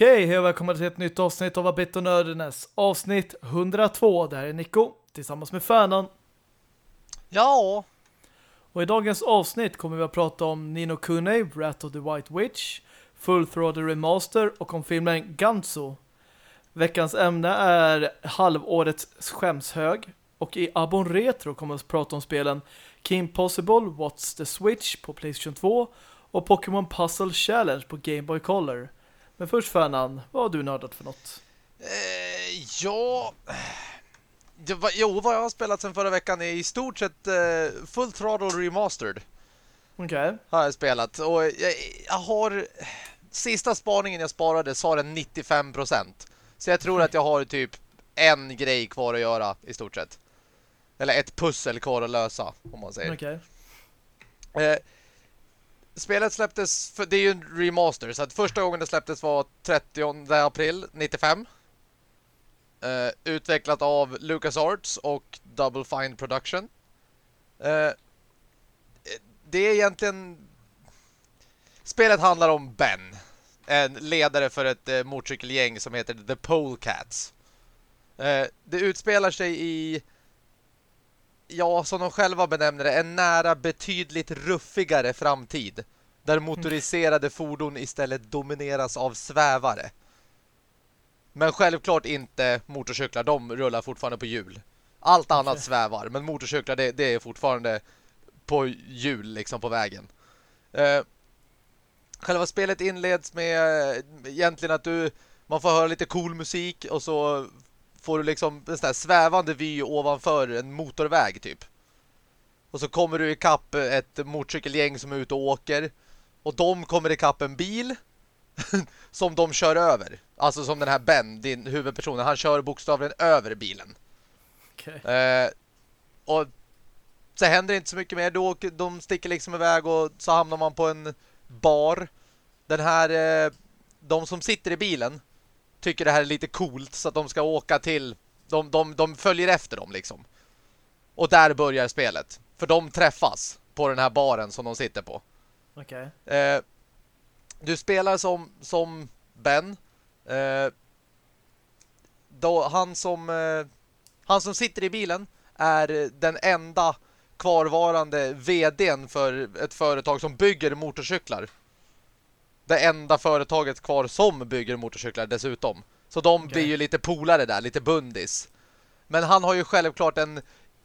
Okej, hej och välkomna till ett nytt avsnitt av Abit och Nördenes. Avsnitt 102. Det här är Nico tillsammans med Färnan. Ja. Och i dagens avsnitt kommer vi att prata om Nino Kune, Rat of the White Witch, Full Throttle Remaster och om filmen Ganso. Veckans ämne är halvårets skämshög. Och i Abon Retro kommer vi att prata om spelen Kim Possible, What's the Switch på Playstation 2 och Pokémon Puzzle Challenge på Game Boy Color. Men först Färnan, vad har du nördat för något? Eh, ja... Det var, jo, vad jag har spelat sen förra veckan är i stort sett eh, Full Throttle Remastered. Okej. Okay. Har jag spelat. Och jag, jag, har... Sista spaningen jag sparade sa den 95%. Så jag tror att jag har typ en grej kvar att göra i stort sett. Eller ett pussel kvar att lösa, om man säger. Okej. Okay. Eh, spelet släpptes, för det är ju en remaster, så att första gången det släpptes var 30 april 95. Uh, eh, utvecklat av LucasArts och Double Fine Production. Uh, det är egentligen... Spelet handlar om Ben. En ledare för ett uh, motorcykelgäng som heter The Polecats. Uh, det utspelar sig i... Ja, som de själva benämner det, en nära betydligt ruffigare framtid. Där motoriserade fordon istället domineras av svävare. Men självklart inte motorcyklar, de rullar fortfarande på hjul. Allt annat okay. svävar, men motorcyklar det, det, är fortfarande på hjul liksom på vägen. Eh, själva spelet inleds med eh, egentligen att du man får höra lite cool musik och så får du liksom en sån här svävande vy ovanför en motorväg typ. Och så kommer du i kapp ett motorcykelgäng som är ute och åker. Och de kommer i kapp en bil som de kör över. Alltså som den här Ben, din huvudperson, han kör bokstavligen över bilen. Okay. Eh, och så händer inte så mycket mer. Då, de sticker liksom iväg och så hamnar man på en bar. Den här, eh, de som sitter i bilen tycker det här är lite coolt så att de ska åka till, de, de, de följer efter dem liksom. Och där börjar spelet. För de träffas på den här baren som de sitter på. Okej. Okay. Eh, du spelar som, som Ben. Eh, då han som eh, han som sitter i bilen är den enda kvarvarande vdn för ett företag som bygger motorcyklar. Det enda företaget kvar som bygger motorcyklar dessutom. Så de okay. blir ju lite polare där, lite bundis. Men han har ju självklart en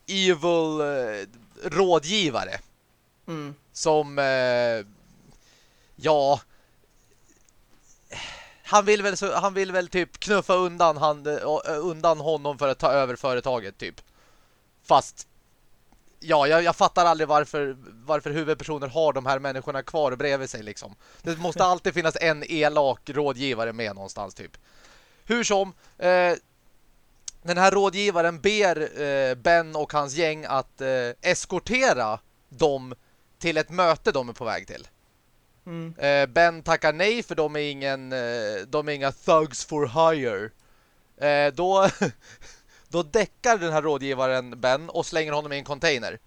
evil eh, rådgivare. Mm. Som eh, ja han vill väl han vill väl typ knuffa undan han, uh, undan honom för att ta över företaget typ. Fast ja, jag, jag, fattar aldrig varför varför huvudpersoner har de här människorna kvar bredvid sig liksom. Det måste alltid finnas en elak rådgivare med någonstans typ. Hur som eh, den här rådgivaren ber eh, Ben och hans gäng att eh, eskortera dem till ett möte de är på väg till. Mm. Eh, ben tackar nej för de är ingen eh, de är inga thugs for hire. Eh, då då däckar den här rådgivaren Ben och slänger honom i en container.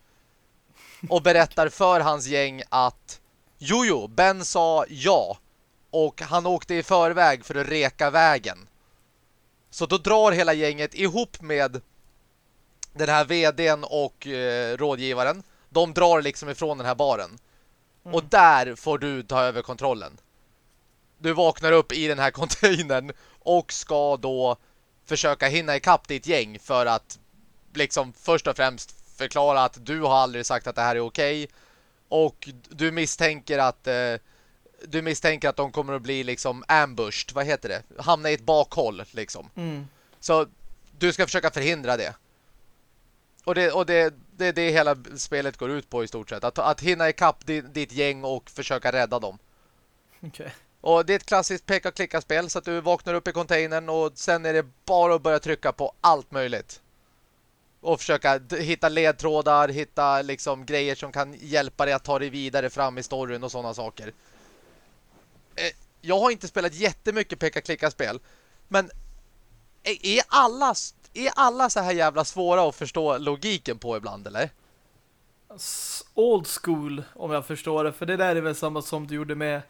Och berättar för hans gäng att Jojo, Ben sa ja. Och han åkte i förväg för att reka vägen. Så då drar hela gänget ihop med den här vdn och eh, rådgivaren. De drar liksom ifrån den här baren. Mm. Och där får du ta över kontrollen. Du vaknar upp i den här containern och ska då försöka hinna ikapp ditt gäng för att liksom först och främst förklara att du har aldrig sagt att det här är okej. Okay, och du misstänker att eh, du misstänker att de kommer att bli liksom ambushed, vad heter det? Hamna i ett bakhåll liksom. Mm. Så du ska försöka förhindra det. Och det, och det, det, det hela spelet går ut på i stort sett. Att, att hinna ikapp ditt, ditt gäng och försöka rädda dem. Okay. Och det är ett klassiskt peka-klicka-spel så att du vaknar upp i containern och sen är det bara att börja trycka på allt möjligt. Och försöka hitta ledtrådar, hitta liksom grejer som kan hjälpa dig att ta dig vidare fram i storyn och sådana saker. Eh, jag har inte spelat jättemycket peka-klicka-spel, men är alla är alla så här jävla svåra att förstå logiken på ibland, eller? Old school, om jag förstår det. För det där är väl samma som du gjorde med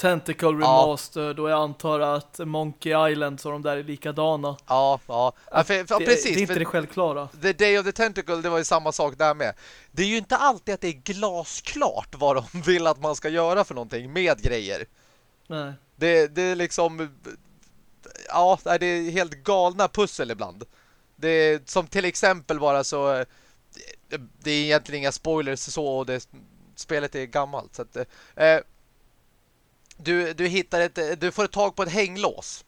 Tentacle Remastered ja. och jag antar att Monkey Island och de där är likadana. Ja, ja. ja, för, för, det, precis. Det är inte det självklara. The Day of the Tentacle, det var ju samma sak där med. Det är ju inte alltid att det är glasklart vad de vill att man ska göra för någonting med grejer. Nej. Det, det är liksom... Ja, det är helt galna pussel ibland. Det är som till exempel bara så... Det är egentligen inga spoilers så och det, spelet är gammalt. Så att, eh, du, du hittar ett... Du får ett tag på ett hänglås.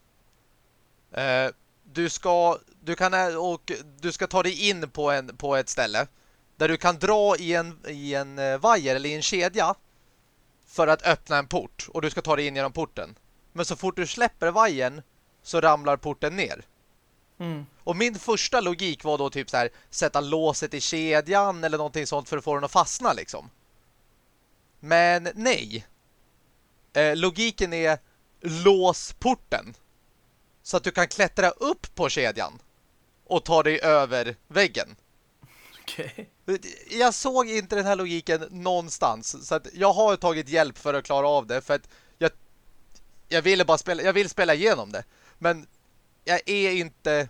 Eh, du ska... Du kan och du ska ta dig in på, en, på ett ställe där du kan dra i en, i en eh, vajer eller i en kedja för att öppna en port och du ska ta dig in genom porten. Men så fort du släpper vajern så ramlar porten ner. Mm. Och min första logik var då typ så här sätta låset i kedjan eller någonting sånt för att få den att fastna liksom. Men nej. Eh, logiken är lås porten. Så att du kan klättra upp på kedjan och ta dig över väggen. Okej. Okay. Jag såg inte den här logiken någonstans. Så att jag har tagit hjälp för att klara av det. För att jag, jag ville bara spela, jag vill spela igenom det. Men jag är inte...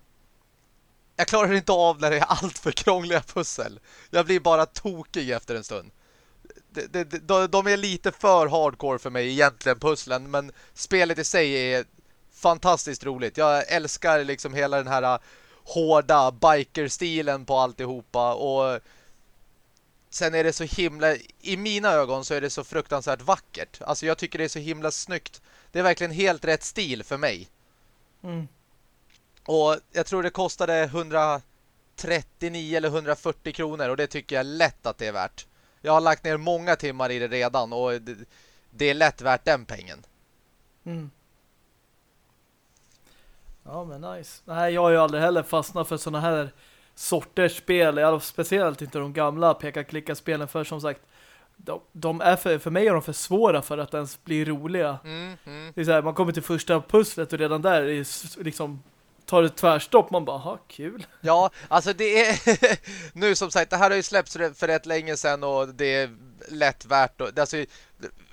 Jag klarar inte av när det är allt för krångliga pussel. Jag blir bara tokig efter en stund. De, de, de är lite för hardcore för mig egentligen, pusslen. Men spelet i sig är fantastiskt roligt. Jag älskar liksom hela den här hårda biker-stilen på alltihopa. Och sen är det så himla... I mina ögon så är det så fruktansvärt vackert. Alltså jag tycker det är så himla snyggt. Det är verkligen helt rätt stil för mig. Mm. Och jag tror det kostade 139 eller 140 kronor och det tycker jag lätt att det är värt. Jag har lagt ner många timmar i det redan och det, är lätt värt den pengen. Mm. Ja, men nice. Nej, jag har ju aldrig heller fastnat för såna här sorters spel. Speciellt inte de gamla peka-klicka-spelen för som sagt de, de, är för, för mig är de för svåra för att ens bli roliga. Mm, mm. Det är så här, man kommer till första pusslet och redan där är liksom tar ett tvärstopp. Man bara, ha kul. Ja, alltså det är nu som sagt, det här har ju släppts för rätt länge sedan och det är lätt värt att alltså,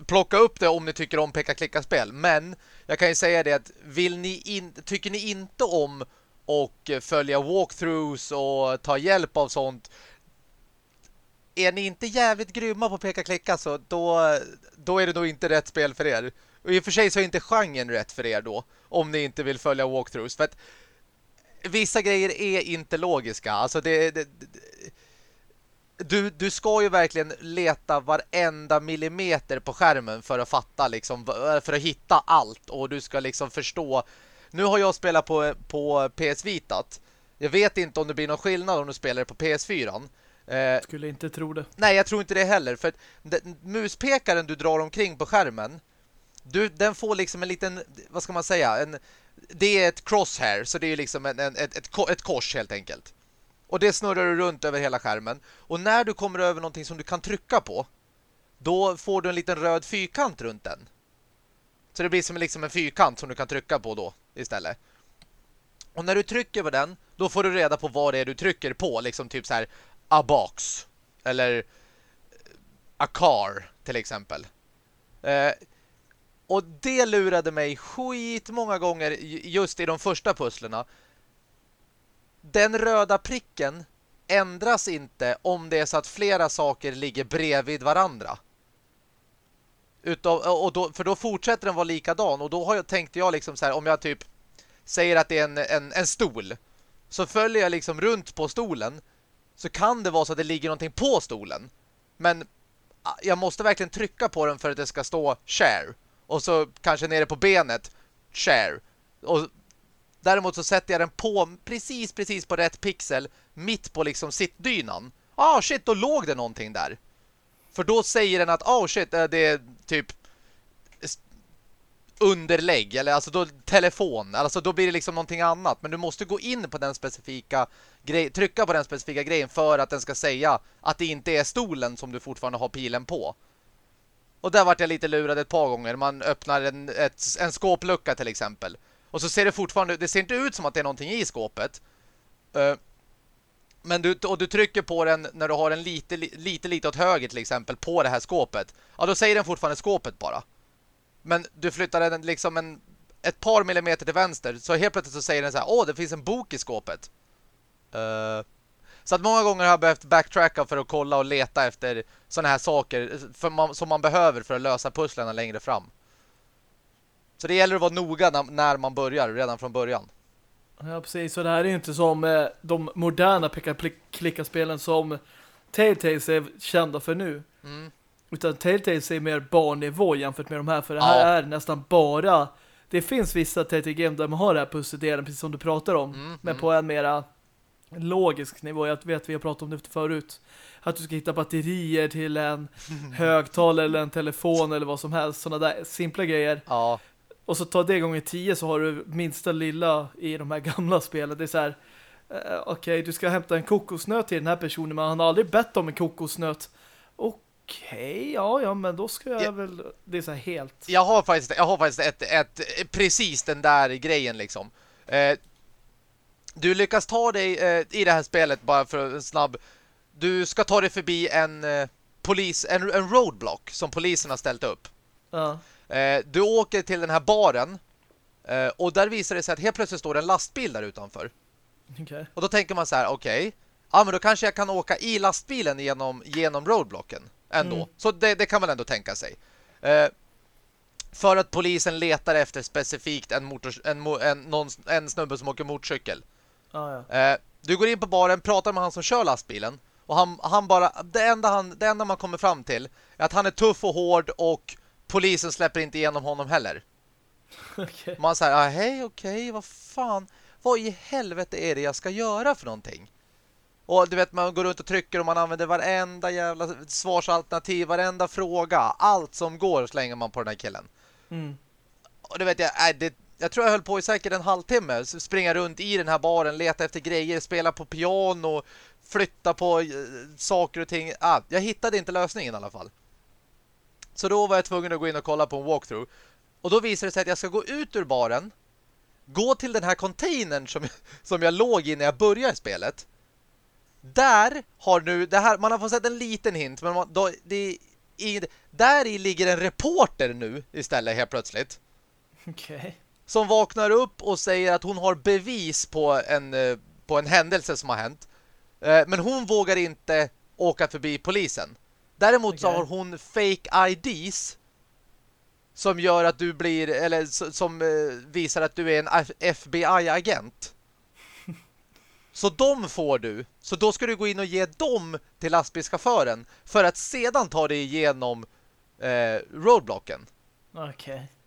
plocka upp det om ni tycker om peka-klicka-spel. Men jag kan ju säga det att vill ni in, tycker ni inte om och följa walkthroughs och ta hjälp av sånt är ni inte jävligt grymma på peka-klicka så då, då är det nog inte rätt spel för er. Och i och för sig så är inte genren rätt för er då. Om ni inte vill följa walkthroughs. För att vissa grejer är inte logiska. Alltså det, det, det du, du ska ju verkligen leta varenda millimeter på skärmen för att fatta liksom, för att hitta allt och du ska liksom förstå. Nu har jag spelat på, på PS Vitat. Jag vet inte om det blir någon skillnad om du spelar på PS4. Eh, Skulle inte tro det. Nej, jag tror inte det heller. För muspekaren du drar omkring på skärmen, du, den får liksom en liten, vad ska man säga, en, det är ett crosshair, så det är liksom en, en, ett, ett, ett kors helt enkelt. Och det snurrar du runt över hela skärmen. Och när du kommer över någonting som du kan trycka på, då får du en liten röd fyrkant runt den. Så det blir som liksom en fyrkant som du kan trycka på då istället. Och när du trycker på den, då får du reda på vad det är du trycker på. Liksom typ så här, a box. Eller a car till exempel. Eh, och det lurade mig skit många gånger just i de första pusslerna. Den röda pricken ändras inte om det är så att flera saker ligger bredvid varandra. Utav, och då, för då fortsätter den vara likadan. Och då har jag, tänkte jag liksom så här, om jag typ säger att det är en, en, en stol. Så följer jag liksom runt på stolen så kan det vara så att det ligger någonting på stolen. Men jag måste verkligen trycka på den för att det ska stå share. Och så kanske nere på benet share. Och däremot så sätter jag den på precis, precis på rätt pixel mitt på liksom sittdynan. Ah shit, då låg det någonting där. För då säger den att, ah oh, shit, eh, det är typ underlägg eller alltså då telefon, alltså då blir det liksom någonting annat men du måste gå in på den specifika grej, trycka på den specifika grejen för att den ska säga att det inte är stolen som du fortfarande har pilen på. Och där vart jag lite lurad ett par gånger. Man öppnar en, ett, en skåplucka till exempel. Och så ser det fortfarande, det ser inte ut som att det är någonting i skåpet. Uh, men du, och du trycker på den när du har den lite, lite, lite åt höger till exempel på det här skåpet. Ja, då säger den fortfarande skåpet bara. men du flyttar den liksom en, ett par millimeter till vänster så helt plötsligt så säger den så här, åh det finns en bok i skåpet. Uh, så att många gånger har jag behövt backtracka för att kolla och leta efter sådana här saker man, som man behöver för att lösa pusslen längre fram. Så det gäller att vara noga när, när man börjar, redan från början. Ja, precis. Så det här är inte som eh, de moderna picka-klicka-spelen som Telltales är kända för nu. Mm. Utan Telltales är mer barnnivå jämfört med de här. För det här ja. är nästan bara... Det finns vissa Telltale-game där man har det här pusseldelen, precis som du pratar om. Mm, men mm. på en mera logisk nivå. Jag vet vi har pratat om det förut. Att du ska hitta batterier till en högtalare eller en telefon eller vad som helst. Sådana där simpla grejer. Ja. Och så tar det gånger tio så har du minsta lilla i de här gamla spelen. Det är så här, uh, okej, okay, du ska hämta en kokosnöt till den här personen men han har aldrig bett om en kokosnöt. Okej, okay, ja, ja, men då ska jag ja. väl, det är så här helt. Jag har faktiskt, jag har faktiskt ett, ett precis den där grejen liksom. Eh, du lyckas ta dig eh, i det här spelet bara för en snabb, du ska ta dig förbi en eh, polis, en, en roadblock som polisen har ställt upp. Ja. Eh, du åker till den här baren eh, och där visar det sig att helt plötsligt står en lastbil där utanför. Okay. Och då tänker man så här, okej, okay, ja men då kanske jag kan åka i lastbilen genom, genom roadblocken ändå. Mm. Så det, det, kan man ändå tänka sig. Eh, för att polisen letar efter specifikt en, motor, en, en, någon, en snubbe som åker motorcykel. Ah, ja. eh, du går in på baren, pratar med han som kör lastbilen. Och han, han bara, det enda, han, det enda man kommer fram till är att han är tuff och hård och polisen släpper inte igenom honom heller. Okay. Man säger, ah, hej okej, okay, vad fan, vad i helvete är det jag ska göra för någonting? Och du vet, man går runt och trycker och man använder varenda jävla svarsalternativ, varenda fråga. Allt som går slänger man på den här killen. Mm. Och du vet, jag, äh, det, jag tror jag höll på i säkert en halvtimme. Springa runt i den här baren, leta efter grejer, spela på piano, flytta på äh, saker och ting. Ah, jag hittade inte lösningen i alla fall. Så då var jag tvungen att gå in och kolla på en walkthrough. Och då visade det sig att jag ska gå ut ur baren, gå till den här containern som, som jag låg i när jag började spelet. Där har nu, det här, man har fått sett en liten hint, men man, då, det är, där i ligger en reporter nu istället helt plötsligt. Okej. Okay. Som vaknar upp och säger att hon har bevis på en, eh, på en händelse som har hänt. Eh, men hon vågar inte åka förbi polisen. Däremot okay. så har hon fake IDs som gör att du blir eller som uh, visar att du är en FBI-agent. så de får du. Så då ska du gå in och ge dem till lastbilschauffören för att sedan ta dig igenom uh, roadblocken. Okej. Okay.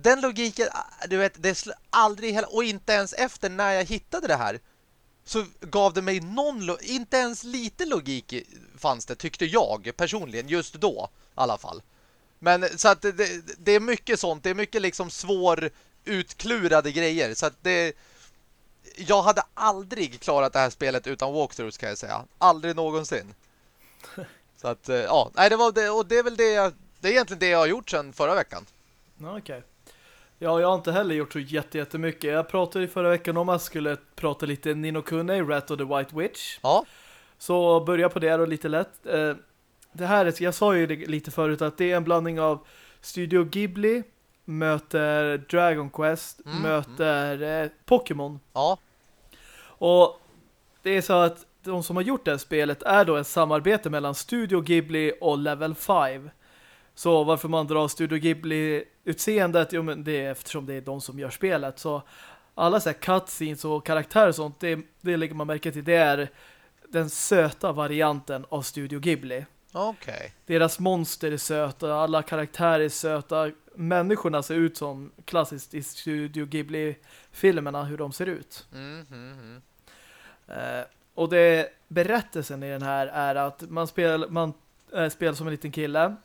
Den logiken, ah, du vet, det aldrig hela, och inte ens efter när jag hittade det här så gav det mig någon, inte ens lite logik fanns det, tyckte jag personligen, just då i alla fall. Men så att det, det är mycket sånt, det är mycket liksom svår utklurade grejer, så att det jag hade aldrig klarat det här spelet utan walkthroughs kan jag säga. Aldrig någonsin. Så att, eh, ja, nej det var det, och det är väl det jag, det är egentligen det jag har gjort sedan förra veckan. Okej. Okay. Ja, jag har inte heller gjort så jättemycket. Jag pratade i förra veckan om att jag skulle prata lite Nino Kune, Rat of the White Witch. Ja. Så börja på det då lite lätt. Eh, det här är, jag sa ju lite förut att det är en blandning av Studio Ghibli möter Dragon Quest mm. möter eh, Pokémon. Ja. Och det är så att de som har gjort det här spelet är då ett samarbete mellan Studio Ghibli och Level 5. Så varför man drar Studio Ghibli-utseendet, jo men det är eftersom det är de som gör spelet. Så alla så här cutscenes och karaktärer och sånt, det, det lägger man märke till. Det är den söta varianten av Studio Ghibli. Okej. Okay. Deras monster är söta, alla karaktärer är söta. Människorna ser ut som klassiskt i Studio Ghibli-filmerna, hur de ser ut. Mm, mm, mm. Eh, och det berättelsen i den här är att man spelar, man, äh, spelar som en liten kille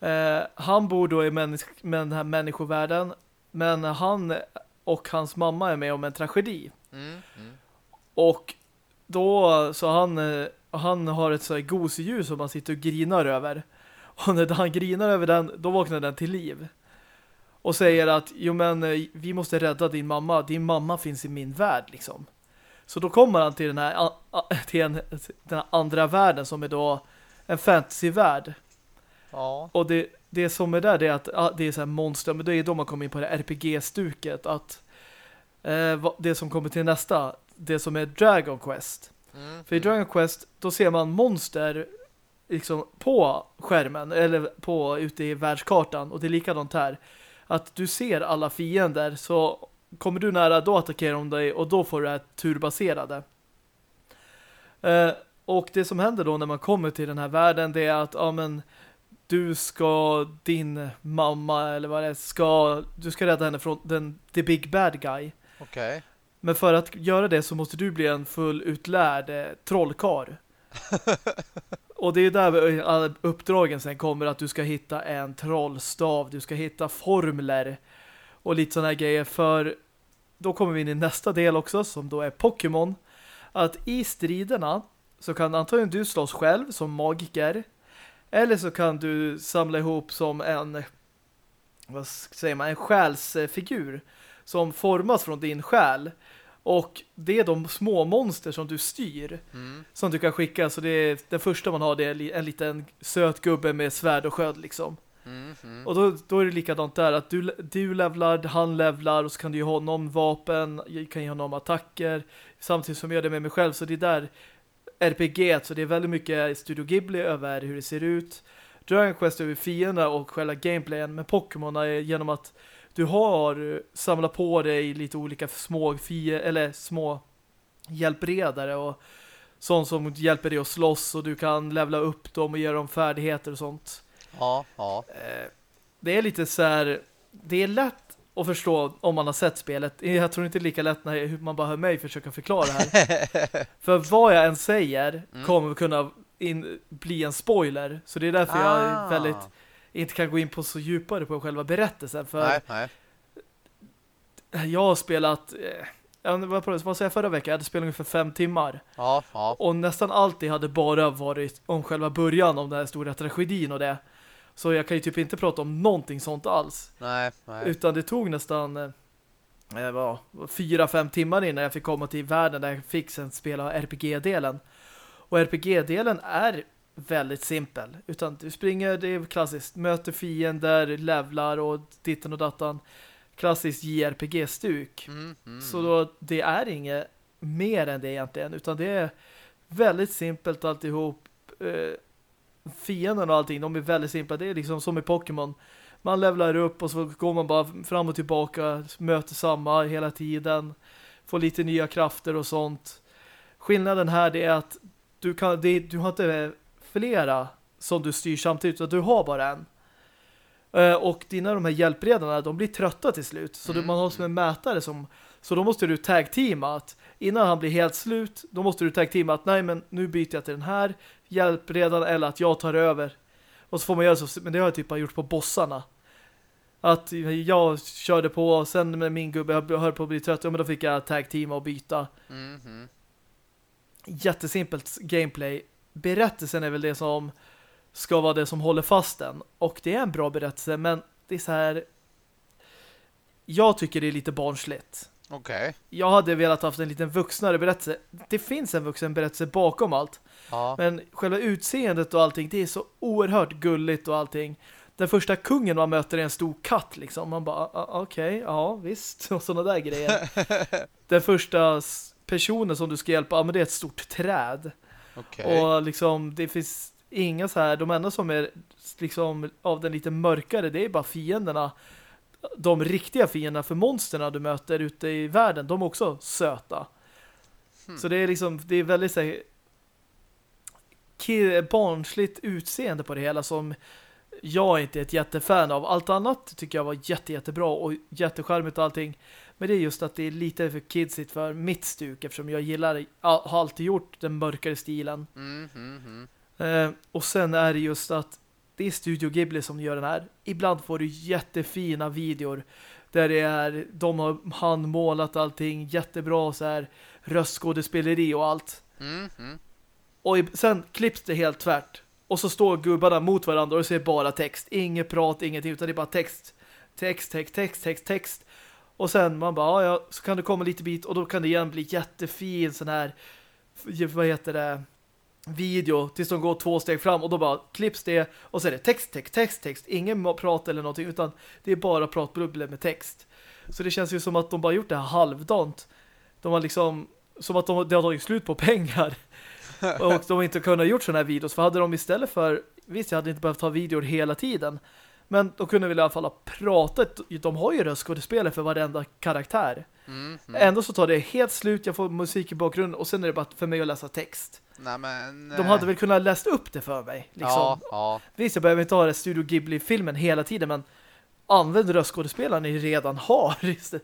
Eh, han bor då i med den här människovärlden men han och hans mamma är med om en tragedi. Mm, mm. Och då så han eh, han har ett så här gosedjur som han sitter och grinar över. Och när han grinar över den, då vaknar den till liv. Och säger att, jo men eh, vi måste rädda din mamma. Din mamma finns i min värld liksom. Så då kommer han till den här, till en, den här andra världen som är då en fantasyvärld. Ja. Och det, det som är där det är att ah, det är så här monster, men det är då man kommer in på det RPG-stuket att eh, det som kommer till nästa, det som är Dragon Quest. Mm. För i Dragon Quest, då ser man monster liksom på skärmen eller på ute i världskartan och det är likadant här. Att du ser alla fiender så kommer du nära, då attackerar de dig och då får du det turbaserade. Eh, och det som händer då när man kommer till den här världen det är att ja, men, du ska, din mamma eller vad det är, ska, du ska rädda henne från den, the big bad guy. Okej. Okay. Men för att göra det så måste du bli en full utlärd eh, trollkar. och det är där uppdragen sen kommer att du ska hitta en trollstav, du ska hitta formler och lite sådana här grejer för då kommer vi in i nästa del också som då är Pokémon. Att i striderna så kan antagligen du slåss själv som magiker eller så kan du samla ihop som en vad säger man, en själsfigur som formas från din själ. Och det är de små monster som du styr mm. som du kan skicka. Så det är, den första man har det är en liten söt gubbe med svärd och sköld liksom. Mm, mm. Och då, då är det likadant där att du, du levlar, han levlar och så kan du ge honom vapen, kan ge honom attacker samtidigt som jag gör det med mig själv. Så det är där RPG, så det är väldigt mycket Studio Ghibli över hur det ser ut. Dragon Quest över fiender och själva gameplayen med Pokémon är genom att du har samlat på dig lite olika små fie eller små hjälpredare och sånt som hjälper dig att slåss och du kan levla upp dem och ge dem färdigheter och sånt. Ja, ja. Eh, det är lite så här det är lätt att förstå om man har sett spelet. Jag tror inte det är lika lätt när man bara hör mig försöka förklara det här. För vad jag än säger mm. kommer kunna in, bli en spoiler. Så det är därför ah. jag väldigt inte kan gå in på så djupare på själva berättelsen. För nej, nej. jag har spelat... Jag vad sa jag förra veckan? Jag hade spelat ungefär fem timmar. Ja, ja. Och nästan alltid hade bara varit om själva början om den här stora tragedin och det. Så jag kan ju typ inte prata om någonting sånt alls. Nej, nej. Utan det tog nästan eh, var, fyra, fem timmar innan jag fick komma till världen där jag fick sen spela RPG-delen. Och RPG-delen är väldigt simpel. Utan du springer, det är klassiskt. Möter fiender, levlar och ditten och datan. Klassiskt JRPG-stuk. Mm, mm. Så då, det är inget mer än det egentligen. Utan det är väldigt simpelt alltihop. Eh, fienden och allting, de är väldigt simpla. Det är liksom som i Pokémon. Man levlar upp och så går man bara fram och tillbaka, möter samma hela tiden. Får lite nya krafter och sånt. Skillnaden här är att du, kan, det, du har inte flera som du styr samtidigt, utan du har bara en. Uh, och dina de här hjälpredarna, de blir trötta till slut. Så mm. man har som en mätare som... Så då måste du tag-teama att innan han blir helt slut, då måste du tag-teama att nej men nu byter jag till den här hjälpredan eller att jag tar över. Och så får man göra så, men det har jag typ gjort på bossarna. Att jag körde på och sen med min gubbe, jag höll på att bli trött, men då fick jag tag-teama och byta. Mm -hmm. Jättesimpelt gameplay berättelsen är väl det som ska vara det som håller fast den. Och det är en bra berättelse, men det är så här... Jag tycker det är lite barnsligt. Okej. Okay. Jag hade velat haft en liten vuxnare berättelse. Det finns en vuxen berättelse bakom allt. Ja. Men själva utseendet och allting, det är så oerhört gulligt och allting. Den första kungen man möter är en stor katt liksom. Man bara, okej, okay, ja visst. Och sådana där grejer. Den första personen som du ska hjälpa, ja men det är ett stort träd. Okay. Och liksom, det finns inga så här, de enda som är liksom av den lite mörkare, det är bara fienderna. De riktiga fienderna för monsterna du möter ute i världen, de är också söta. Hmm. Så det är liksom, det är väldigt så här, barnsligt utseende på det hela som jag inte är ett jättefan av. Allt annat tycker jag var jätte, jättebra och jätteskärmigt och allting. Men det är just att det är lite för kidsigt för mitt stuk eftersom jag gillar, har alltid gjort den mörkare stilen. Mm, mm, mm. Eh, och sen är det just att det är Studio Ghibli som gör den här. Ibland får du jättefina videor där det är, de har handmålat allting jättebra så här röstskådespeleri och allt. Mm, mm. Och sen klipps det helt tvärt. Och så står gubbarna mot varandra och ser bara text. Inget prat, ingenting, utan det är bara text. Text, text, text, text, text. Och sen man bara, ja, så kan det komma lite bit och då kan det igen bli jättefin sån här, vad heter det, video tills de går två steg fram och då bara klipps det och så är det text, text, text, text. Ingen prat eller någonting utan det är bara pratbubblor med text. Så det känns ju som att de bara gjort det här halvdant. De har liksom, som att de, de har tagit slut på pengar. och de har inte kunnat gjort sådana här videos. För hade de istället för, visst jag hade inte behövt ta videor hela tiden. Men de kunde väl i alla fall ha pratat. De har ju röstskådespelare för varenda karaktär. Mm, mm. Ändå så tar det helt slut, jag får musik i bakgrunden och sen är det bara för mig att läsa text. Nej, men, De hade väl kunnat läst upp det för mig. Liksom. Ja, ja. Visst, jag behöver inte ha det Studio Ghibli-filmen hela tiden, men använd röstskådespelaren ni redan har.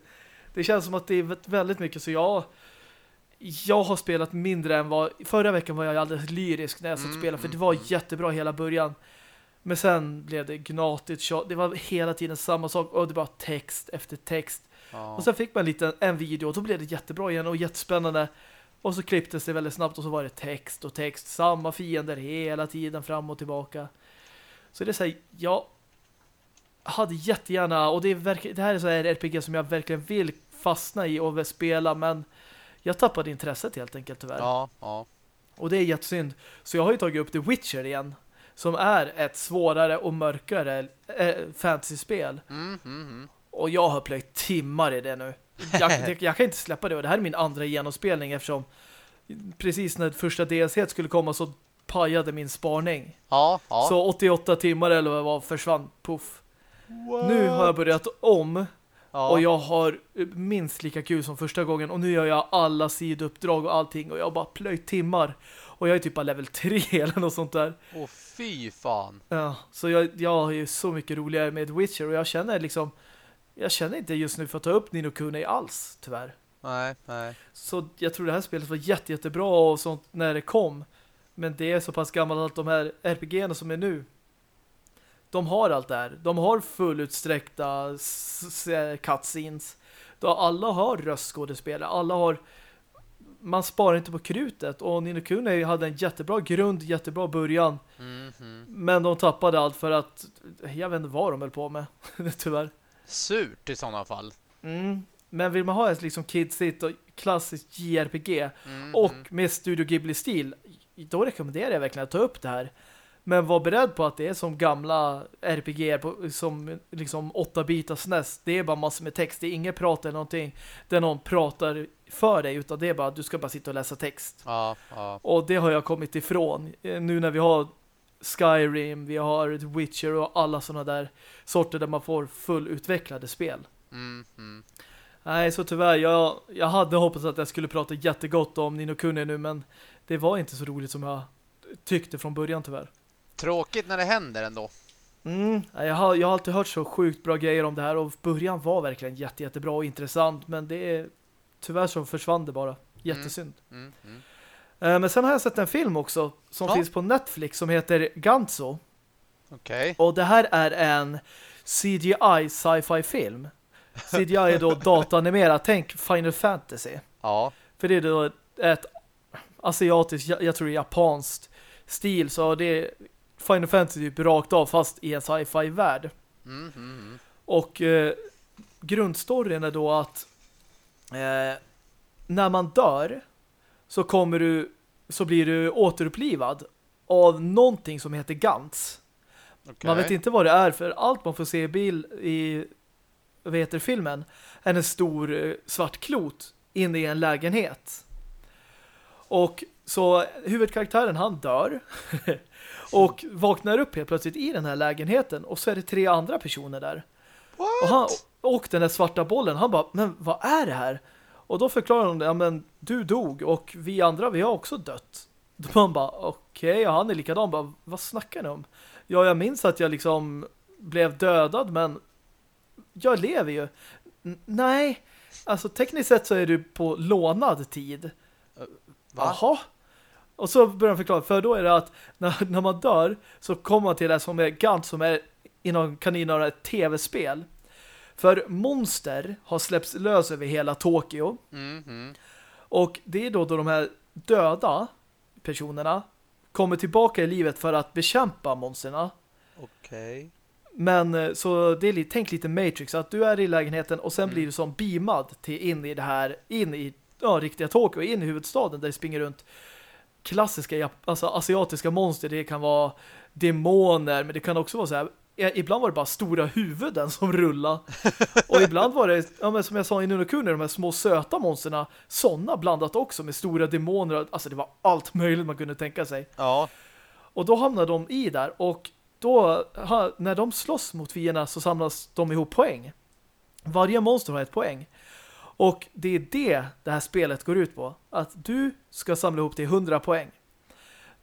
Det känns som att det är väldigt mycket så jag jag har spelat mindre än vad förra veckan var jag alldeles lyrisk när jag satt och Mm, spelade för det mm, var mm. jättebra hela början. Men sen blev det gnatigt tjat. Det var hela tiden samma sak och det var text efter text. ja. Och sen fick man lite en video och då blev det jättebra igen och jättespännande. Och så klipptes det väldigt snabbt och så var det text och text. Samma fiender hela tiden fram och tillbaka. Så det är så här, jag hade jättegärna, och det, är det här är så här RPG som jag verkligen vill fastna i och spela, men jag tappade intresset helt enkelt tyvärr. ja, ja. Och det är jättesynd. Så jag har ju tagit upp The Witcher igen, som är ett svårare och mörkare äh, fantasyspel. Mm, mm, mm. Och jag har plöjt timmar i det nu. Jag, jag kan inte släppa det. Och det här är min andra genomspelning eftersom precis när första DLC skulle komma så pajade min sparning. Ja, ja. Så 88 timmar eller vad var försvann. Puff. Nu har jag börjat om ja. och jag har minst lika kul som första gången. Och nu gör jag alla sidouppdrag och allting och jag har bara plöjt timmar. Och jag är typ bara level 3 eller något sånt där. Åh, fy fan. Ja, så jag, jag har ju så mycket roligare med Witcher och jag känner liksom jag känner inte just nu för att ta upp Nino Kuni alls, tyvärr. Nej, nej. Så jag tror det här spelet var jätte, jättebra och sånt när det kom. Men det är så pass gammalt att de här RPG som är nu de har allt det här. De har fullutsträckta cutscenes. Då alla har röstskådespelare. Alla har man sparar inte på krutet och Nino Kuni hade en jättebra grund, jättebra början. Mm, mm. Men de tappade allt för att jag vet inte vad de höll på med. Tyvärr. Surt i sådana fall. Mm. Men vill man ha ett liksom kidsigt och klassiskt JRPG Mm, och mm. med Studio Ghibli-stil, då rekommenderar jag verkligen att ta upp det här. Men var beredd på att det är som gamla RPG som liksom 8-bitars SNES. Det är bara massor med text. Det är inget prat eller någonting där någon pratar för dig utan det är bara att du ska bara sitta och läsa text. Ja, ja. Och det har jag kommit ifrån. Eh, Nu när vi har Skyrim, vi har Witcher och alla sådana där sorter där man får fullutvecklade spel. Mm, mm. Nej, så tyvärr, jag, jag hade hoppats att jag skulle prata jättegott om Nino Kuni nu, men det var inte så roligt som jag tyckte från början tyvärr. Tråkigt när det händer ändå. Mm, jag, har, jag har alltid hört så sjukt bra grejer om det här och början var verkligen jätte, jättebra och intressant, men det är tyvärr så försvann det bara. Jättesynd. Mm, mm. Eh, men sen har jag sett en film också som Ja. finns på Netflix som heter Ganzo. Okej. Och det här är en CGI sci-fi film. CGI är då datanimerat. Tänk Final Fantasy. Ja. För det är då ett asiatiskt, jag tror japanskt stil. Så det är Final Fantasy typ rakt av fast i en sci-fi värld. Mm, mm, mm. Och eh, grundstoryn är då att eh, när man dör så kommer du så blir du återupplivad av någonting som heter Gantz. Okej. Man vet inte vad det är för allt man får se i bil i vad heter filmen är en stor eh, svart klot inne i en lägenhet. Och så huvudkaraktären han dör och vaknar upp helt plötsligt i den här lägenheten och så är det tre andra personer där. Och, han, och den där svarta bollen, han bara, men vad är det här? Och då förklarar det, ja men du dog och vi andra, vi har också dött. Då man bara, okej, och han är likadan, bara, vad snackar ni om? Ja, jag minns att jag liksom blev dödad, men jag lever ju. N- nej, alltså tekniskt sett så är du på lånad tid. Va? Jaha. Och så börjar de förklara, för då är det att när, när man dör så kommer man till det som är Gant som är inom kaninöra ett tv-spel. För monster har släppts lös över hela Tokyo. Mm, mm. Och det är då då de här döda personerna kommer tillbaka i livet för att bekämpa monsterna. Okej. Men eh, så det är lite, tänk lite Matrix att du är i lägenheten och sen Mm. blir du som beamad till in i det här in i ja, riktiga Tokyo, in i huvudstaden där det springer runt klassiska alltså asiatiska monster. Det kan vara demoner, men det kan också vara så här ibland var det bara stora huvuden som rullade. Och ibland var det, ja, som jag sa i Nunokuni, de här små söta monsterna, sådana blandat också med stora demoner. Alltså det var allt möjligt man kunde tänka sig. Ja. Och då hamnar de i där och då, när de slåss mot fienderna så samlas de ihop poäng. Varje monster har ett poäng. Och det är det det här spelet går ut på. Att du ska samla ihop till 100 poäng.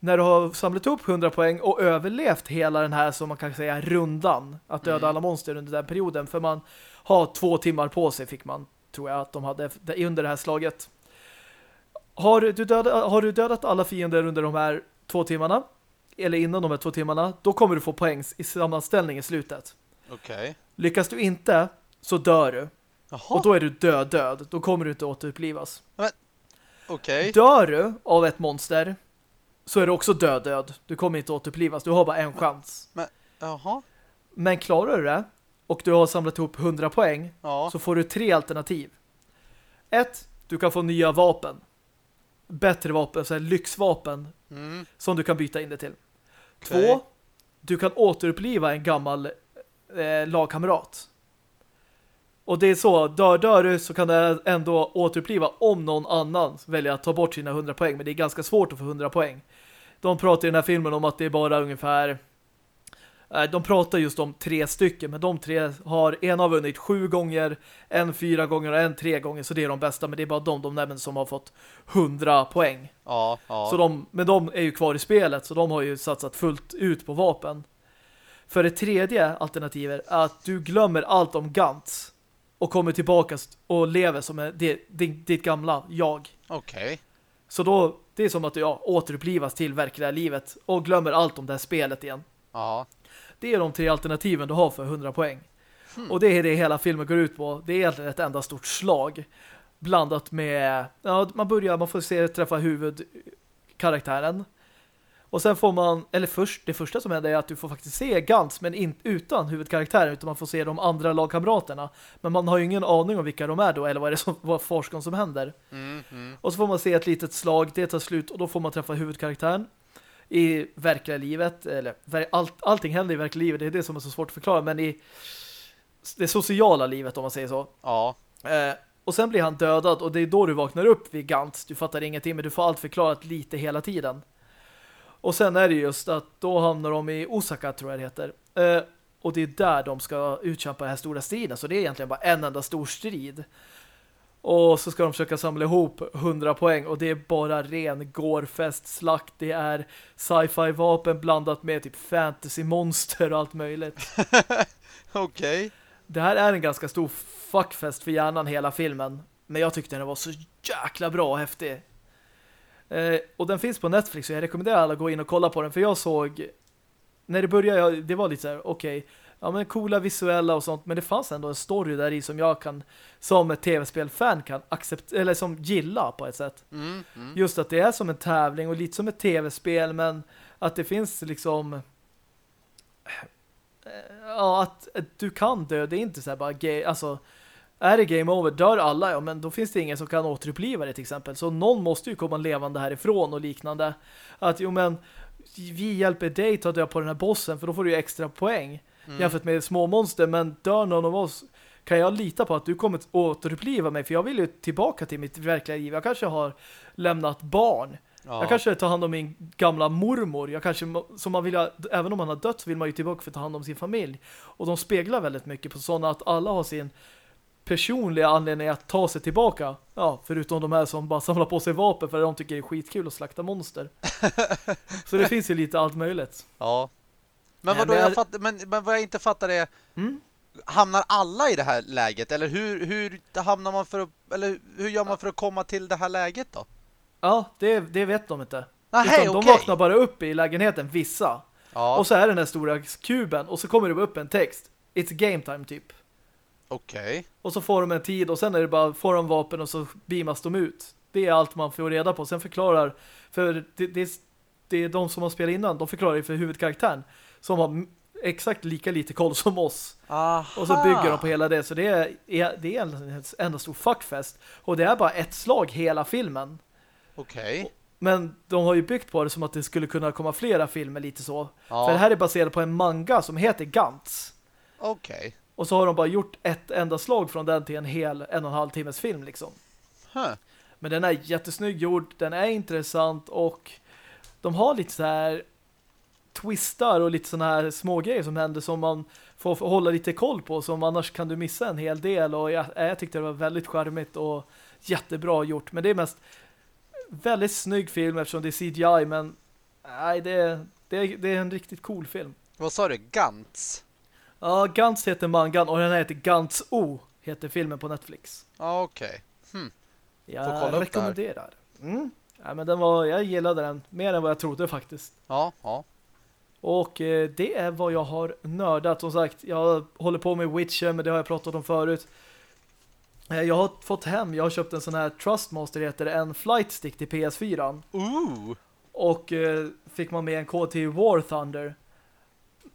När du har samlat upp 100 poäng och överlevt hela den här som man kan säga rundan. Att döda Mm. alla monster under den perioden. För man har två timmar på sig fick man, tror jag att de hade under det här slaget. Har du, dödat, har du dödat alla fiender under de här två timmarna eller innan de här två timmarna, då kommer du få poäng i sammanställning i slutet. Okej. Lyckas du inte så dör du. Jaha. Och då är du död död. Då kommer du inte återupplivas. Okej. Dör du av ett monster så är du också död död. Du kommer inte återupplivas. Du har bara en chans. Jaha. Men klarar du det och du har samlat ihop 100 poäng Ja. så får du tre alternativ. Ett, du kan få nya vapen. Bättre vapen, så här lyxvapen Mm. som du kan byta in det till. Okej. Två, du kan återuppliva en gammal eh, lagkamrat. Och det är så, dör, dör du så kan du ändå återuppliva om någon annan väljer att ta bort sina 100 poäng. Men det är ganska svårt att få 100 poäng. De pratar i den här filmen om att det är bara ungefär... eh, De pratar just om tre stycken, men de tre har en har vunnit sju gånger, en fyra gånger och en tre gånger, så det är de bästa. Men det är bara de de nämner som har fått 100 poäng. Ja, ja. Så de, men de är ju kvar i spelet så de har ju satsat fullt ut på vapen. För det tredje alternativet är att du glömmer allt om Gantz och kommer tillbaka och lever som en, ditt, ditt, gamla jag. Okej. Så då, det är som att du ja, återupplivas till verkliga livet och glömmer allt om det här spelet igen. Ja. Det är de tre alternativen du har för 100 poäng. Och det är det hela filmen går ut på. Det är egentligen ett enda stort slag. Blandat med... Ja, man börjar, man får se träffa huvudkaraktären. Och sen får man... Eller först, det första som händer är att du får faktiskt se Gantz, men in, utan huvudkaraktären. Utan man får se de andra lagkamraterna. Men man har ju ingen aning om vilka de är då. Eller vad är det som, vad forskon som händer. Mm, mm. Och så får man se ett litet slag, det tar slut och då får man träffa huvudkaraktären i verkliga livet. Eller allt, allting händer i verkliga livet, det är det som är så svårt att förklara. Men i det sociala livet om man säger så. Ja. Eh, och sen blir han dödad och det är då du vaknar upp vid Gantz. Du fattar ingenting men du får allt förklarat lite hela tiden. Och sen är det just att då hamnar de i Osaka tror jag det heter. Eh, och det är där de ska utkämpa den här stora striden. Så det är egentligen bara en enda stor strid. Och så ska de försöka samla ihop 100 poäng och det är bara ren gårfest, slakt. Det är sci-fi vapen blandat med typ fantasy-monster och allt möjligt. Okej. Det här är en ganska stor fuckfest för hjärnan hela filmen. Men jag tyckte den var så jäkla bra och häftig. Eh, och den finns på Netflix så jag rekommenderar alla att gå in och kolla på den. För jag såg, när det började, jag, det var lite så här, okej, ja men coola visuella och sånt. Men det fanns ändå en story där i som jag kan, som ett tv-spel-fan kan acceptera, eller som gilla på ett sätt. Mm, mm. Just att det är som en tävling och lite som ett tv-spel men att det finns liksom eh, ja, att, att du kan dö. Det är inte så här bara ga- alltså är det game over, dör alla, ja men då finns det ingen som kan återuppliva det till exempel. Så någon måste ju komma levande härifrån och liknande. Att jo men vi hjälper dig ta död på den här bossen för då får du ju extra poäng Mm. jämfört med små monster men dör någon av oss kan jag lita på att du kommer återuppliva mig för jag vill ju tillbaka till mitt verkliga liv. Jag kanske har lämnat barn. Ja. Jag kanske tar hand om min gamla mormor. Jag kanske, som man vill, även om man har dött vill man ju tillbaka för att ta hand om sin familj. Och de speglar väldigt mycket på sådana att alla har sin personliga anledning att ta sig tillbaka. Ja, förutom de här som bara samlar på sig vapen för att de tycker det är skitkul att slakta monster. så det finns ju lite allt möjligt. Ja. Men vad men jag fattar, men, men vad jag inte fattar är Mm. hamnar alla i det här läget eller hur hur hamnar man för att eller hur gör man för att komma till det här läget då? Ja, det, det vet de inte. Nej, Utan de okej. vaknar bara upp i lägenheten, vissa. Ja, Och så är den här stora kuben och så kommer det upp en text. It's game time typ. Okej. Och så får de en tid och sen är det bara får de vapen och så beamas de ut. Det är allt man får reda på. Sen förklarar för det, det, det är de som har spelat innan, de förklarar ju för huvudkaraktären som har exakt lika lite koll som oss. Aha. Och så bygger de på hela det. Så det är, det är en enda stor fuckfest. Och det är bara ett slag hela filmen. Okej. Men de har ju byggt på det som att det skulle kunna komma flera filmer lite så. Ja. För det här är baserat på en manga som heter Gantz. Okej. Och så har de bara gjort ett enda slag från den till en hel en och en halv timmes film liksom. Huh. Men den är jättesnygg gjord, den är intressant och de har lite så här twistar och lite såna här små grejer som händer som man får hålla lite koll på som annars kan du missa en hel del och jag, jag tyckte det var väldigt charmigt och jättebra gjort. Men det är mest väldigt snygg film eftersom det är CGI men nej, det, det, det är en riktigt cool film. Vad sa du? Gantz? Ja, Gantz heter mangan och den heter Gantz O heter filmen på Netflix. Ja, okej. Hm. Jag Får kolla upp rekommenderar. Mm. Ja, men den var, jag gillade den mer än vad jag trodde faktiskt. Ja, ja. Och eh, det är vad jag har nördat. Som sagt, jag håller på med Witcher, men det har jag pratat om förut. Eh, jag har fått hem, jag har köpt en sån här Trustmaster heter en flight stick till PS4. Ooh. Och eh, fick man med en kod till War Thunder.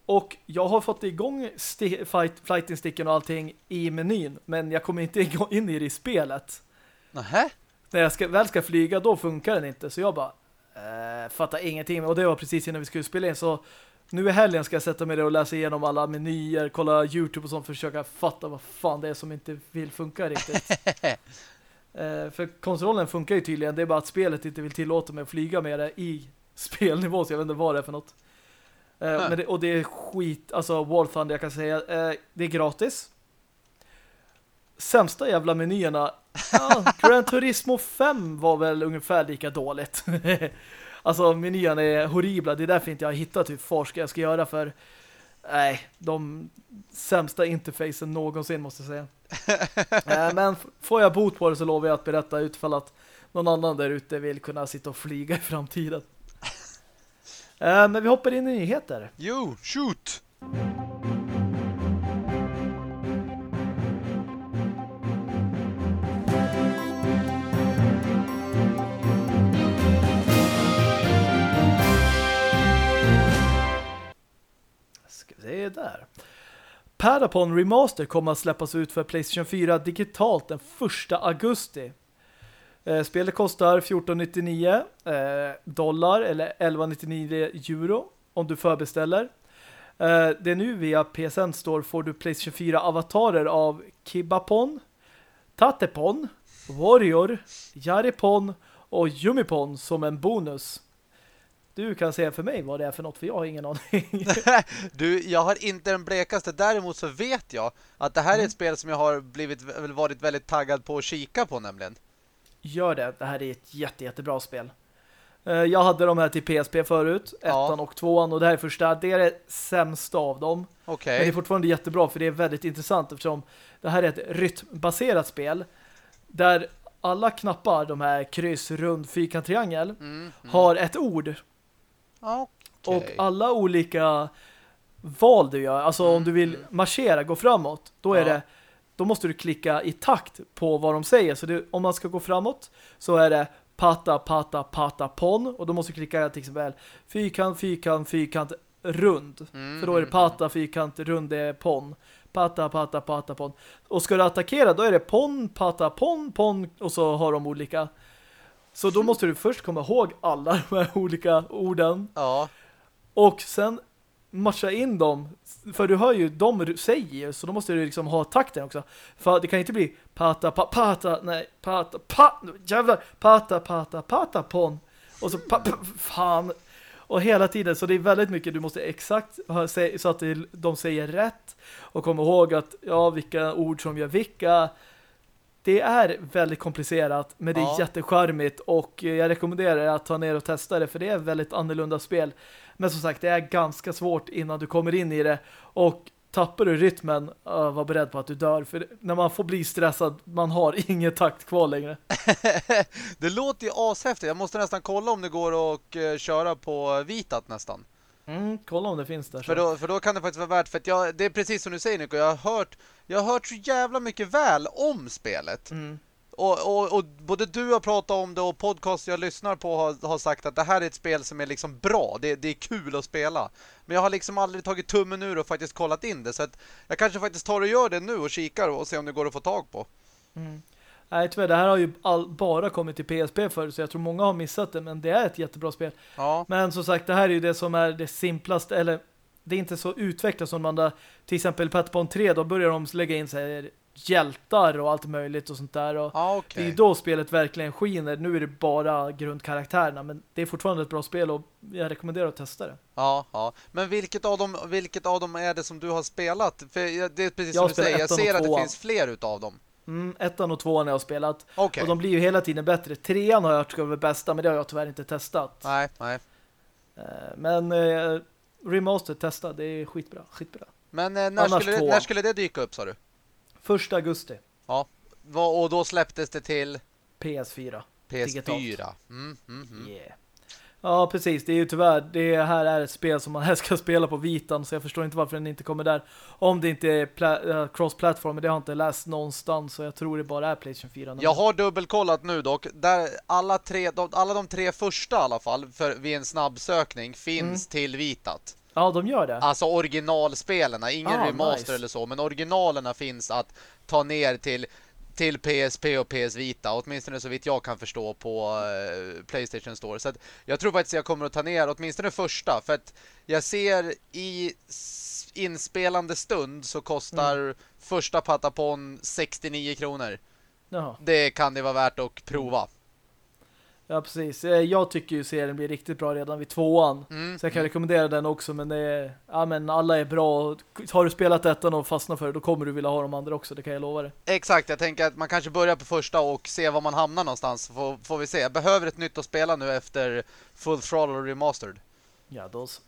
Och jag har fått igång sti- fight, sticken och allting i menyn. Men jag kommer inte in i det i spelet. Nähä? När jag ska, väl ska flyga, då funkar den inte. Så jag bara, eh, fattar ingenting. Och det var precis innan vi skulle spela in. Så nu i helgen ska jag sätta mig där och läsa igenom alla menyer, kolla YouTube och sånt för försöka fatta vad fan det är som inte vill funka riktigt. eh, för kontrollen funkar ju tydligen. Det är bara att spelet inte vill tillåta mig att flyga med det i spelnivå. Så jag vet inte vad det är för något. Men det, och det är skit. Alltså War Thunder, jag kan säga. Eh, det är gratis. Sämsta jävla menyerna. Ja, Gran Turismo 5 var väl ungefär lika dåligt. alltså menyerna är horribla. Det är därför inte jag har hittat hur forska jag ska göra för nej, de sämsta interfacen någonsin måste jag säga. Eh, men får jag bot på det så lovar jag att berätta utfall att någon annan där ute vill kunna sitta och flyga i framtiden. Eh, men vi hoppar in i nyheter. Jo, shoot! Ska vi se där. Padapon Remaster kommer att släppas ut för Playstation 4 digitalt den 1 augusti. Eh, spelet kostar 14,99 eh, dollar eller 11,99 euro om du förbeställer. Eh, det är nu via PSN Store får du Playstation 4 avatarer av Kibapon, Tatepon, Warrior, Jaripon och Yumipon som en bonus. Du kan säga för mig vad det är för något för jag har ingen aning. Du, jag har inte den blekaste. Däremot så vet jag att det här är ett spel som jag har blivit varit väldigt taggad på att kika på nämligen. Gör det. Det här är ett jätte, jättebra spel. Eh, Jag hade de här till PSP förut, Ja. ettan och tvåan, och det här är första. Det är det sämsta av dem. Okej. Men det är fortfarande jättebra för det är väldigt intressant eftersom det här är ett rytmbaserat spel där alla knappar, de här kryss, rund, fyrkant, triangel, Mm, mm. har ett ord. Okej. Och alla olika val du gör, alltså om du vill marschera, gå framåt, då är Mm. Ja. det då måste du klicka i takt på vad de säger. Så det, om man ska gå framåt så är det pata, pata, pata, pon. Och då måste du klicka till exempel fyrkant, fyrkant, fyrkant, rund. Mm, För då är det pata, fyrkant, rund, det är pon. Pata, pata, pata, pon. Och ska du attackera, då är det pon, pata, pon, pon. Och så har de olika. Så då måste du först komma ihåg alla de här olika orden. Ja. Och sen matcha in dem. För du hör ju, de säger så då måste du liksom ha takten också. För det kan inte bli pata, pa, pata, nej, pata, pa, jävlar, pata, pata, pata, pon. Och så, pa, pa, fan. Och hela tiden, så det är väldigt mycket du måste exakt så att de säger rätt. Och komma ihåg att, ja, vilka ord som gör vilka. Det är väldigt komplicerat, men det är Ja. jättecharmigt och jag rekommenderar att ta ner och testa det för det är väldigt annorlunda spel. Men som sagt, det är ganska svårt innan du kommer in i det och tappar du rytmen, uh, var beredd på att du dör. För när man får bli stressad, man har ingen takt kvar längre. det låter ju ashäftigt. Jag måste nästan kolla om det går att eh, köra på Vitat nästan. Mm, kolla om det finns där. För då, för då kan det faktiskt vara värt för att jag, det är precis som du säger Nico, jag har hört jag har hört så jävla mycket väl om spelet. Mm. Och, och, och både du har pratat om det och podcast jag lyssnar på har, har sagt att det här är ett spel som är liksom bra. Det, det är kul att spela. Men jag har liksom aldrig tagit tummen ur och faktiskt kollat in det. Så att jag kanske faktiskt tar och gör det nu och kikar och ser om det går att få tag på. Mm. Nej, tyvärr, det här har ju all, bara kommit till PSP förr så jag tror många har missat det, men det är ett jättebra spel. Ja. Men som sagt, det här är ju det som är det simplaste, eller det är inte så utvecklat som man där, till exempel Patapon 3, då börjar de lägga in så här hjältar och allt möjligt och sånt där. Och Ja, Det är då spelet verkligen skiner. Nu är det bara grundkaraktärerna, men det är fortfarande ett bra spel och jag rekommenderar att testa det. Ja, ja. Men vilket av dem vilket av dem är det som du har spelat? För det är precis Jag som du säger, jag ser att det finns fler utav dem. Mm, ettan och tvåan har jag spelat. Okej. Och de blir ju hela tiden bättre. Trean har jag hört ska vara bästa, men det har jag tyvärr inte testat. Nej, nej. Eh, Men eh, Remaster testa, det är skitbra. skitbra. Men eh, när, Annars skulle det, när skulle det dyka upp sa du? Första augusti, Vad- Och då släpptes det till PS4. PS4. Mm, mm, mm. Yeah. Ja, precis. Det är ju tyvärr, det här är ett spel som man helst ska spela på vitan så jag förstår inte varför den inte kommer där. Om det inte är eh, cross-platform, men det har jag inte läst någonstans så jag tror det bara är PlayStation 4. nu. Jag har dubbelkollat nu dock. Där alla, tre, de, alla de tre första i alla fall för, vid en snabbsökning finns Mm. tillvitat. Ja, de gör det. Alltså originalspelarna, ingen Ah, remaster nice. eller så, men originalerna finns att ta ner till till PSP och PS Vita, åtminstone så vitt jag kan förstå på eh, Playstation Store. Så att jag tror faktiskt jag kommer att ta ner åtminstone första, för att jag ser i inspelande stund så kostar Mm. första Patapon 69 kronor. Jaha. Det kan det vara värt att prova. Ja, precis. Eh, Jag tycker ju serien blir riktigt bra redan vid tvåan. Mm. Så jag kan rekommendera den också, men är, ja, men alla är bra. Har du spelat ettan och fastnat för det, då kommer du vilja ha de andra också, det kan jag lova dig. Exakt, jag tänker att man kanske börjar på första och ser var man hamnar någonstans. Får, får vi se. Jag behöver ett nytt att spela nu efter Full Throttle Remastered. Ja, då så.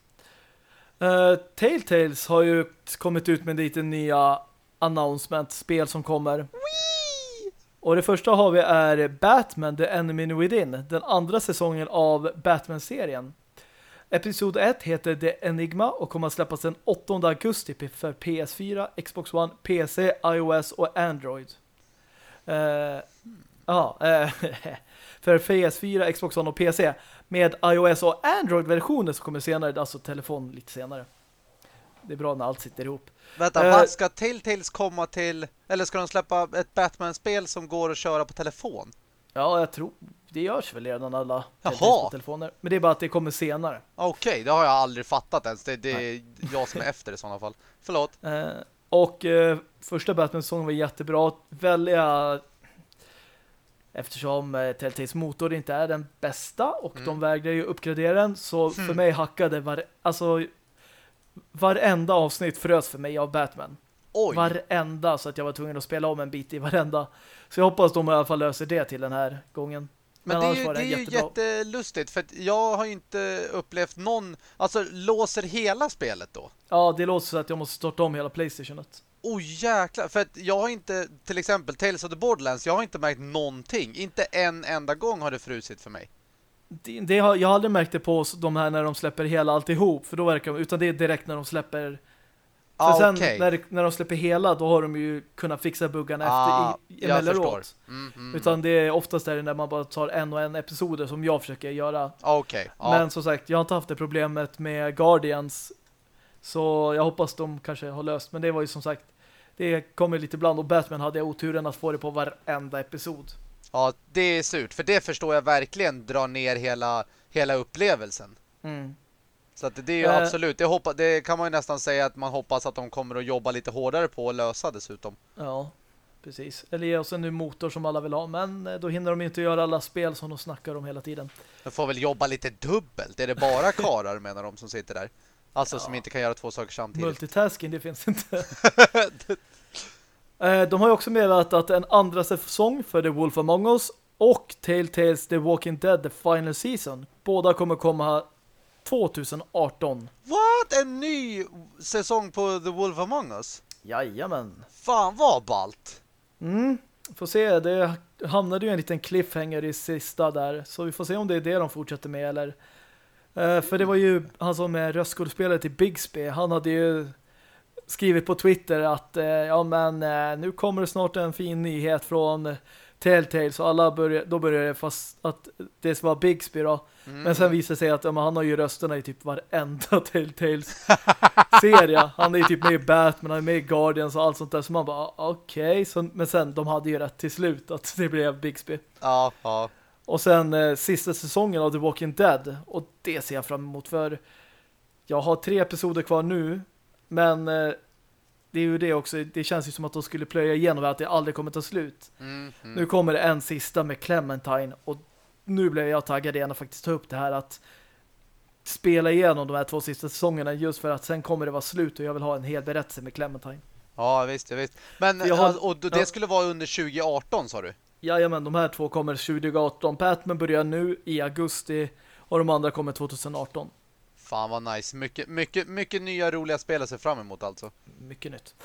Uh, Telltales har ju kommit ut med lite nya announcement, spel som kommer. Och det första har vi är Batman, The Enemy Within, den andra säsongen av Batman-serien. Episod 1 heter The Enigma och kommer att släppas den 8 augusti för PS4, Xbox One, PC, iOS och Android. Eh, Ja, uh, för PS4, Xbox One och PC med iOS och Android-versioner som kommer senare, alltså telefon lite senare. Det är bra när allt sitter ihop. Vänta, vad ska Telltales komma till? Eller ska de släppa ett Batman-spel som går att köra på telefon? Ja, jag tror det görs väl redan alla telefoner. Men det är bara att det kommer senare. Okej, det har jag aldrig fattat ens. Det, det är jag som är efter i sådana fall. Förlåt. Eh, och eh, första Batman-säsongen var jättebra. Välja eftersom eh, Telltales motor inte är den bästa och Mm. de vägrar ju uppgradera den så för Hmm. mig hackade var, alltså varenda avsnitt frös för mig av Batman. Oj. Varenda så att jag var tvungen att spela om en bit i varenda. Så jag hoppas de i alla fall löser det till den här gången. Men, Men det är ju, det är ju jättelustigt för jag har ju inte upplevt någon... Alltså, låser hela spelet då? Ja, det låter så att jag måste starta om hela Playstationet. Oh jäklar, för att jag har inte, till exempel Tales of the Borderlands, jag har inte märkt någonting. Inte en enda gång har det frusit för mig. Det, det har, jag har aldrig märkt det på de här när de släpper hela alltihop. För då verkar de, utan det är direkt när de släpper Ah, sen okej. när, när de släpper hela då har de ju kunnat fixa buggarna Ah, efter i, emellanåt. Mm, mm, Utan det är oftast är det när man bara tar en och en episoder som jag försöker göra. Okej, ja. Men som sagt, jag har inte haft det problemet med Guardians. Så jag hoppas de kanske har löst. Men det var ju som sagt, det kommer lite ibland. Och Batman hade jag oturen att få det på varenda episod. Ja, det är surt. För det förstår jag verkligen drar ner hela, hela upplevelsen. Mm. Så att det är ju Eh. absolut, det, hoppa, det kan man ju nästan säga att man hoppas att de kommer att jobba lite hårdare på att lösa dessutom. Ja, precis. Eller ge oss en ny motor som alla vill ha. Men eh, då hinner de inte göra alla spel som de snackar om hela tiden. De får väl jobba lite dubbelt. Är det bara karar menar de som sitter där? Alltså Ja. som inte kan göra två saker samtidigt. Multitasking, det finns inte. Eh, De har ju också meddelat att en andra säsong för The Wolf Among Us och Telltales The Walking Dead The Final Season. Båda kommer komma 2018. What? En ny säsong på The Wolf Among Us? Jajamän. Fan vad ballt! Mm, får se. Det hamnade ju en liten cliffhanger i sista där. Så vi får se om det är det de fortsätter med eller... Eh, för det var ju han som är röstskådespelare till Bigsby. Han hade ju skrivit på Twitter att eh, ja men eh, nu kommer det snart en fin nyhet från Telltale så alla började, då började det fast att det var Bixby då. Mm. Men sen visade det sig att ja, han har ju rösterna i typ varenda Telltales serie. Han är ju typ med i Batman, han är med i Guardians och allt sånt där. Så man bara, ah, okej. Okay. Men sen, de hade ju rätt till slut att det blev Bixby. Ja, ja. Och sen eh, sista säsongen av The Walking Dead. Och det ser jag fram emot för jag har tre episoder kvar nu. Men eh, det är ju det också. Det känns ju som att de skulle plöja igenom att det aldrig kommer ta slut. Mm, mm. Nu kommer det en sista med Clementine. Och nu blev jag taggad igen att faktiskt ta upp det här att spela igenom de här två sista säsongerna just för att sen kommer det vara slut och jag vill ha en hel berättelse med Clementine. Ja, visst, visst. Men Jag har- och det ja. skulle vara under 2018 sa du? Jajamän, de här två kommer 2018. Batman börjar nu i augusti och de andra kommer 2018. Fan vad nice. Mycket, mycket, mycket nya roliga spel att se fram emot alltså. Mycket nytt.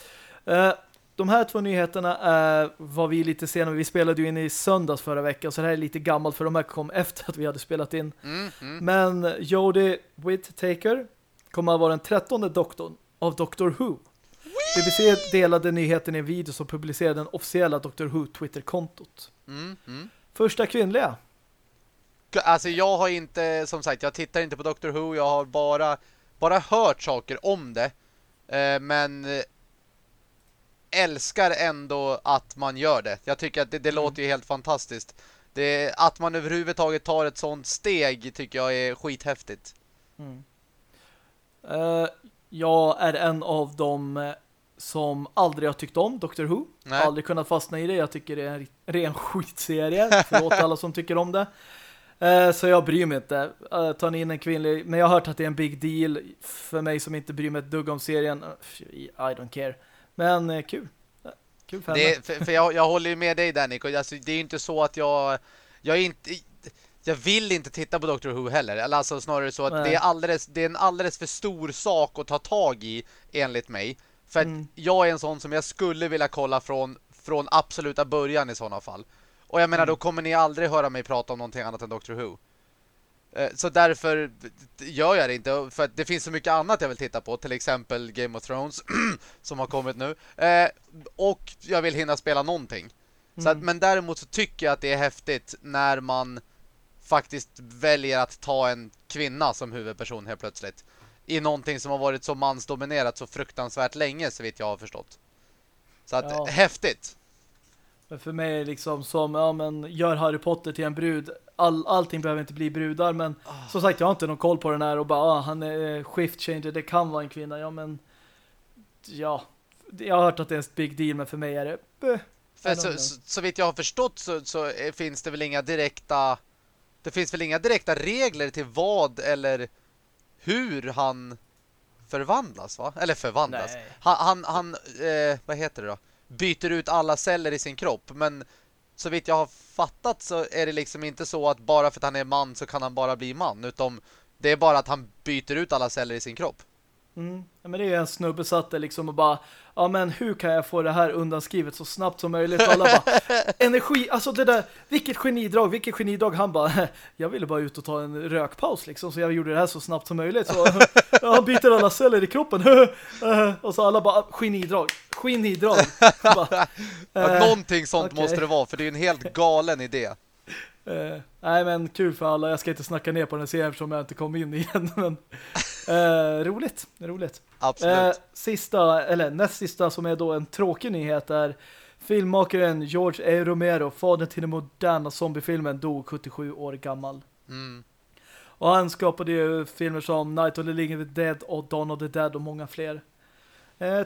Eh, de här två nyheterna var vi lite senare. Vi spelade ju in i söndags förra veckan så det här är lite gammalt för de här kom efter att vi hade spelat in. Mm, mm. Men Jodie Whittaker kommer att vara den trettonde doktorn av Doctor Who. BBC delade nyheten i en video som publicerade den officiella Doctor Who Twitter-kontot. Mm, mm. Första kvinnliga. Alltså jag har inte, som sagt, jag tittar inte på Doctor Who. Jag har bara, bara hört saker om det. Eh, men eh, älskar ändå att man gör det. Jag tycker att det, det låter ju helt fantastiskt. Det, att man överhuvudtaget tar ett sånt steg tycker jag är skithäftigt. Eh, jag är en av dem eh, som aldrig har tyckt om Doctor Who. Nej. Aldrig kunnat fastna i det. Jag tycker det är en ren skitserie. Förlåt alla som tycker om det. Eh, så jag bryr mig inte. Uh, ta in en kvinnlig. Men jag har hört att det är en big deal för mig som inte bryr mig ett dugg om serien. Eh, I don't care. Men eh, kul. Eh, Kul för. Det, för, för jag, jag håller ju med dig där Nico. Alltså, det är ju inte så att jag jag är inte jag vill inte titta på Doctor Who heller. Eller alltså snarare så att Nej. det är alldeles det är en alldeles för stor sak att ta tag i enligt mig. För att Mm. jag är en sån som jag skulle vilja kolla från från absoluta början i sådana fall. Och jag menar Mm. då kommer ni aldrig höra mig prata om någonting annat än Doctor Who. Eh, Så därför gör jag det inte För det finns så mycket annat jag vill titta på Till exempel Game of Thrones Som har kommit nu Eh, Och jag vill hinna spela någonting så att, Mm. Men däremot så tycker jag att det är häftigt När man faktiskt väljer att ta en kvinna som huvudperson helt plötsligt I någonting som har varit så mansdominerat så fruktansvärt länge så vitt jag har förstått Så att, Ja. häftigt för mig är liksom som, ja men gör Harry Potter till en brud. All, allting behöver inte bli brudar, men Ah. som sagt, jag har inte någon koll på den här och bara, ah, han är eh, shift changer, det kan vara en kvinna. Ja, men ja, jag har hört att det är en big deal, men för mig är det bö. För I don't så, så, så vitt jag har förstått så, så eh, finns det väl inga direkta Det finns väl inga direkta regler till vad eller hur han förvandlas va? Eller förvandlas. Nej. Han, han, han eh, vad heter det då? Byter ut alla celler i sin kropp. Men så vitt jag har fattat så är det liksom inte så att bara för att han är man så kan han bara bli man. Utan det är bara att han byter ut alla celler i sin kropp. Mm. Ja, men det är ju en snubbe satt där liksom och bara, ja men hur kan jag få det här undanskrivet så snabbt som möjligt? Och alla bara, energi, alltså det där, vilket genidrag, vilket genidrag. Han bara, jag ville bara ut och ta en rökpaus liksom, så jag gjorde det här så snabbt som möjligt. Så han byter alla celler i kroppen. och så alla bara, genidrag, genidrag. bara, Ja, eh, någonting sånt okej. måste det vara för det är en helt galen idé. Eh, nej men kul för alla. Jag ska inte snacka ner på den serien eftersom jag inte kom in igen. Men, eh, roligt, roligt. Absolut. Eh, sista, eller näst sista som är då en tråkig nyhet är filmmakaren George A. Romero, fadern till den moderna zombiefilmen, dog 77 år gammal. Mm. Och han skapade ju filmer som Night of the Living Dead och Dawn of the Dead och många fler.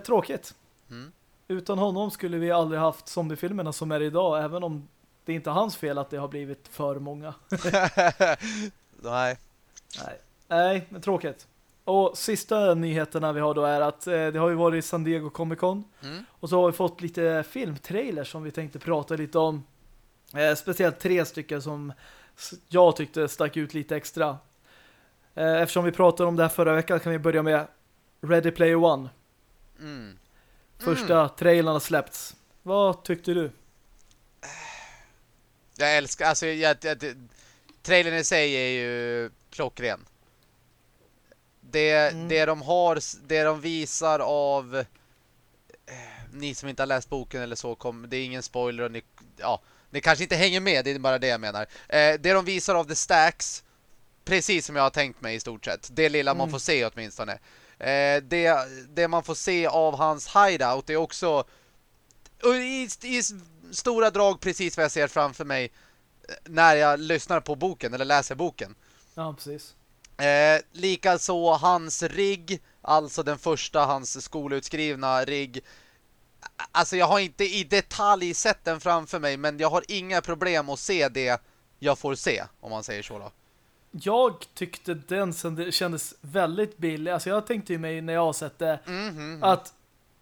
Tråkigt. Mm. Utan honom skulle vi aldrig haft zombiefilmerna som är idag, även om det är inte hans fel att det har blivit för många. Nej. Nej, Nej men tråkigt. Och sista nyheterna vi har då är att eh, det har ju varit San Diego Comic Con Mm. och så har vi fått lite filmtrailers som vi tänkte prata lite om. Eh, speciellt tre stycken som jag tyckte stack ut lite extra. Eh, eftersom vi pratade om det här förra veckan kan vi börja med Ready Player One. Mm. Första trailern har släppts. Vad tyckte du? Jag älskar, alltså jag, jag, trailern i sig är ju klockren. Det, Mm. det de har, det de visar av eh, ni som inte har läst boken eller så, kom, det är ingen spoiler och ni, ja, Ni kanske inte hänger med, det är bara det jag menar. Eh, det de visar av The Stacks, precis som jag har tänkt mig i stort sett. Det lilla man Mm. får se åtminstone. Eh, det, det man får se av hans hideout är också i, i stora drag precis vad jag ser framför mig eh, när jag lyssnar på boken eller läser boken. Ja, precis. Eh, Likaså hans rigg, alltså den första, hans skoleutskrivna rigg. Alltså jag har inte i detalj sett den framför mig, men jag har inga problem att se det jag får se, om man säger så då. Jag tyckte den kändes väldigt billig. Alltså jag tänkte ju mig när jag har sett det Mhm. att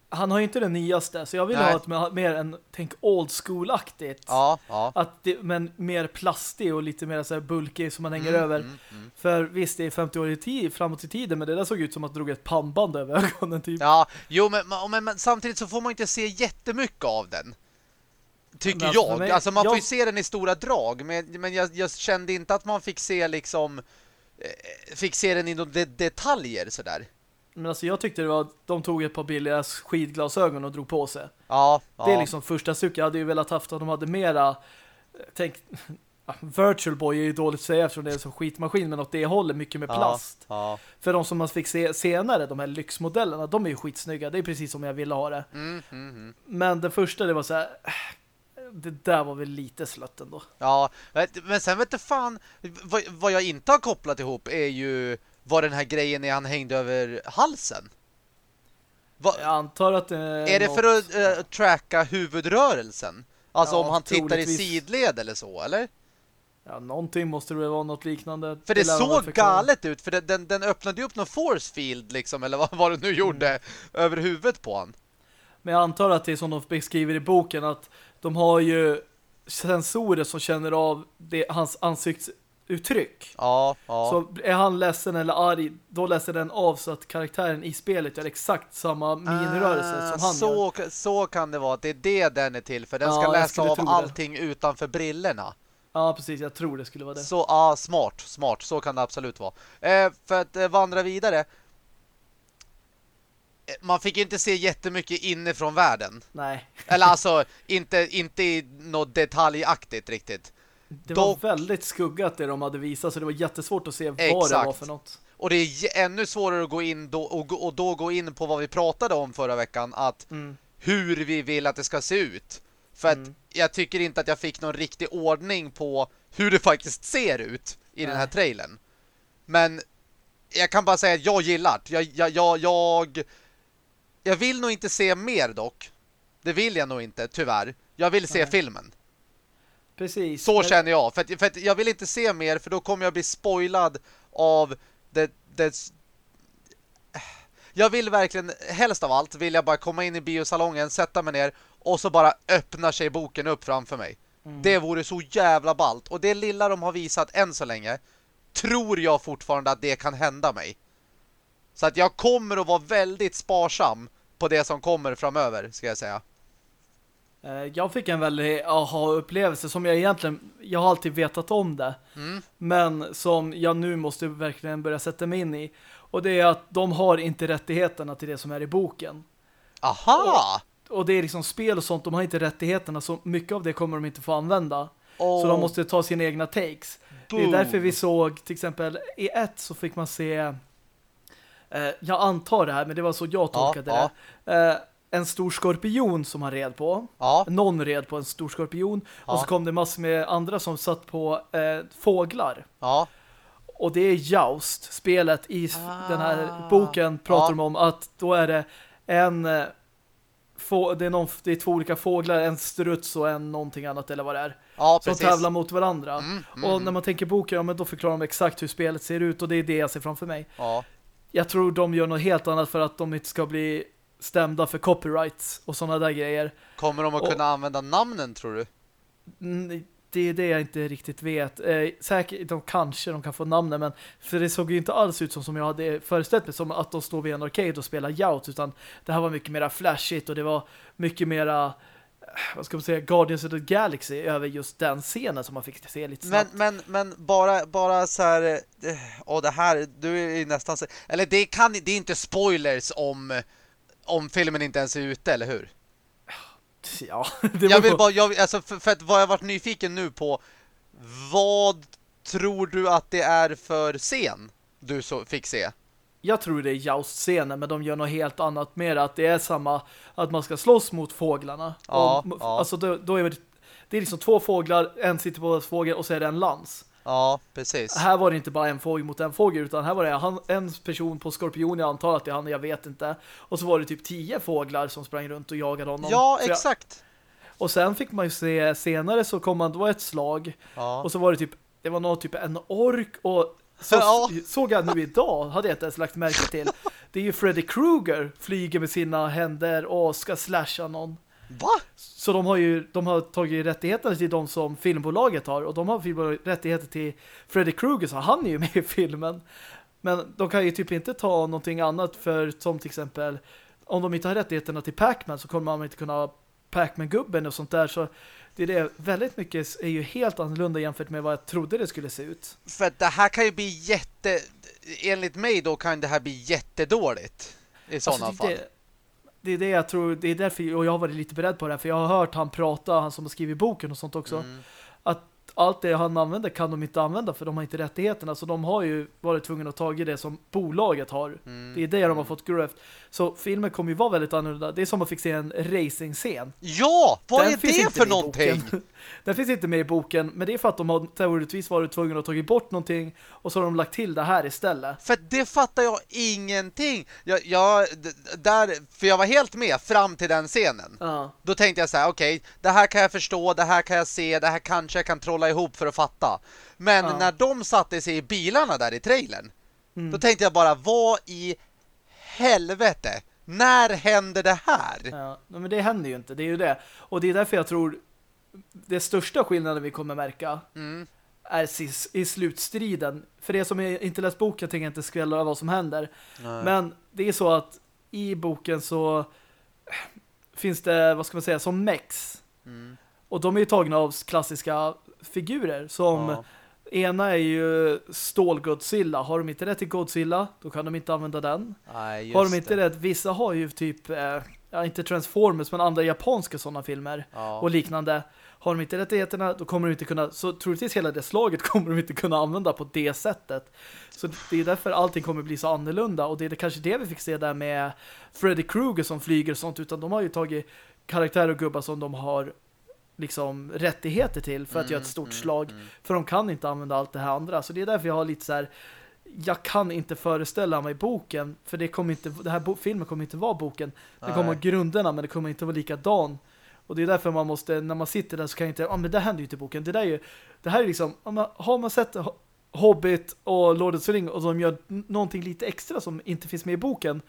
han har ju inte den nyaste, så jag vill Nej. ha ett mer- mer en, tänk old school-aktigt. Ja, ja. Att det, men mer plastig och lite mer så här bulkig som man hänger Mm, över. mm, mm. För visst, det är 50 år i tid, framåt i tiden, men det där såg ut som att drog ett pannband över ögonen typ. Ja, jo men, men, men samtidigt så får man inte se jättemycket av den. Tycker Men alltså, jag. mig- alltså man får ju jag- se den i stora drag, men, men jag, jag kände inte att man fick se liksom eh, fick se den i de detaljer sådär. Men alltså jag tyckte det var de tog ett par billiga skidglasögon och drog på sig. Ja, ja. Det är liksom första stycket. Jag hade ju velat haft att de hade mera eh, tänk Virtual Boy är ju dåligt att säga eftersom det är en sån skitmaskin men åt det håller mycket med plast. Ja. För de som man fick se senare, de här lyxmodellerna, de är ju skitsnygga. Det är precis som jag ville ha det. Mm, mm, mm. Men den första, det var så här. äh, Det där var väl lite slött ändå. Ja, men sen vet du fan vad, vad jag inte har kopplat ihop är ju vad den här grejen är han hängde över halsen. Va, Jag antar att det är det något- för att eh, tracka huvudrörelsen? Alltså Ja, om han tittar i sidled eller så, eller? Ja, någonting måste det väl vara något liknande. För det såg galet ut, för det, den, den öppnade ju upp någon force field liksom, eller vad, vad det nu gjorde, Mm. över huvudet på han. Men jag antar att det är som de beskriver i boken att de har ju sensorer som känner av det, hans ansiktsuttryck. Ja, ja. Så är han ledsen eller arg, då läser den av så att karaktären i spelet gör exakt samma minrörelse som han så, gör. så kan det vara, det är det den är till, för den Ja, ska läsa av tro det. allting utanför brillorna. Ja, precis. Jag tror det skulle vara det. Så, ja, smart, smart. Så kan det absolut vara. Eh, för att eh, vandra vidare. Eh, Man fick ju inte se jättemycket inifrån världen. Nej. Eller alltså, inte, inte i något detaljaktigt riktigt. Det Dock- var väldigt skuggat det de hade visat så det var jättesvårt att se vad det Exakt. var för något. Och det är ännu svårare att gå in då, och, och då gå in på vad vi pratade om förra veckan. Att Mm. hur vi vill att det ska se ut. För att Mm. jag tycker inte att jag fick någon riktig ordning på hur det faktiskt ser ut i den här Nej. trailern. Men jag kan bara säga att jag gillar det. Jag, jag, jag, jag, jag vill nog inte se mer dock. Det vill jag nog inte, tyvärr. Jag vill se Nej. filmen. Precis. Så känner jag. För, att, för att jag vill inte se mer för då kommer jag bli spoilad av det, det... Jag vill verkligen, helst av allt vill jag bara komma in i biosalongen, sätta mig ner och så bara öppnar sig boken upp framför mig. Mm. Det vore så jävla ballt. Och det lilla de har visat än så länge tror jag fortfarande att det kan hända mig. Så att jag kommer att vara väldigt sparsam på det som kommer framöver, ska jag säga. Eh, Jag fick en väldigt aha-upplevelse som jag egentligen, jag har alltid vetat om det. Mm. Men som jag nu måste verkligen börja sätta mig in i. Och det är att de har inte rättigheterna till det som är i boken. Aha! Och det är liksom spel och sånt, de har inte rättigheterna så mycket av det kommer de inte få använda. Oh, Så de måste ta sina egna takes. Det är boom. därför vi såg till exempel i ett så fick man se eh, jag antar det här, men det var så jag tolkade ja. det. Eh, en stor skorpion som han red på. Ja, Någon red på en stor skorpion. Ja. Och så kom det massor med andra som satt på eh, fåglar. ja. Och det är Joust, spelet i Ah. den här boken pratar de om att då är det en eh, få, det, är någon, det är två olika fåglar, en struts och en någonting annat eller vad det är. Ja, Som precis. tävlar mot varandra. Mm, mm, Och mm. när man tänker boken, ja, men då förklarar de exakt hur spelet ser ut och det är det jag ser framför mig. Ja. Jag tror de gör något helt annat för att de inte ska bli stämda för copyrights och sådana där grejer. Kommer de att Och- kunna använda namnen, tror du? Mm, Det är det jag inte riktigt vet. Eh, säkert, de kanske de kan få namnen, men för det såg ju inte alls ut som, som jag hade föreställt mig, som att de står vid en arcade och spelar Yout, utan det här var mycket mera flashigt och det var mycket mera eh, vad ska man säga, Guardians of the Galaxy över just den scenen som man fick se lite Men, snabbt. men, men bara, bara så här... eh, Och det här, du är nästan... så- Eller det, kan, det är inte spoilers om, om filmen inte ens är ute, eller hur? Ja, det Jag vill bara, jag, alltså för, för att vad jag varit nyfiken nu på vad tror du att det är för scen du så fick se? Jag tror det är Joust-scenen, men de gör något helt annat mer. Att det är samma, att man ska slåss mot fåglarna. Ja, och, ja. Alltså då, då är det, det är liksom två fåglar, en sitter på fågel och så är det en lans. Ja, precis. Här var det inte bara en fågel mot en fågel, utan här var det han, en person på skorpion, jag antar att det är han, jag vet inte. Och så var det typ tio fåglar som sprang runt och jagade honom. Ja, Så jag- exakt. och sen fick man ju se, senare så kom man, det var ett slag. Ja. Och så var det typ, det var något typ en ork och så Ja. såg jag nu idag, hade jag inte ens lagt märke till. Det är ju Freddy Krueger flyger med sina händer och ska slasha någon. Va? Så de har ju de har tagit rättigheterna till de som filmbolaget har och de har rättigheter till Freddy Krueger så han är ju med i filmen. Men de kan ju typ inte ta någonting annat för som till exempel om de inte har rättigheterna till Pac-Man så kommer man inte kunna ha Pac-Man-gubben och sånt där så det är det, väldigt mycket är ju helt annorlunda jämfört med vad jag trodde det skulle se ut. För att det här kan ju bli jätte... Enligt mig då kan det här bli jättedåligt. I sådana Alltså, fall. det, det är det jag tror, det är därför och jag har varit lite beredd på det här, för jag har hört han prata, han som har skrivit boken och sånt också, Mm allt det han använder kan de inte använda för de har inte rättigheterna, så de har ju varit tvungna att ta det som bolaget har. Mm. Det är det de har fått grö efter. Så filmen kommer ju vara väldigt annorlunda. Det är som att fick se en racing-scen. Ja! Vad Den är det för någonting? Den finns inte med i boken, men det är för att de har teoretiskt varit tvungna att ta bort någonting och så har de lagt till det här istället. För det fattar jag ingenting. Jag, jag, där, för jag var helt med fram till den scenen. Ja. Då tänkte jag så här, okej, det här kan jag förstå, det här kan jag se, det här kanske jag kan trolla ihop för att fatta. Men Ja. när de satte sig i bilarna där i trailern, Mm. då tänkte jag bara, vad i helvete? När händer det här? Ja, men det händer ju inte, det är ju det. Och det är därför jag tror det största skillnaden vi kommer märka Mm. är i, slutstriden. För det som är, inte läst boken tänker jag inte skrälla vad som händer. Nej. Men det är så att i boken så finns det, vad ska man säga, som mex. Mm. Och de är ju tagna av klassiska figurer som Ja. ena är ju Stål-Godzilla. Har de inte rätt till Godzilla, då kan de inte använda den. Nej, Har de inte det. rätt, vissa har ju typ, eh, ja inte Transformers, men andra japanska sådana filmer Ja. och liknande. Har de inte rättigheterna, då kommer de inte kunna, så troligtvis hela det slaget kommer de inte kunna använda på det sättet. Så det är därför allting kommer bli så annorlunda och det är det kanske det vi fick se där med Freddy Krueger som flyger och sånt, utan de har ju tagit karaktärer och gubbar som de har liksom rättigheter till för att Mm, göra ett stort mm, slag. mm. För de kan inte använda allt det här andra. Så det är därför jag har lite så här jag kan inte föreställa mig boken för det kommer inte det här filmen kommer inte vara boken. Den kommer Nej. grunderna men det kommer inte vara likadan. Och det är därför man måste när man sitter där så kan jag inte ja men det händer ju inte i boken. Det där är ju det här är liksom om man, har man sett Ho- Hobbit och Lord of the Ring och de gör någonting lite extra som inte finns med i boken.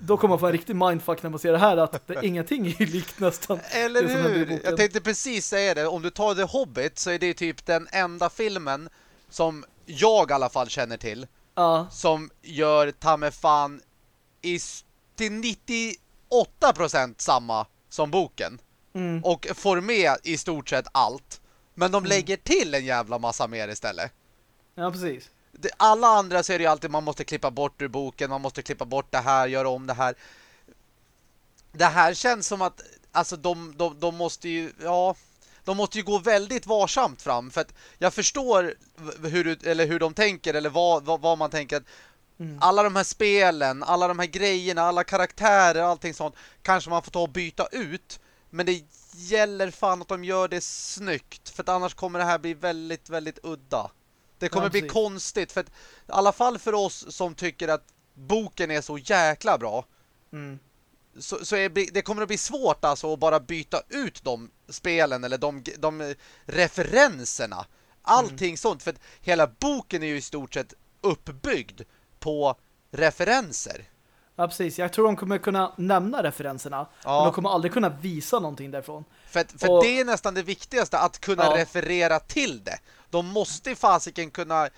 Då kommer man få en riktig mindfuck när man ser det här att det, ingenting är likt nästan. Eller hur? Jag tänkte precis säga det. Om du tar The Hobbit så är det typ den enda filmen som jag i alla fall känner till Ja, som gör ta mig fan i, till 98% samma som boken. mm, Och får med i stort sett allt. Men de Mm. lägger till en jävla massa mer istället. ja precis. Alla andra så är det ju alltid man måste klippa bort ur boken, man måste klippa bort det här, göra om det här. Det här känns som att alltså de, de, de måste ju ja, de måste ju gå väldigt varsamt fram för att jag förstår hur eller hur de tänker eller vad, vad, vad man tänker Mm. alla de här spelen, alla de här grejerna, alla karaktärer, allting sånt kanske man får ta och byta ut. Men det gäller fan att de gör det snyggt. För att annars kommer det här bli väldigt, väldigt udda. Det kommer Ja, bli konstigt. För att, I alla fall för oss som tycker att boken är så jäkla bra. Mm. Så, så är, det kommer att bli svårt alltså att bara byta ut de spelen eller de, de referenserna. Allting sånt. För att hela boken är ju i stort sett uppbyggd på referenser. Ja, precis. Jag tror de kommer kunna nämna referenserna. Ja. Men de kommer aldrig kunna visa någonting därifrån. För, att- för Och- det är nästan det viktigaste, att kunna Ja. referera till det. De måste i fasiken kunna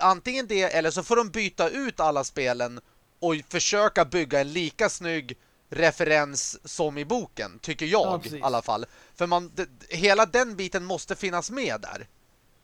antingen det eller så får de byta ut alla spelen och försöka bygga en lika snygg referens som i boken, tycker Ja, jag precis. i alla fall. För man, hela den biten måste finnas med där.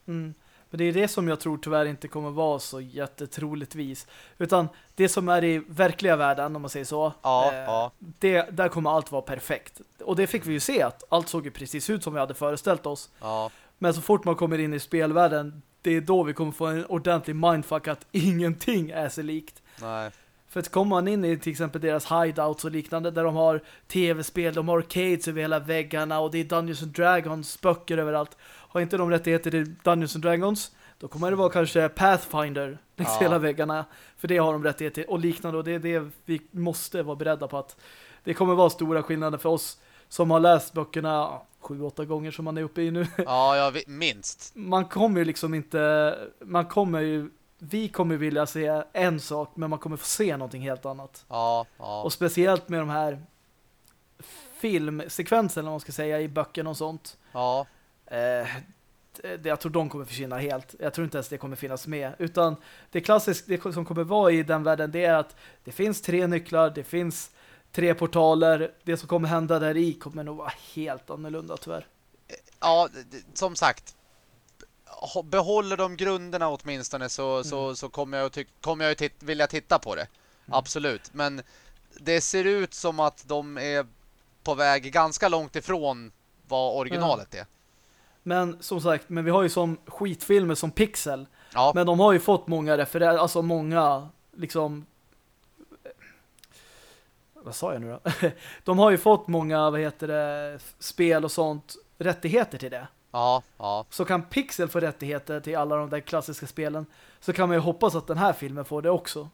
Mm. Men det är det som jag tror tyvärr inte kommer vara så jättetroligtvis. Utan det som är i verkliga världen, om man säger så, Ja, eh, ja. Det, där kommer allt vara perfekt. Och det fick vi ju se att allt såg ju precis ut som vi hade föreställt oss. Ja, Men så fort man kommer in i spelvärlden, det är då vi kommer få en ordentlig mindfuck att ingenting är sig likt. nej. För att kommer man in i till exempel deras hideouts och liknande där de har tv-spel, de har arcades över hela väggarna och det är Dungeons and Dragons böcker överallt. Har inte de rättigheter till Dungeons and Dragons, då kommer det vara kanske Pathfinder längs Ja. hela väggarna. För det har de rättigheter till och liknande och det är det vi måste vara beredda på att det kommer vara stora skillnader för oss som har läst böckerna sju, åtta gånger som man är uppe i nu. Ja, ja, vi- minst. man kommer ju liksom inte man kommer ju vi kommer vilja se en sak men man kommer få se någonting helt annat. Ja, ja. Och speciellt med de här filmsekvenserna, vad man ska säga, i böckerna och sånt. ja. Eh, det, jag tror de kommer försvinna helt. Jag tror inte ens det kommer finnas med. Utan det klassiska, det som kommer vara i den världen, det är att det finns tre nycklar, det finns tre portaler. Det som kommer hända där i kommer nog vara helt annorlunda tyvärr. ja, som sagt. Behåller de grunderna åtminstone så, så, så kommer jag, kommer jag tit- vilja titta på det. Absolut. Men det ser ut som att de är på väg ganska långt ifrån vad originalet är. Men som sagt, men vi har ju som skitfilmer som Pixel. Ja, Men de har ju fått många referenser, alltså många liksom vad sa jag nu då? De har ju fått många, vad heter det, spel och sånt rättigheter till det. ja, ja. Så kan Pixel få rättigheter till alla de där klassiska spelen så kan man ju hoppas att den här filmen får det också.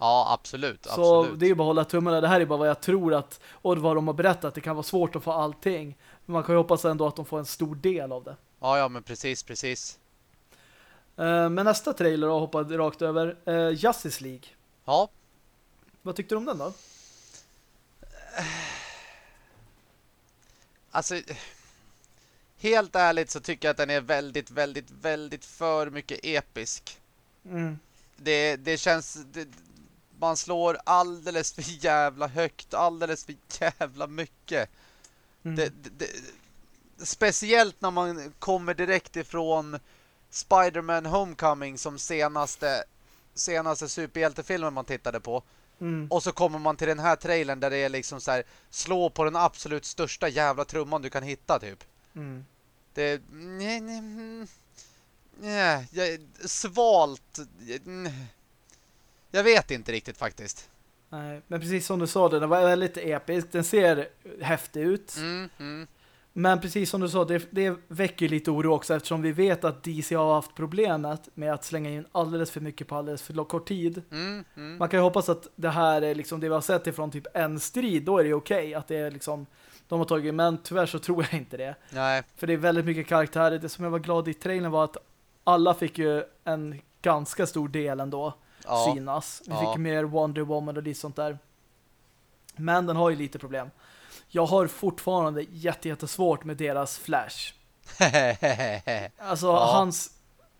Ja, absolut. Så absolut. det är ju bara att hålla tummarna. Det här är bara vad jag tror att, och vad de har berättat, det kan vara svårt att få allting. Man kan ju hoppas ändå att de får en stor del av det. Ja, ja, men precis, precis. Eh, Men nästa trailer då hoppade rakt över. Eh, Justice League. Ja, Vad tyckte du om den då? alltså helt ärligt så tycker jag att den är väldigt, väldigt, väldigt för mycket episk. Mm. Det, det känns... Det, man slår alldeles för jävla högt, alldeles för jävla mycket. Mm. Det, det, det, speciellt när man kommer direkt ifrån Spider-Man Homecoming som senaste senaste superhjältefilmen man tittade på. Mm. Och så kommer man till den här trailern där det är liksom så här slå på den absolut största jävla trumman du kan hitta typ. Mm. Det nej, nej, mm, nej, jag, svalt. Jag vet inte riktigt faktiskt. Nej, men precis som du sa, den var väldigt episk. Den ser häftig ut. Mm, mm, Men precis som du sa, det, det väcker lite oro också eftersom vi vet att DC har haft problemet med att slänga in alldeles för mycket på alldeles för kort tid. mm, mm. Man kan ju hoppas att det här är liksom det vi har sett ifrån typ en strid, då är det okej att det är liksom de har tagit, men tyvärr så tror jag inte det. Nej, För det är väldigt mycket karaktärer. Det som jag var glad i trailern var att alla fick ju en ganska stor del ändå ja. synas. Vi Ja. fick mer Wonder Woman och lite sånt där. Men den har ju lite problem. Jag har fortfarande jätte, jättesvårt med deras Flash. Alltså Ja. hans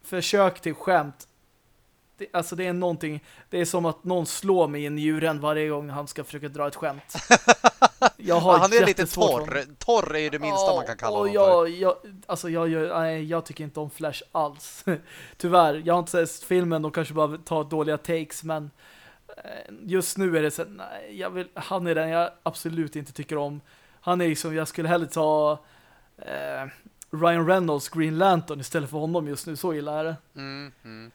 försök till skämt det, alltså det är någonting det är som att någon slår mig i njuren varje gång han ska försöka dra ett skämt. Jag han är lite för torr. Torr är ju det minsta man kan kalla honom jag, jag, alltså jag, nej, jag tycker inte om Flash alls. Tyvärr, jag har inte sett filmen och kanske bara tar dåliga takes, men eh, just nu är det så nej, jag vill, han är den jag absolut inte tycker om. Han är liksom, jag skulle hellre ta eh, Ryan Reynolds Green Lantern istället för honom just nu, så illa är det. för. Mm, mm.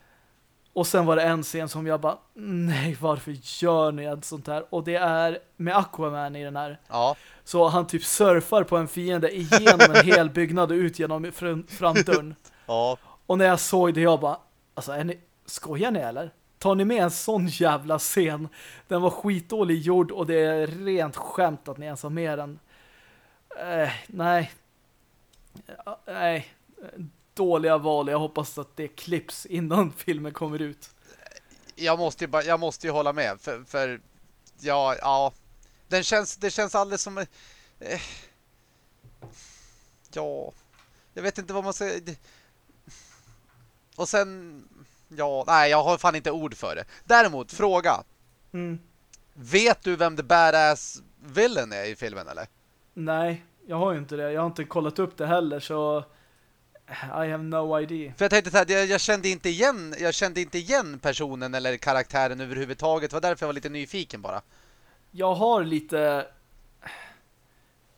Och sen var det en scen som jag bara, nej varför gör ni ett sånt här? Och det är med Aquaman i den här. Ja, Så han typ surfar på en fiende igenom en hel byggnad och ut genom fram- framdörren. ja. Och när jag såg det, jag bara, alltså är ni, skojar ni eller? Tar ni med en sån jävla scen? Den var skitdålig gjord och det är rent skämt att ni ens har med den. Eh, nej. Ja, nej. Dåliga val. Jag hoppas att det klipps innan filmen kommer ut. Jag måste ju bara, jag måste ju hålla med för, för ja, ja. Den känns, det känns alldeles som eh, ja. Jag vet inte vad man det- Och sen ja, nej, jag har fan inte ord för det. Däremot fråga. Mm. Vet du vem the badass villain är i filmen eller? Nej, jag har ju inte det. Jag har inte kollat upp det heller så I have no idea. För jag tänkte så här, jag, jag, kände inte igen jag kände inte igen personen eller karaktären överhuvudtaget. Det var därför jag var lite nyfiken bara. Jag har lite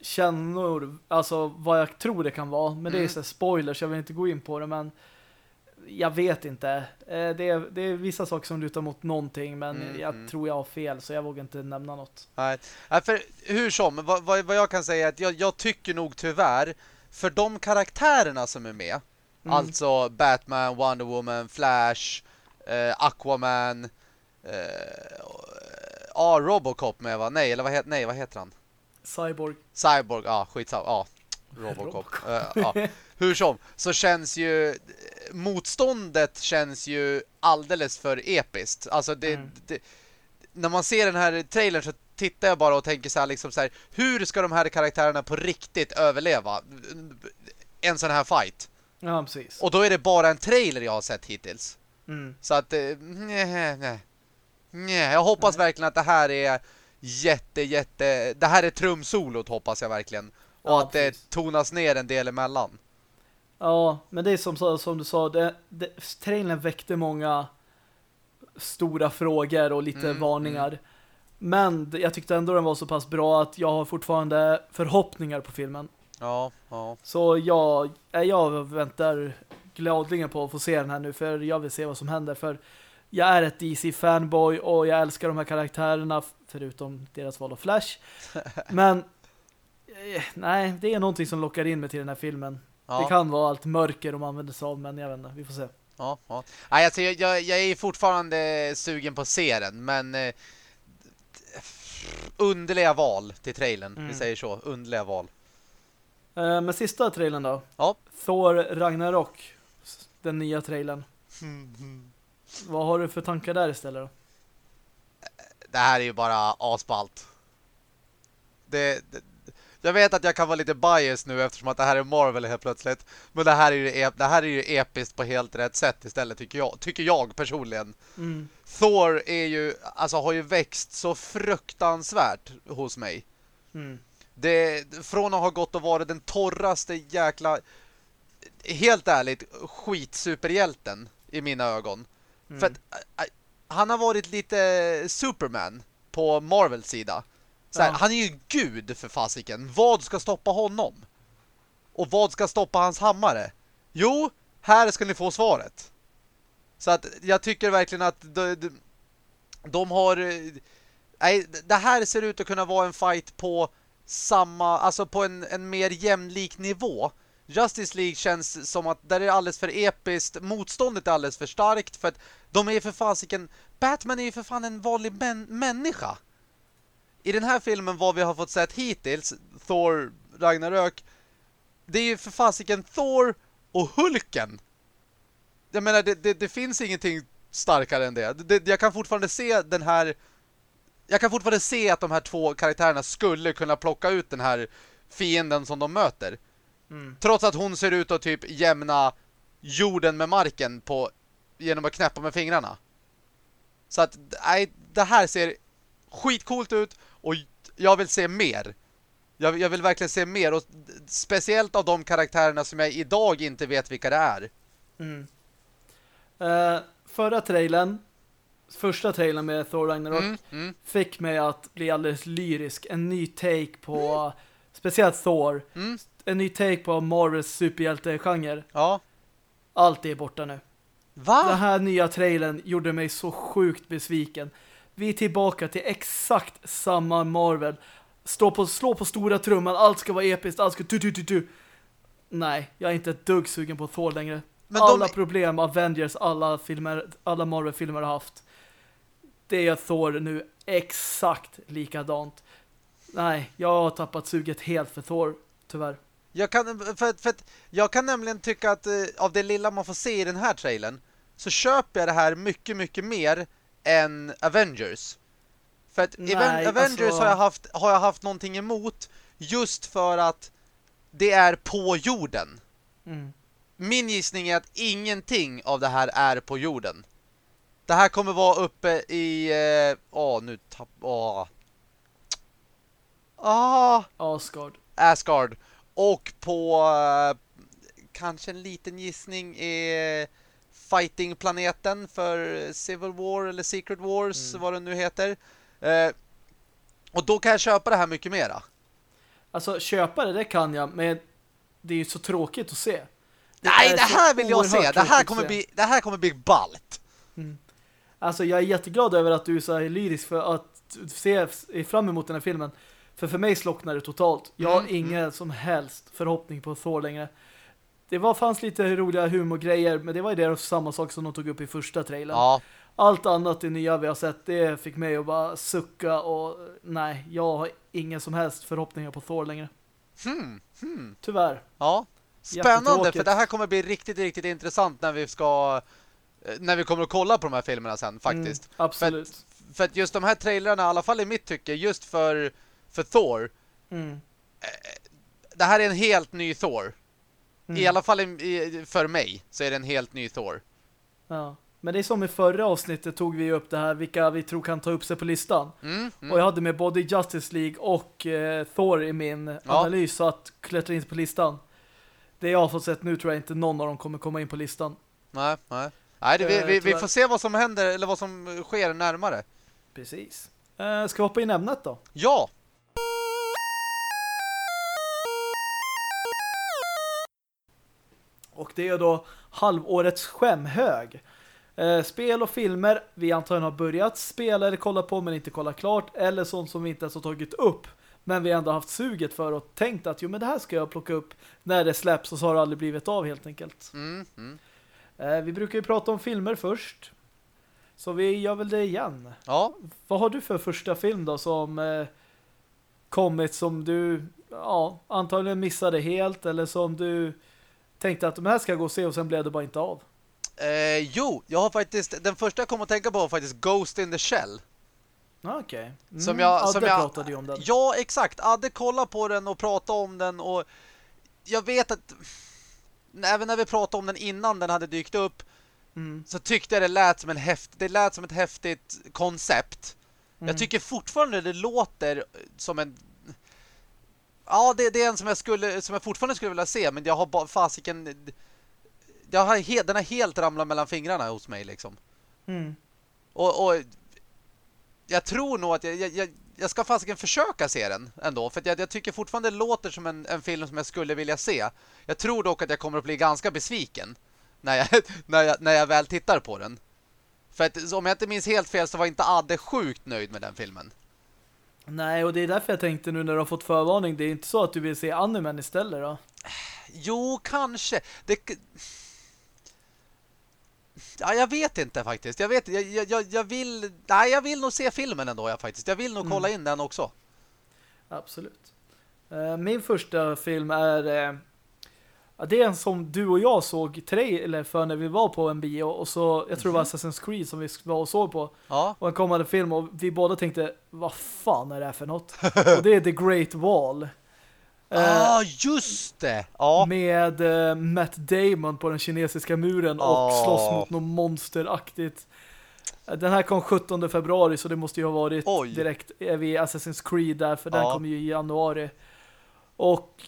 kännor, alltså vad jag tror det kan vara. Men mm. det är mm. så spoilers, jag vill inte gå in på det, men jag vet inte. Eh, det är, det är vissa saker som lutar mot någonting, men mm. jag mm. tror jag har fel, så jag vågar inte nämna något. Nej, för hur som, vad, vad, vad jag kan säga är att jag, jag tycker nog tyvärr, för de karaktärerna som är med, mm. alltså Batman, Wonder Woman, Flash, eh, Aquaman, eh, ah, Robocop med va? Nej, eller vad, heter, nej, vad heter han? Cyborg. Cyborg, ja, ah, skitsamma. Ja, ah, Robocop. uh, ja. Hur som, så känns ju motståndet känns ju alldeles för episkt. Alltså det, mm. det, när man ser den här trailern så tittar jag bara och tänker så här liksom så här, hur ska de här karaktärerna på riktigt överleva en sån här fight? Ja, precis. Och då är det bara en trailer jag har sett hittills. Mm. Så att nej, nej. Nej, jag hoppas nej. verkligen att det här är jätte, jätte... Det här är trumsolot hoppas jag verkligen. Och ja, att precis. det tonas ner en del emellan. Ja, men det är som, som du sa, det, det, trailern väckte många stora frågor och lite mm, varningar. Mm. Men jag tyckte ändå den var så pass bra att jag har fortfarande förhoppningar på filmen. Ja, ja. Så jag, jag väntar gladligen på att få se den här nu för jag vill se vad som händer. För jag är ett DC-fanboy och jag älskar de här karaktärerna förutom deras val av Flash. Men eh, nej, det är någonting som lockar in mig till den här filmen. Ja. Det kan vara allt mörker de använder sig av, men jag vet inte, vi får se. Ja, ja. Alltså, jag, jag, jag är fortfarande sugen på att se den, men eh, underliga val till trailern, mm. vi säger så, underliga val. Eh, men sista trailern då? Ja. Thor Ragnarok, den nya trailern. Mm. Vad har du för tankar där istället då? Det här är ju bara asballt. Det, det, jag vet att jag kan vara lite bias nu eftersom att det här är Marvel helt plötsligt. Men det här är ju, det här är ju episkt på helt rätt sätt istället tycker jag, tycker jag personligen. Mm. Thor är ju, alltså har ju växt så fruktansvärt hos mig. Mm. Det, från att ha gått och varit den torraste jäkla, helt ärligt, skitsuperhjälten i mina ögon. Mm. För att han har varit lite Superman på Marvels sida. Så här, ja. Han är ju gud för fasiken. Vad ska stoppa honom? Och vad ska stoppa hans hammare? Jo, här ska ni få svaret. Så att jag tycker verkligen att de, de, de har... Eh, nej, det här ser ut att kunna vara en fight på samma, alltså på en, en mer jämlik nivå. Justice League känns som att där är alldeles för episkt, motståndet är alldeles för starkt för att de är för fasiken, Batman är ju för fan en vanlig män, människa i den här filmen vad vi har fått sett hittills, Thor Ragnarök, det är ju för fasiken Thor och Hulken. Jag menar, det, det, det finns ingenting starkare än det. det. Jag kan fortfarande se den här... Jag kan fortfarande se att de här två karaktärerna skulle kunna plocka ut den här fienden som de möter. Mm. Trots att hon ser ut att typ jämna jorden med marken på genom att knäppa med fingrarna. Så att nej, det här ser skitcoolt ut och jag vill se mer. Jag, jag, vill verkligen se mer. Och speciellt av de karaktärerna som jag idag inte vet vilka det är. Mm. Uh, förra trailern, första trailern med Thor Ragnarok mm, mm. fick mig att bli alldeles lyrisk. En ny take på, mm. speciellt Thor. Mm. En ny take på Marvels superhjälte-genre. Ja. Allt är borta nu. Va? Den här nya trailern gjorde mig så sjukt besviken. Vi är tillbaka till exakt samma Marvel. Stå på, slå på stora trumman, allt ska vara episkt, allt ska tu, tu, tu, tu. Nej, jag är inte ett dugg sugen på Thor längre. Men alla de... problem Avengers, alla filmer, alla Marvel-filmer har haft. Det är Thor nu exakt likadant. Nej, jag har tappat suget helt för Thor, tyvärr. Jag kan, för, för jag kan nämligen tycka att uh, av det lilla man får se i den här trailern så köper jag det här mycket, mycket mer än Avengers. För att Nej, Avengers alltså... har, jag haft, har jag haft någonting emot just för att det är på jorden. Mm. Min gissning är att ingenting av det här är på jorden. Det här kommer vara uppe i... Eh, åh, eh, nu tapp... Åh. Ah. Asgard. Asgard. Och på... Eh, kanske en liten gissning är fighting-planeten för Civil War eller Secret Wars, Mm. vad det nu heter. Eh, och då kan jag köpa det här mycket mera. Alltså köpa det, det kan jag, men det är ju så tråkigt att se. Det Nej, det här vill jag se. Det här kommer bli, det här kommer bli ballt. Alltså jag är jätteglad över att du är så här lyrisk för att se fram emot den här filmen. För för mig slocknar det totalt. Jag har Mm, ingen som helst förhoppning på Thor längre. Det var fanns lite roliga humorgrejer, men det var ju det samma sak som de tog upp i första trailern. Ja, Allt annat det nya vi har sett, det fick mig att bara sucka och nej, jag har ingen som helst förhoppningar på Thor längre. hmm, hmm. Tyvärr. Ja, spännande för det här kommer bli riktigt, riktigt intressant när vi ska eh, när vi kommer att kolla på de här filmerna sen faktiskt. Mm, absolut. För att just de här trailerna, i alla fall i mitt tycke, just för, för Thor, Mm. det här är en helt ny Thor. Mm. I alla fall i, för mig så är det en helt ny Thor. Ja. Men det är som i förra avsnittet tog vi upp det här vilka vi tror kan ta upp sig på listan. Mm, mm. Och jag hade med både Justice League och eh, Thor i min Ja. analys så att klättra in på listan. Det jag har fått sett nu tror jag inte någon av dem kommer komma in på listan. Nej, nej. Nej, det, vi, Eh, vi, vi får se vad som händer eller vad som sker närmare. Precis. Eh, ska vi hoppa in ämnet då? Ja! Och det är då halvårets skämhög. Eh, spel och filmer vi antagligen har börjat spela eller kolla på men inte kolla klart. Eller sånt som vi inte ens har tagit upp. Men vi ändå haft suget för och tänkt att jo men det här ska jag plocka upp när det släpps och så har det aldrig blivit av helt enkelt. Mm, mm. Eh, vi brukar ju prata om filmer först. Så vi gör väl det igen. Ja, Vad har du för första film då som eh, kommit som du ja, antagligen missade helt eller som du tänkte att de här ska jag gå och se och sen blev det bara inte av? eh, jo, jag har faktiskt, den första jag kom att tänka på var faktiskt Ghost in the Shell. Ah, Okej. Mm, Som jag- Adde som jag- pratade ju om den. Ja, exakt. Adde kollade på den och pratade om den och jag vet att även när vi pratade om den innan den hade dykt upp Mm, så tyckte jag det lät som en häft, det lät som ett häftigt koncept. mm. Jag tycker fortfarande det låter som en Ja, det, det är en som jag skulle som jag fortfarande skulle vilja se, men jag har bara fasiken jag har he, den har helt ramlat mellan fingrarna hos mig liksom. Mm. Och, och jag tror nog att jag, jag, jag, ska fasiken försöka se den ändå. För att jag, jag tycker fortfarande det låter som en, en film som jag skulle vilja se. Jag tror dock att jag kommer att bli ganska besviken när jag, när jag, när jag väl tittar på den. För att om jag inte minns helt fel så var inte Adde sjukt nöjd med den filmen. Nej, och det är därför jag tänkte nu när du har fått förvarning, det är inte så att du vill se animen istället då? Jo, kanske. Det... Ja, jag vet inte faktiskt. Jag vet jag, jag, jag vill Nej, jag vill nog se filmen ändå jag faktiskt. Jag vill nog kolla in den också. Absolut. Eh, Min första film är eh, det är en som du och jag såg trailer för när vi var på en bio och så, jag tror det var Assassin's Creed som vi var och såg på Ja. och en kommande film och vi båda tänkte vad fan är det här för något? och det är The Great Wall. Eh, ah, just det! Ja. med eh, Matt Damon på den kinesiska muren och Åh. slåss mot något monsteraktigt. Eh, Den här kom 17 februari så det måste ju ha varit Oj. direkt eh, vid Assassin's Creed där för den kom ju i januari. Och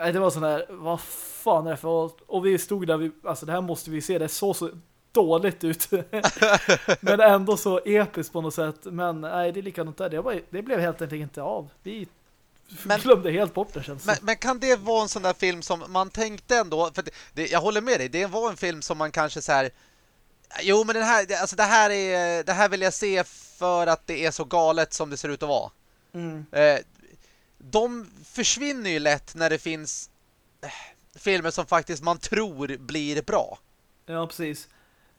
eh, det var sån där, vad fan är det för och vi stod där, vi, alltså det här måste vi se, det såg så dåligt ut. men ändå så episkt på något sätt. Men nej, det är likadant där. Det, var, det blev helt enkelt inte av. Vi Men- glömde helt bort det känns Men, men kan det vara en sån där film som man tänkte ändå för det, det, jag håller med dig, det var en film som man kanske så här Jo, men den här alltså det här är det här vill jag se för att det är så galet som det ser ut att vara. Mm. Eh, de försvinner ju lätt när det finns eh, filmer som faktiskt man tror blir bra. Ja, precis.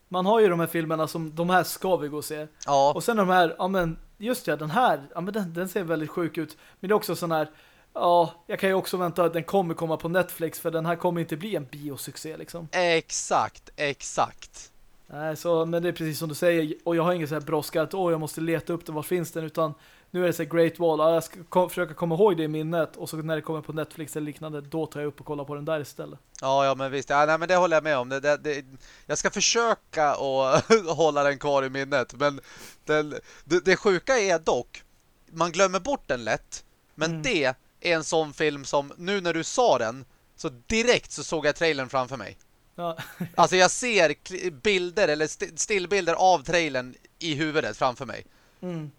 Man har ju de här filmerna som de här ska vi gå och se. Ja. Och sen de här, ja men just ja, den här, ja men den, den ser väldigt sjuk ut. Men det är också sån här, ja, jag kan ju också vänta att den kommer komma på Netflix för den här kommer inte bli en biosuccé liksom. Exakt, exakt. Nej, så, men det är precis som du säger, och jag har ingen så här brådska att åh, jag måste leta upp den, var finns den? Utan nu är det så Great Wall, ja, jag ska kom, försöka komma ihåg det i minnet och så när det kommer på Netflix eller liknande, då tar jag upp och kollar på den där istället. Ja, ja men visst. Ja, nej, men det håller jag med om. Det, det, det, jag ska försöka att hålla den kvar i minnet. Men den, det, det sjuka är dock, man glömmer bort den lätt. Men Mm. det är en sån film som, nu när du sa den, så direkt så såg jag trailern framför mig. Ja. Alltså jag ser bilder eller st stillbilder av trailern i huvudet framför mig. Mm.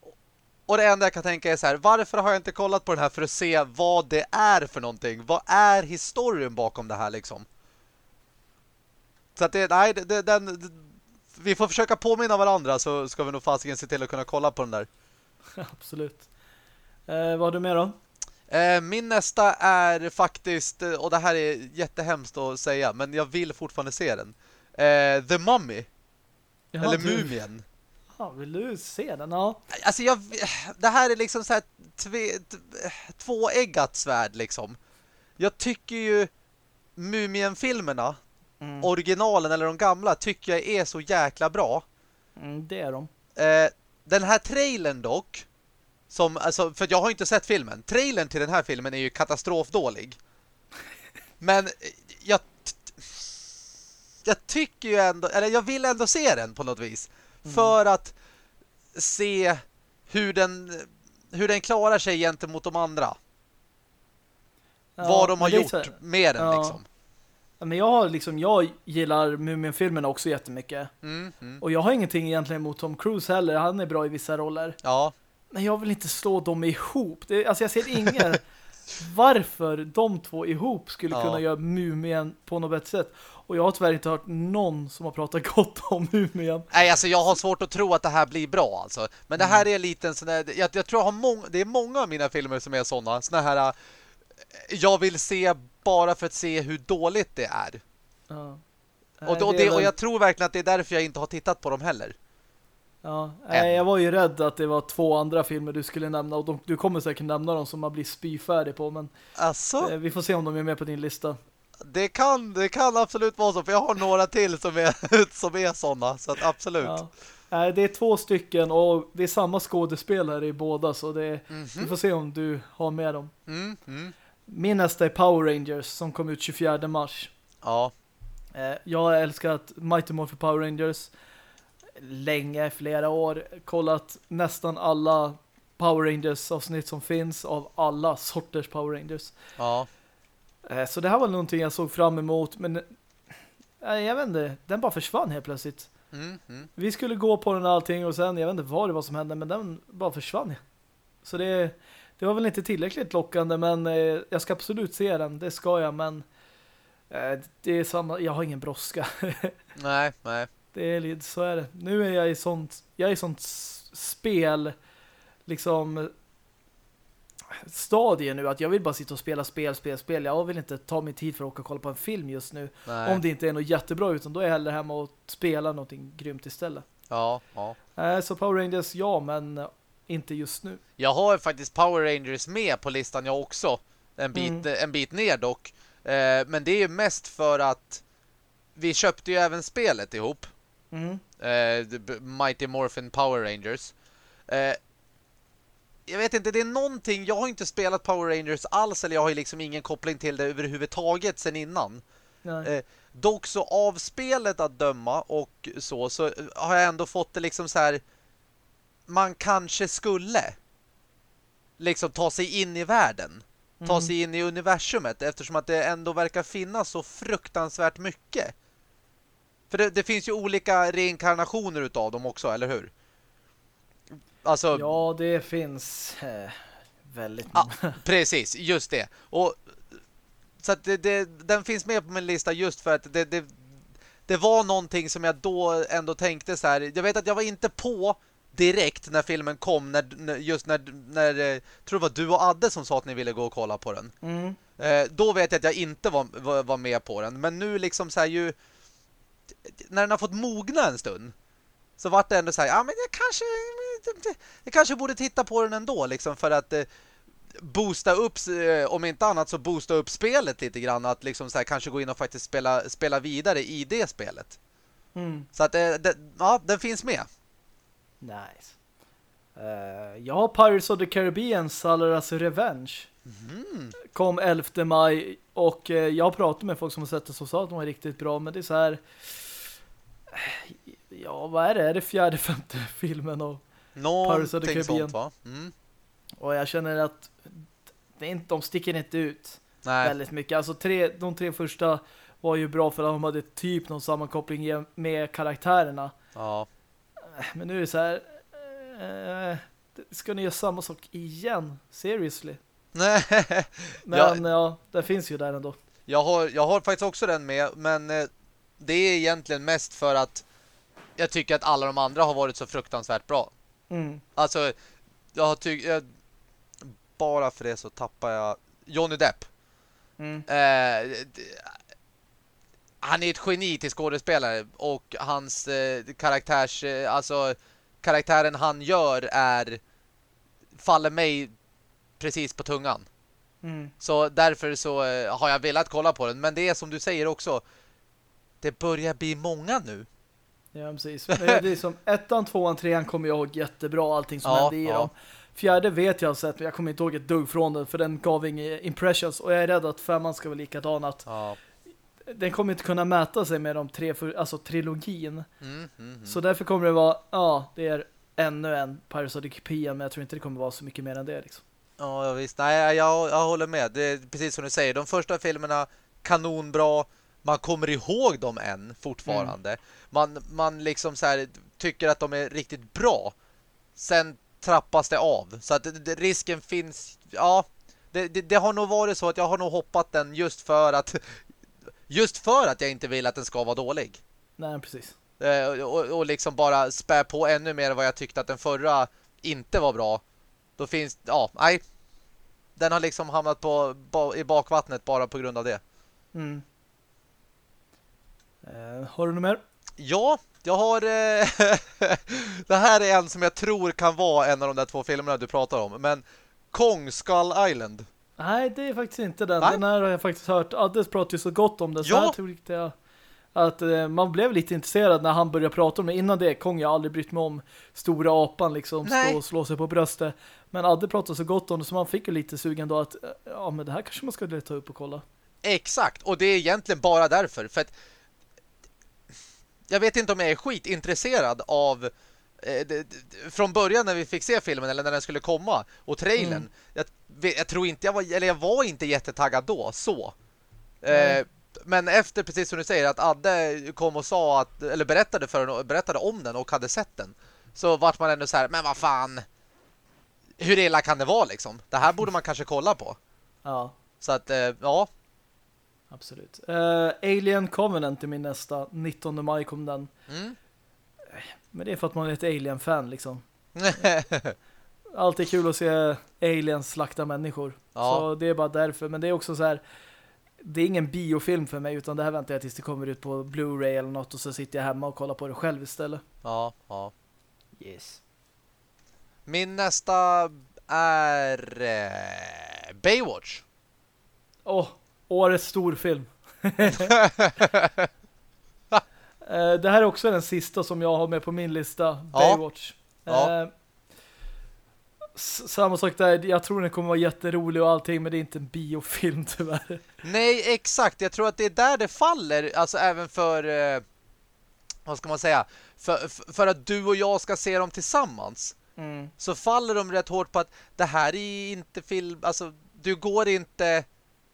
Och det enda jag kan tänka är så här, varför har jag inte kollat på den här för att se vad det är för någonting? Vad är historien bakom det här liksom? Så att det, nej, det, den, vi får försöka påminna varandra så ska vi nog fasiken se till att kunna kolla på den där. Absolut. Eh, vad har du med då? Eh, min nästa är faktiskt, eh, och det här är jättehemskt att säga, men jag vill fortfarande se den. Eh, The Mummy, Jaha, eller du- Mumien. Ja, vill du se den? Ja. Alltså jag, det här är liksom så här tve, tvåeggat svärd liksom. Jag tycker ju Mumien-filmerna, Mm. originalen eller de gamla, tycker jag är så jäkla bra. Mm, det är de. Eh, den här trailern dock, som, alltså, för jag har inte sett filmen. Trailern till den här filmen är ju katastrofdålig. Men eh, jag, jag tycker ju ändå, eller jag vill ändå se den på något vis. För att se hur den, hur den klarar sig gentemot de andra. Ja, vad de har gjort så med den Ja. liksom. Men jag liksom, jag gillar Mumien-filmerna också jättemycket. Mm, mm. Och jag har ingenting egentligen mot Tom Cruise heller. Han är bra i vissa roller. Ja, Men jag vill inte slå dem ihop. Det, alltså jag ser ingen varför de två ihop skulle Ja. kunna göra Mumien på något bättre sätt. Och jag har tyvärr inte hört någon som har pratat gott om Mumien. Nej, alltså jag har svårt att tro att det här blir bra alltså. Men det här är lite en sån där, jag, jag tror jag har mång, det är många av mina filmer som är såna. Såna här, äh, jag vill se bara för att se hur dåligt det är. Ja. Och, då, Nej, det, är och jag tror verkligen att det är därför jag inte har tittat på dem heller. Ja, nej, jag var ju rädd att det var två andra filmer du skulle nämna och de, du kommer säkert nämna dem som man blir spyfärdig på men Alltså, eh, vi får se om de är med på din lista. Det kan, det kan absolut vara så. För jag har några till som är, som är såna. Så att absolut. Ja. Nej, det är två stycken och det är samma skådespelare i båda så det, vi får se om du har med dem. Mm, mm. Min nästa är Power Rangers som kom ut 24 mars. Ja, Eh, Jag har älskat Mighty Morphin Power Rangers länge, flera år. Kollat nästan alla Power Rangers avsnitt som finns av alla sorters Power Rangers. ja. Eh, Så det här var någonting jag såg fram emot men eh, jag vet inte, den bara försvann helt plötsligt. Mm, mm. Vi skulle gå på den och allting och sen, jag vet inte vad det var som hände men den bara försvann. Så det, det var väl inte tillräckligt lockande men eh, jag ska absolut se den, det ska jag men det är samma, jag har ingen brådska. Nej, nej. Det är lite, så är det. Nu är jag i sånt, jag är i sånt spel liksom stadie nu att jag vill bara sitta och spela spel, spel, spel. Jag vill inte ta min tid för att åka och kolla på en film just nu. nej. Om det inte är något jättebra utan då är jag hellre hemma och spela någonting grymt istället. Ja, ja. Eh, så Power Rangers, ja, men eh, inte just nu. Jag har faktiskt Power Rangers med på listan jag också. En bit, Mm. en bit ner dock. Eh, men det är ju mest för att vi köpte ju även spelet ihop. Mm. Eh, Mighty Morphin Power Rangers. Eh, jag vet inte, det är någonting, jag har inte spelat Power Rangers alls eller jag har ju liksom ingen koppling till det överhuvudtaget sen innan. Eh, dock så av spelet att döma och så, så har jag ändå fått det liksom så här man kanske skulle liksom ta sig in i världen. Ta Mm. sig in i universumet eftersom att det ändå verkar finnas så fruktansvärt mycket. För det, det finns ju olika reinkarnationer utav dem också, eller hur? Alltså, Ja, det finns eh, väldigt Ja. många. Precis, just det. Och så att det, det, den finns med på min lista just för att det, det, det var någonting som jag då ändå tänkte så här. Jag vet att jag var inte på direkt när filmen kom när, när just när, när eh, tror det var du och Adde som sa att ni ville gå och kolla på den. Mm. Eh, då vet jag att jag inte var, var, var med på den. Men nu liksom så här ju när den har fått mogna en stund så vart det ändå så här, ja men jag kanske jag kanske borde titta på den ändå liksom för att eh, boosta upp eh, om inte annat så boosta upp spelet lite grann att liksom så här, kanske gå in och faktiskt spela spela vidare i det spelet. Mm. Så att eh, det, ja, den finns med. Nice. Eh, jag har Pirates of the Caribbean Salaras Revenge. Mm. Kom 11 maj och jag har pratat med folk som har sett det som sa att de var riktigt bra men det är så här ja vad är det? Är det fjärde, femte filmen och, Pirates of the Någonting Caribbean. sånt va? Mm. och jag känner att det inte, de sticker inte ut. Nej. väldigt mycket. Alltså tre, de tre första var ju bra för att de hade typ någon sammankoppling med karaktärerna. Ja. Men nu är det så här eh, ska ni göra samma sak igen? Seriously? Nej. Men ja, det finns ju där ändå. Jag har, jag har faktiskt också den med, men eh, det är egentligen mest för att jag tycker att alla de andra har varit så fruktansvärt bra. Mm. Alltså, jag har tyckt... Bara för det så tappar jag... Johnny Depp. Mm. Eh, han är ett geni till skådespelare och hans eh, karaktärs... Eh, alltså, karaktären han gör är... Faller mig precis på tungan. Mm. Så därför så eh, har jag velat kolla på den. Men det är som du säger också. Det börjar bli många nu. Ja, precis. Det är som ettan, tvåan, trean kommer jag ihåg jättebra allting som Ja, hände i ja. dem. Fjärde vet jag sett, men jag kommer inte ihåg ett dugg från den för den gav inga impressions. Och jag är rädd att femman ska vara likadan att Ja. den kommer inte kunna mäta sig med de tre, för, alltså trilogin. Mm, mm, mm. Så därför kommer det vara, ja, det är ännu en the Caribbean, men jag tror inte det kommer vara så mycket mer än det liksom. Ja, ja, visst. Nej, jag, jag håller med. Det är precis som du säger. De första filmerna, kanonbra. Man kommer ihåg dem än fortfarande. Man, man liksom så här, tycker att de är riktigt bra. Sen trappas det av. Så att det, det, risken finns... Ja, det, det, det har nog varit så att jag har nog hoppat den just för att... Just för att jag inte vill att den ska vara dålig. Nej, precis. Eh, och, och liksom bara spä på ännu mer vad jag tyckte att den förra inte var bra. Då finns, ja, nej. Den har liksom hamnat på, i bakvattnet bara på grund av det. Mm. Eh, har du något mer? Ja, jag har... Eh, det här är en som jag tror kan vara en av de där två filmerna du pratar om. Men Kong Skull Island. Nej, det är faktiskt inte den. Nej. Den här har jag faktiskt hört. Addes pratar ju så gott om den. Så Ja. här tyckte jag att eh, man blev lite intresserad när han började prata om det. Innan det, Kong, jag aldrig brytt mig om stora apan liksom, Nej. stå och slå sig på bröstet. Men Adde pratade så gott om det så man fick ju lite sugen då att ja, men det här kanske man skulle ta upp och kolla. Exakt, och det är egentligen bara därför. För att jag vet inte om jag är skitintresserad av eh, det, från början när vi fick se filmen eller när den skulle komma och trailern. Mm. Jag, jag tror inte jag var eller jag var inte jättetaggad då så. Nej. Eh, men efter precis som du säger att Adde kom och sa att eller berättade för berättade om den och hade sett den. Så vart man ändå så här, men vad fan. Hur illa kan det vara liksom? Det här borde man kanske kolla på. Ja, Så att eh, ja, absolut. Eh, Alien Covenant är min nästa. 19 maj kom den. Mm. Men det är för att man är ett Alien-fan liksom. Alltid kul att se aliens slakta människor. Ja. Så det är bara därför. Men det är också så här det är ingen biofilm för mig utan det här väntar jag tills det kommer ut på Blu-ray eller något och så sitter jag hemma och kollar på det själv istället. ja, ja. Yes. Min nästa är eh, Baywatch. Åh, årets storfilm. Eh, det här är också den sista som jag har med på min lista, Baywatch. Ja. Eh, samma sak där, jag tror den kommer vara jätterolig och allting, men det är inte en biofilm tyvärr. Nej, exakt. Jag tror att det är där det faller. Alltså även för... Eh, vad ska man säga? För, för- för att du och jag ska se dem tillsammans. Mm. Så faller de rätt hårt på att det här är inte film... Alltså, du går inte...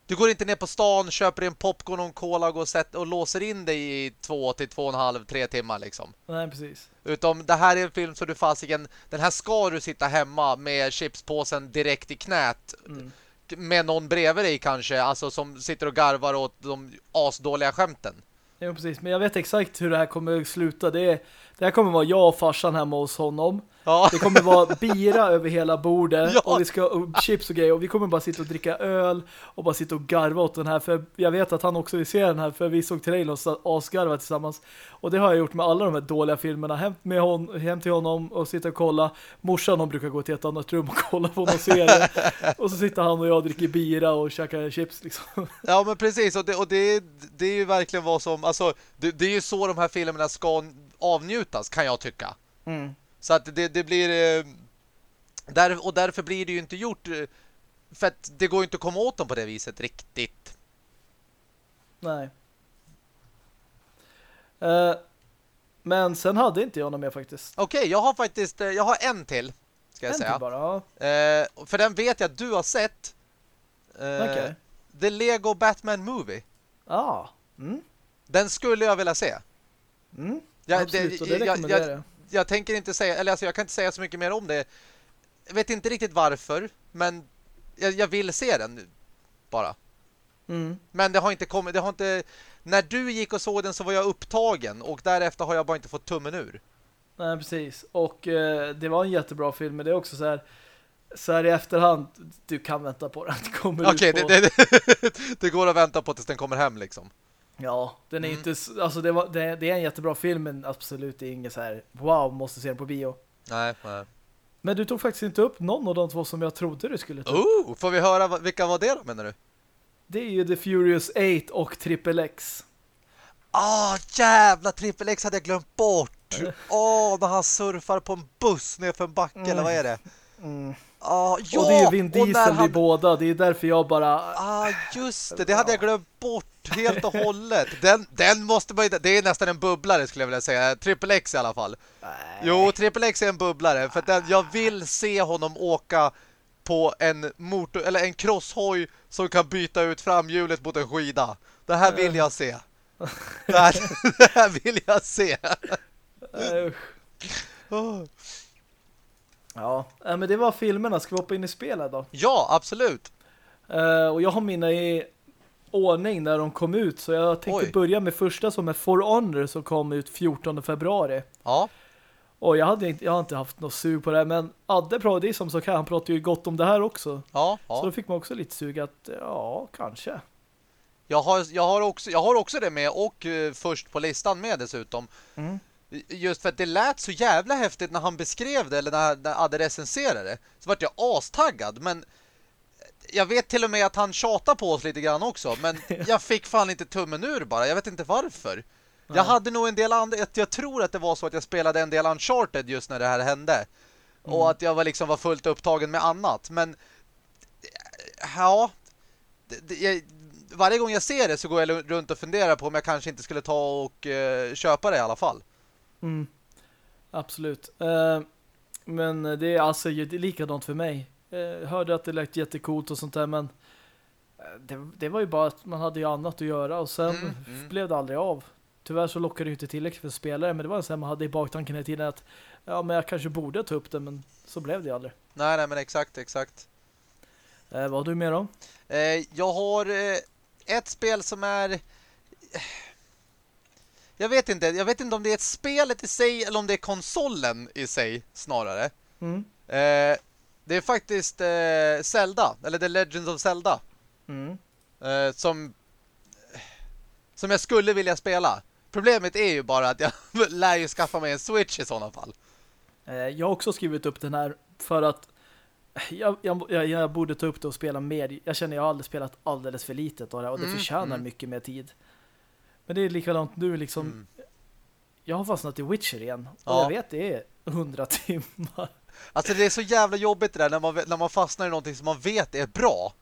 Du går inte ner på stan, köper en popcorn och en cola och, går och, låser in dig i två till två och en halv, tre timmar liksom. Nej, precis. Utom det här är en film som du fasiken... Den här ska du sitta hemma med chipspåsen direkt i knät. Mm. Med någon bredvid dig kanske. Alltså som sitter och garvar åt de asdåliga skämten. Ja, precis. Men jag vet exakt hur det här kommer att sluta. Det, är, det här kommer vara jag och farsan hemma hos honom. Ja, Det kommer vara bira över hela bordet Ja. och vi ska och chips och grejer och vi kommer bara sitta och dricka öl och bara sitta och garva åt den här för jag vet att han också vill se den här för vi såg trailern och så asgarva tillsammans och det har jag gjort med alla de här dåliga filmerna hem, med hon, hem till honom och sitta och kolla morsan hon brukar gå till ett annat rum och kolla på någon serie och så sitter han och jag och dricker bira och käkar chips liksom. ja men precis. Och, det, och det, det är ju verkligen vad som... Alltså, det, det är ju så de här filmerna ska avnjutas, kan jag tycka. Mm. Så att det, det blir... Eh, där, och därför blir det ju inte gjort... eh, För att det går ju inte att komma åt dem på det viset riktigt. Nej. Eh, men sen hade inte jag något mer faktiskt. Okej, jag har faktiskt... Jag har en till, ska jag En säga. till bara, ja. Eh, för den vet jag att du har sett. Eh, Okej. The Lego Batman Movie. Ja. Ah. Mm. Den skulle jag vilja se. Mm. Jag, Absolut, och det rekommenderar jag, jag. Jag tänker inte säga, eller alltså jag kan inte säga så mycket mer om det. Jag vet inte riktigt varför, men jag, jag vill se den nu, bara. Mm. Men det har inte kommit, det har inte... När du gick och såg den så var jag upptagen och därefter har jag bara inte fått tummen ur. Nej, precis. Och eh, det var en jättebra film, men det är också så här så här i efterhand, du kan vänta på den. Okej, okay, det, det, det, det, går att vänta på tills den kommer hem liksom. Ja, den är Mm. inte alltså det, var, det, det är en jättebra film men absolut det är inget så här wow, måste se den på bio. Nej, nej. Men du tog faktiskt inte upp någon av de två som jag trodde du skulle ta upp. Oh, får vi höra vad- vilka var det då menar du? Det är ju The Furious 8 och Triple X. Ah, jävla Triple X hade jag glömt bort. Åh, när han surfar på en buss ner för en backe, Mm. eller vad är det? Mm. Ah, ja, och det är Vin Diesel när vi han... båda. Det är därför jag bara... Ah, just det. Det hade jag glömt bort helt och hållet. Den, den måste man ju... Det är nästan en bubblare skulle jag vilja säga. Triple X i alla fall. Nej. Jo, Triple X är en bubblare. För den, jag vill se honom åka på en motor eller en crosshoj som kan byta ut framhjulet mot en skida. Det här vill jag se. Det här, det här vill jag se. Ja, eh, men det var filmerna. Ska vi hoppa in i spelet då? Ja, absolut. Eh, och jag har mina i ordning när de kom ut. Så jag tänkte Oj. börja med första som är For Honor som kom ut 14 februari. Ja, Och jag, hade inte, jag har inte haft något sug på det här, men Adde pratade, som så kan han pratar ju gott om det här också. ja, Så ja. då fick man också lite sug att, ja, kanske. Jag har, jag, har också, jag har också det med och eh, först på listan med dessutom. Mm. Just för att det lät så jävla häftigt när han beskrev det eller när, när Adde recenserade det. Så vart jag astaggad, men jag vet till och med att han tjatar på oss lite grann också, men jag fick fan inte tummen ur bara. Jag vet inte varför. Jag hade nog en del andra, jag tror att det var så att jag spelade en del Uncharted just när det här hände. Mm. Och att jag var liksom var fullt upptagen med annat, men ja, det, det, jag, varje gång jag ser det så går jag runt och funderar på om jag kanske inte skulle ta och eh, köpa det i alla fall. Mm. Absolut. Eh, men det är alltså likadant för mig. Eh, hörde att det lät jättekult och sånt där, men eh, det, det var ju bara att man hade ju annat att göra och sen Mm, mm. blev det aldrig av. Tyvärr så lockade det inte tillräckligt för spelare, men det var en sån man hade i baktanken hela tiden att ja, men jag kanske borde ta upp det, men så blev det aldrig. Nej, nej, men exakt, exakt. Eh, vad har du mer om? Eh, jag har eh, ett spel som är... Jag vet inte, jag vet inte om det är ett spelet i sig eller om det är konsolen i sig snarare. Mm. Eh, det är faktiskt eh, Zelda, eller The Legends of Zelda, Mm. eh, som som jag skulle vilja spela. Problemet är ju bara att jag lär ju skaffa mig en Switch i sådana fall. Eh, Jag har också skrivit upp den här för att jag, jag, jag, borde ta upp det och spela mer. Jag känner jag har aldrig spelat alldeles för litet av det och det Mm, förtjänar mm. mycket mer tid. Men det är likadant nu liksom. Mm. Jag har fastnat i Witcher igen. Och Ja. jag vet det är 100 timmar. Alltså det är så jävla jobbigt det där när man, när man fastnar i någonting som man vet är bra.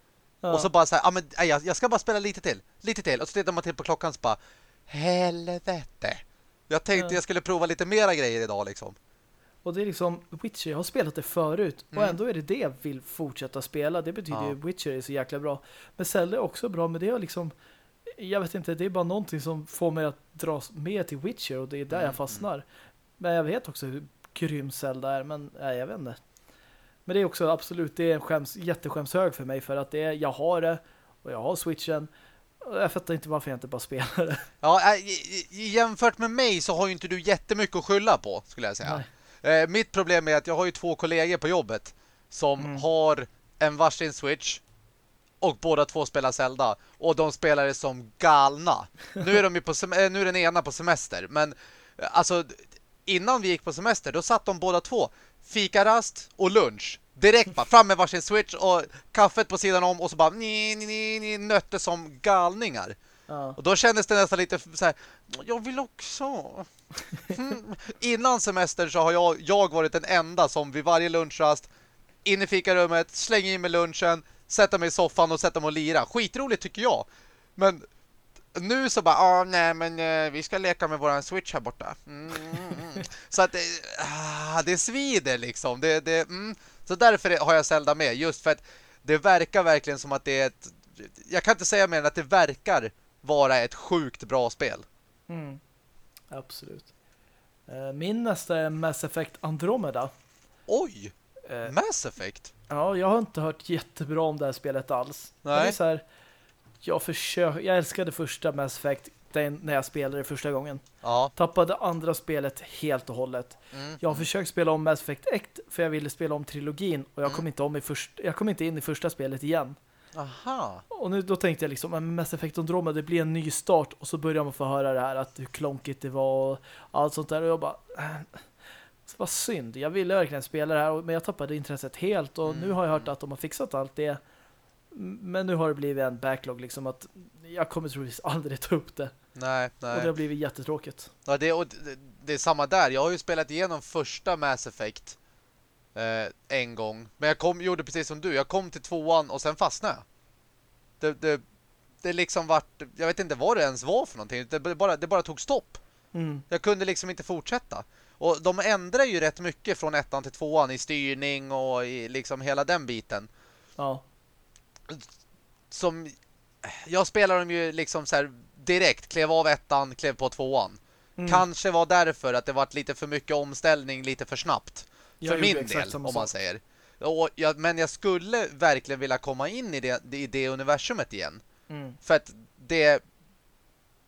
Ja. Och så bara så här, ah, men, jag, jag ska bara spela lite till. Lite till. Och så tittar man till på klockan så bara, helvete. Jag tänkte Ja. jag skulle prova lite mera grejer idag liksom. Och det är liksom Witcher, jag har spelat det förut och Mm. ändå är det det jag vill fortsätta spela. Det betyder Ja. ju Witcher är så jäkla bra. Men Zelda är också bra, men det är liksom jag vet inte, det är bara någonting som får mig att dras med till Witcher och det är där Mm, jag fastnar. Men jag vet också hur grym Zelda är, men nej, jag vet inte. Men det är också absolut, det är en skäms, jätteskämshög för mig för att det är, jag har det och jag har Switchen jag fattar inte varför jag inte bara spelar det. Ja, äh, jämfört med mig så har ju inte du jättemycket att skylla på, skulle jag säga. Eh, mitt problem är att jag har ju två kollegor på jobbet som Mm. har en varsin Switch och båda två spelar Zelda och de spelar det som galna. Nu är de ju på eh, nu är den ena på semester, men eh, alltså innan vi gick på semester då satt de båda två fikarast och lunch. Direkt bara fram med varsin Switch och kaffet på sidan om och så bara ni, ni, ni, nötte som galningar. Ja. Och då kändes det nästan lite så här, jag vill också. Mm. Innan semester så har jag, jag varit den enda som vid varje lunchrast in i fikarummet, slänga in med lunchen, sätta mig i soffan och sätta mig och lira. Skitroligt tycker jag. Men nu så bara, ah, nej men eh, vi ska leka med våran Switch här borta. Mm, mm, mm. Så att det, ah, det svider liksom. Det, det, mm. Så därför har jag Zelda med, just för att det verkar verkligen som att det är ett jag kan inte säga mer än att det verkar vara ett sjukt bra spel. Mm. Absolut. Eh, min nästa är Mass Effect Andromeda. Oj! Eh, Mass Effect? Ja, jag har inte hört jättebra om det här spelet alls. Nej. Men det är så här, jag, försök, jag älskade första Mass Effect den, när jag spelade det första gången. Ja. Tappade andra spelet helt och hållet. Mm. Jag har försökt spela om Mass Effect 1 för jag ville spela om trilogin och jag Mm. kom inte om i först, jag kom inte in i första spelet igen. Aha. Och nu då tänkte jag liksom, men Mass Effect Andromeda, det blir en ny start och så börjar man få höra det här att hur klonkigt det var och allt sånt där och jag bara äh, vad synd, jag ville verkligen spela det här men jag tappade intresset helt och nu har jag hört att de har fixat allt det men nu har det blivit en backlog liksom att jag kommer troligtvis aldrig ta upp det Nej, och det nej. har blivit jättetråkigt. Ja, det, och det, det är samma där. Jag har ju spelat igenom första Mass Effect eh, en gång. Men jag kom, gjorde precis som du. Jag kom till tvåan och sen fastnade. Det, det, det liksom vart... Jag vet inte vad det ens var för någonting. Det bara, det bara tog stopp. Mm. Jag kunde liksom inte fortsätta. Och de ändrar ju rätt mycket från ettan till tvåan i styrning och i liksom hela den biten. Ja. Som jag spelar dem ju liksom så här direkt. Klev av ettan, klev på tvåan. Mm. Kanske var därför att det varit lite för mycket omställning lite för snabbt. Jag för min del, om man sak. säger. Jag, men jag skulle verkligen vilja komma in i det, i det universumet igen. Mm. För att det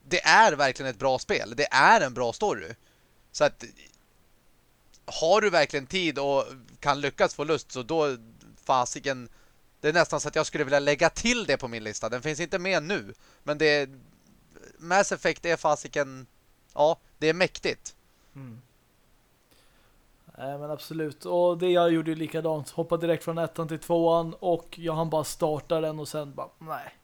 det är verkligen ett bra spel. Det är en bra story. Så att har du verkligen tid och kan lyckas få lust så då fasiken det är nästan så att jag skulle vilja lägga till det på min lista. Den finns inte med nu, men det Mass Effect är fasiken ja, det är mäktigt. Mm. Nej men absolut. Och det jag gjorde ju likadant. Hoppade direkt från ettan till tvåan och jag hann bara starta den och sen bara, nej.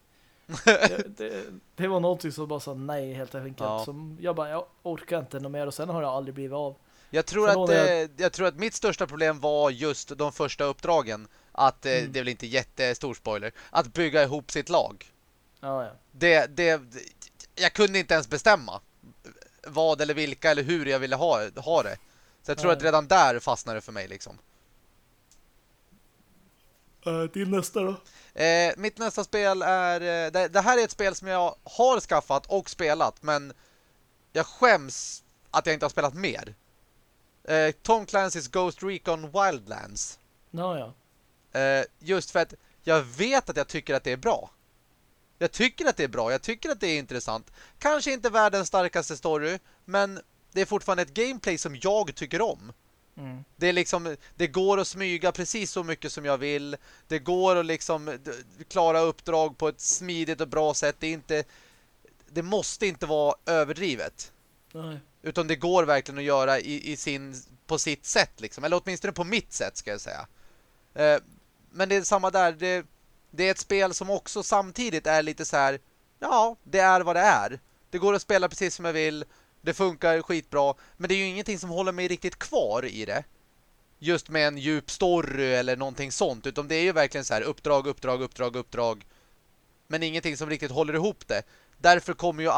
det, det, det var någonting som bara sa nej helt enkelt. Ja. Som jag bara, jag orkar inte något mer och sen har det aldrig blivit av. Jag tror, Sen att, lånade eh, jag tror att mitt största problem var just de första uppdragen. Att, eh, Mm. det är väl inte jättestor spoiler, att bygga ihop sitt lag. Ja, ja. Det, det, jag kunde inte ens bestämma vad eller vilka eller hur jag ville ha, ha det. Så jag tror Nej. att redan där fastnade det för mig liksom. Uh, din nästa då? Eh, mitt nästa spel är... Det, det här är ett spel som jag har skaffat och spelat, men jag skäms att jag inte har spelat mer. Eh, Tom Clancy's Ghost Recon Wildlands. Ja, ja. Eh, just för att jag vet att jag tycker att det är bra. Jag tycker att det är bra, jag tycker att det är intressant. Kanske inte världens starkaste story, men det är fortfarande ett gameplay som jag tycker om. Mm. Det är liksom, det går att smyga precis så mycket som jag vill. Det går att liksom klara uppdrag på ett smidigt och bra sätt. Det är inte, det måste inte vara överdrivet. Nej. Utan det går verkligen att göra i, i sin, på sitt sätt liksom. Eller åtminstone på mitt sätt ska jag säga. Eh, men det är samma där. Det, det är ett spel som också samtidigt är lite så här. Ja, det är vad det är. Det går att spela precis som jag vill. Det funkar skitbra. Men det är ju ingenting som håller mig riktigt kvar i det. Just med en djup story eller någonting sånt. Utan det är ju verkligen så här uppdrag, uppdrag, uppdrag, uppdrag. Men ingenting som riktigt håller ihop det. Därför kommer ju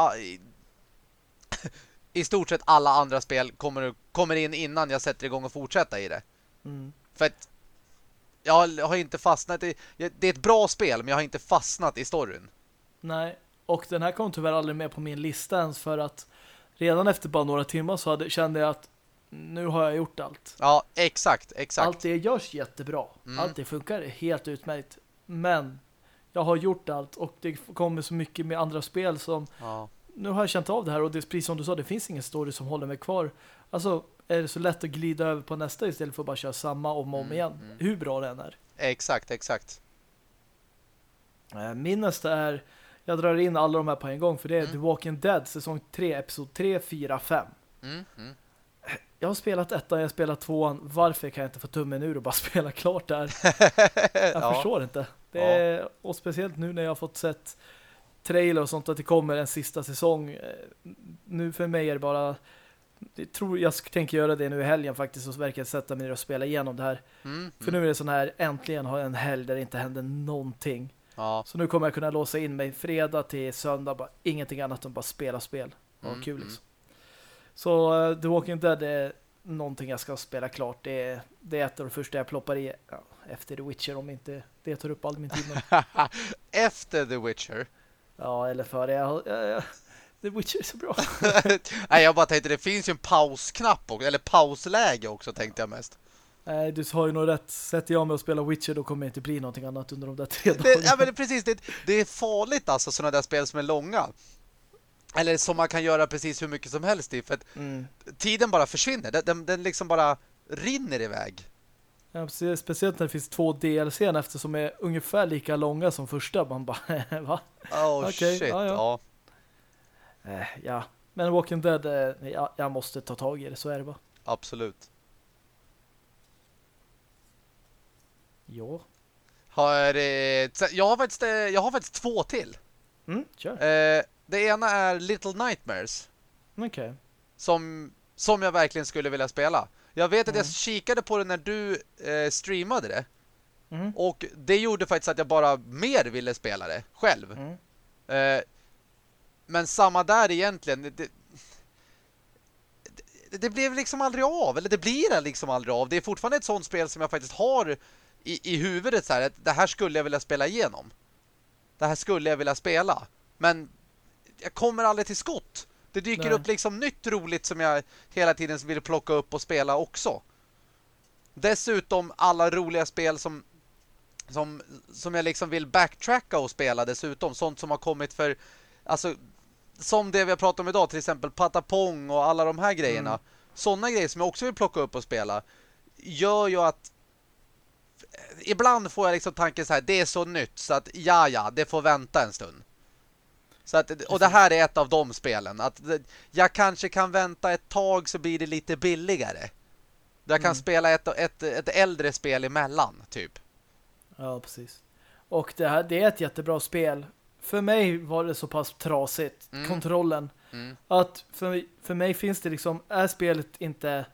i- stort sett alla andra spel kommer, kommer in innan jag sätter igång och fortsätta i det. Mm. För att jag har inte fastnat i... Det är ett bra spel, men jag har inte fastnat i storyn. Nej. Och den här kom tyvärr aldrig med på min lista ens för att redan efter bara några timmar så hade, kände jag att nu har jag gjort allt. Ja, exakt, exakt. Allt det görs jättebra. Mm. Allt det funkar helt utmärkt. Men jag har gjort allt och det kommer så mycket med andra spel som Ja. Nu har jag känt av det här och det är precis som du sa, det finns ingen story som håller mig kvar. Alltså är det så lätt att glida över på nästa istället för att bara köra samma om och om Mm, igen. mm. Hur bra den är. Exakt, exakt. Eh, Min nästa är, jag drar in alla de här på en gång för det är Mm. The Walking Dead säsong 3, episod 3, 4, 5. Mm, mm. Jag har spelat ettan, jag har spelat tvåan. Varför kan jag inte få tummen ur och bara spela klart där? Jag ja. förstår inte. Det är, Och speciellt nu när jag har fått sett trailer och sånt att det kommer en sista säsong. Eh, Nu för mig är det bara jag tror jag tänker göra det nu i helgen faktiskt och verkligen sätta mig ner och spela igenom det här. Mm, För nu är det sån här, äntligen har jag en helg där det inte händer någonting. ja. Så nu kommer jag kunna låsa in mig fredag till söndag, bara ingenting annat än bara spela spel. Och Mm, kul mm. liksom. Så uh, The Walking Dead är någonting jag ska spela klart. Det är, det är ett av det första jag ploppar i ja, efter The Witcher om inte det tar upp all min tid. efter The Witcher. Ja, eller före. Jag, jag, jag, The Witcher är så bra. Nej, jag bara tänkte det finns ju en pausknapp också, eller pausläge också tänkte jag mest. Nej, du har ju nog rätt. Sätter jag mig och spelar Witcher då kommer det inte bli någonting annat under de där tre dagarna. Det, ja, men precis. Det, det är farligt alltså sådana där spel som är långa. Eller som man kan göra precis hur mycket som helst i. För att mm. tiden bara försvinner. Den, den, den liksom bara rinner iväg. Ja, speciellt när det finns två DLCn efter som är ungefär lika långa som första. Man bara, va? Oh okay, shit, ja. ja. Eh, ja. Men Walking Dead, eh, ja, jag måste ta tag i det, så är det bara. Absolut. Ja. Har, jag, har faktiskt, eh, jag har faktiskt två till. Mm, kör. Eh, det ena är Little Nightmares. Okej. Okay. Som, som jag verkligen skulle vilja spela. Jag vet att jag mm. kikade på det när du eh, streamade det. Mm. Och det gjorde faktiskt att jag bara mer ville spela det själv. Mm. Eh, men samma där egentligen. Det, det, det, blev liksom aldrig av. Eller det blir liksom aldrig av. Det är fortfarande ett sånt spel som jag faktiskt har i, i huvudet så här, att det här skulle jag vilja spela igenom. Det här skulle jag vilja spela. Men jag kommer aldrig till skott. Det dyker Nej. upp liksom nytt roligt som jag hela tiden vill plocka upp och spela också. Dessutom alla roliga spel som som, som jag liksom vill backtracka och spela dessutom. Sånt som har kommit för alltså som det vi har pratat om idag, till exempel Patapong och alla de här grejerna. Mm. Sådana grejer som jag också vill plocka upp och spela gör ju att ibland får jag liksom tanken så här, det är så nytt så att ja ja, det får vänta en stund. Så att, och det här är ett av de spelen. Att jag kanske kan vänta ett tag så blir det lite billigare. Jag kan mm. spela ett, ett, ett äldre spel emellan, typ. Ja, precis. Och det här det är ett jättebra spel. För mig var det så pass trasigt, mm. kontrollen. Mm. Att för, för mig finns det liksom, är spelet inte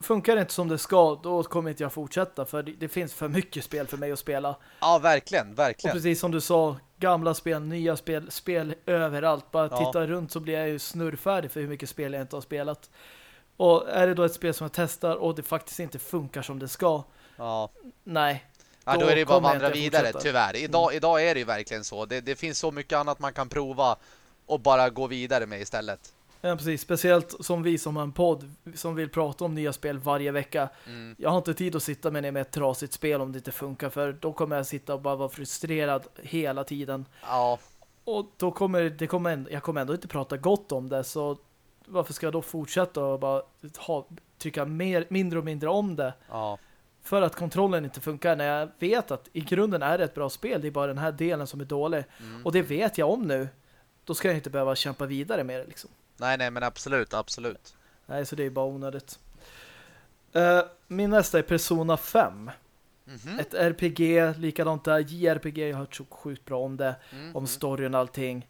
funkar det inte som det ska, då kommer inte jag fortsätta för det, det, finns för mycket spel för mig att spela. Ja, verkligen, verkligen. Och precis som du sa, gamla spel, nya spel, spel överallt. Bara ja. titta runt så blir jag ju snurrfärdig för hur mycket spel jag inte har spelat. Och är det då ett spel som jag testar och det faktiskt inte funkar som det ska, ja. nej. Ja, då, då är det bara att vandra vidare, fortsätta. tyvärr. Idag, mm. idag är det ju verkligen så. Det, det finns så mycket annat man kan prova och bara gå vidare med istället. Ja, precis. Speciellt som vi som har en podd som vill prata om nya spel varje vecka. Mm. Jag har inte tid att sitta med, med ett trasigt spel om det inte funkar för då kommer jag sitta och bara vara frustrerad hela tiden. Ja. Och då kommer det kommer jag kommer ändå inte prata gott om det så varför ska jag då fortsätta och bara ha, trycka mer, mindre och mindre om det? Ja. För att kontrollen inte funkar när jag vet att i grunden är det ett bra spel. Det är bara den här delen som är dålig. Mm. Och det vet jag om nu. Då ska jag inte behöva kämpa vidare med det liksom. Nej, nej, men absolut, absolut. Nej, så det är bara onödigt. Uh, min nästa är Persona 5. Mm -hmm. Ett RPG, likadant där. JRPG, jag har hört så sjukt bra om det. Mm -hmm. Om storyn och allting.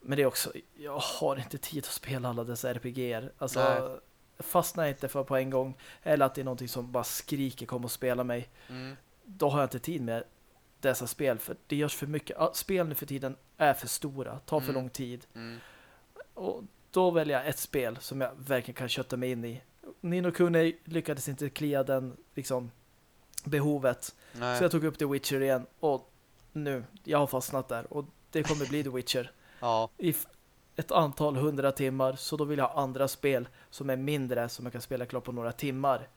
Men det är också, jag har inte tid att spela alla dessa RPGer. Alltså, Nej. fastnar inte för på en gång. Eller att det är någonting som bara skriker kom och spela mig. Mm. Då har jag inte tid med dessa spel. För det görs för mycket. Spel nu för tiden är för stora. Tar för mm. lång tid. Mm. Och då väljer jag ett spel som jag verkligen kan kötta mig in i. Nino Kuni lyckades inte klia den liksom behovet. Nej. Så jag tog upp The Witcher igen och nu, jag har fastnat där och det kommer bli The Witcher. ja. I ett antal hundra timmar så då vill jag ha andra spel som är mindre som jag kan spela klart på några timmar.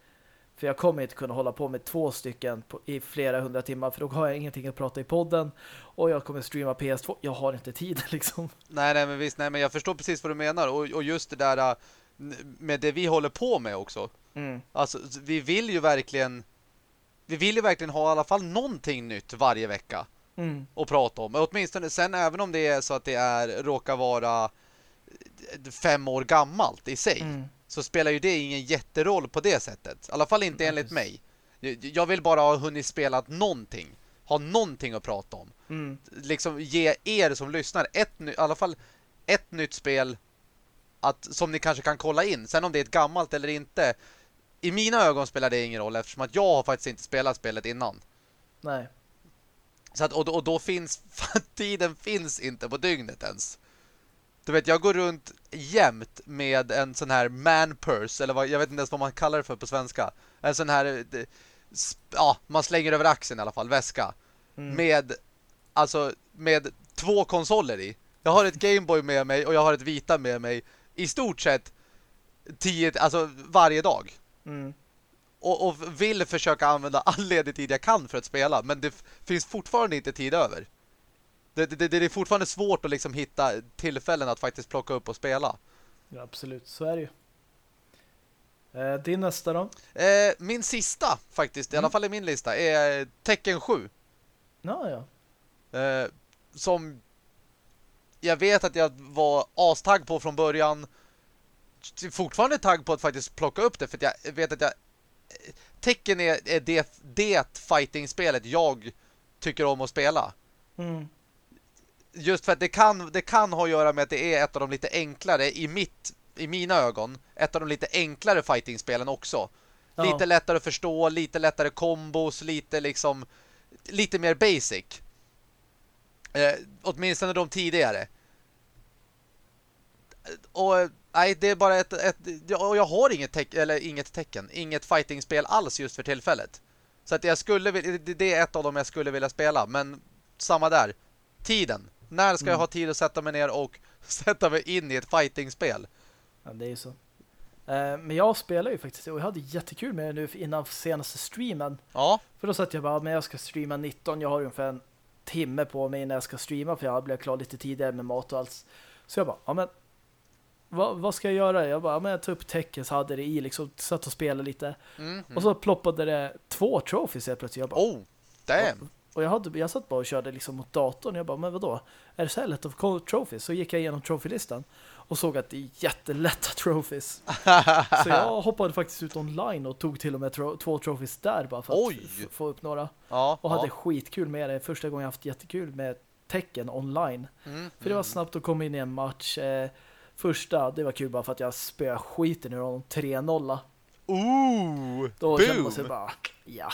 För jag kommer inte kunna hålla på med två stycken på, i flera hundra timmar för då har jag ingenting att prata i podden och jag kommer streama PS2. Jag har inte tid liksom. Nej, nej men visst, nej men jag förstår precis vad du menar och, och just det där äh, med det vi håller på med också. Mm. Alltså, vi vill ju verkligen vi vill ju verkligen ha i alla fall någonting nytt varje vecka mm. att prata om. Åtminstone sen även om det är så att det är råkar vara fem år gammalt i sig. Mm så spelar ju det ingen jätteroll på det sättet. I alla fall inte enligt mig. Jag vill bara ha hunnit spela någonting. Ha någonting att prata om. Mm. Liksom ge er som lyssnar ett, i alla fall ett nytt spel att, som ni kanske kan kolla in. Sen om det är ett gammalt eller inte. I mina ögon spelar det ingen roll eftersom att jag har faktiskt inte spelat spelet innan. Nej. Så att, och, och då finns tiden finns inte på dygnet ens. Du vet, jag går runt jämt med en sån här man purse, eller vad, jag vet inte ens vad man kallar det för på svenska. En sån här, ja, man slänger över axeln i alla fall, väska. Mm. Med alltså med två konsoler i. Jag har ett Gameboy med mig och jag har ett Vita med mig i stort sett tio, alltså varje dag. Mm. Och, och vill försöka använda all ledig tid jag kan för att spela. Men det finns fortfarande inte tid över. Det, det, det är fortfarande svårt att liksom hitta tillfällen att faktiskt plocka upp och spela. Ja, absolut. Så är det ju. Eh, din nästa då? Eh, min sista faktiskt, i Mm. alla fall i min lista, är Tekken 7. Ja, ja. Eh, som jag vet att jag var astagg på från början. Fortfarande tagg på att faktiskt plocka upp det för att jag vet att jag Tekken är, är det, det fighting-spelet jag tycker om att spela. Mm. Just för att det kan, det kan ha att göra med att det är ett av de lite enklare i mitt i mina ögon, ett av de lite enklare fighting-spelen också. Ja. Lite lättare att förstå, lite lättare kombos, lite liksom lite mer basic. Eh, åtminstone de tidigare. Och nej, det är bara ett, ett jag, jag har inget teck, eller inget tecken, inget fighting-spel alls just för tillfället. Så att jag skulle det är ett av dem jag skulle vilja spela, men samma där. Tiden. När ska jag Mm. ha tid att sätta mig ner och sätta mig in i ett fighting-spel? Ja, det är ju så. Eh, men jag spelar ju faktiskt och jag hade jättekul med det nu innan senaste streamen. Ja, För då satt jag bara, men jag ska streama 19, jag har ungefär en timme på mig när jag ska streama för jag blev klar lite tidigare med mat och allt. Så jag bara, ja men vad, vad ska jag göra? Jag bara, men jag tog upp tecken så hade det i liksom, satt och spelade lite. mm, mm. Och så ploppade det två trophies helt plötsligt. Jag bara, Oh, damn. Och jag, hade, jag satt bara och körde liksom mot datorn. Jag bara, men vadå? Är det så här lätt att få trophies? Så gick jag igenom trophy-listan och såg att det är jättelätta trophies. Så jag hoppade faktiskt ut online och tog till och med tro två trophies där bara för att Oj! få upp några. Ja, Och ja. hade skitkul med det. Första gången jag haft jättekul med tecken online. Mm, För det var mm. snabbt att komma in i en match. Eh, första, det var kul bara för att jag spöade skiten ur honom 3-0. Ooh, Då kände man sig boom. bara, ja.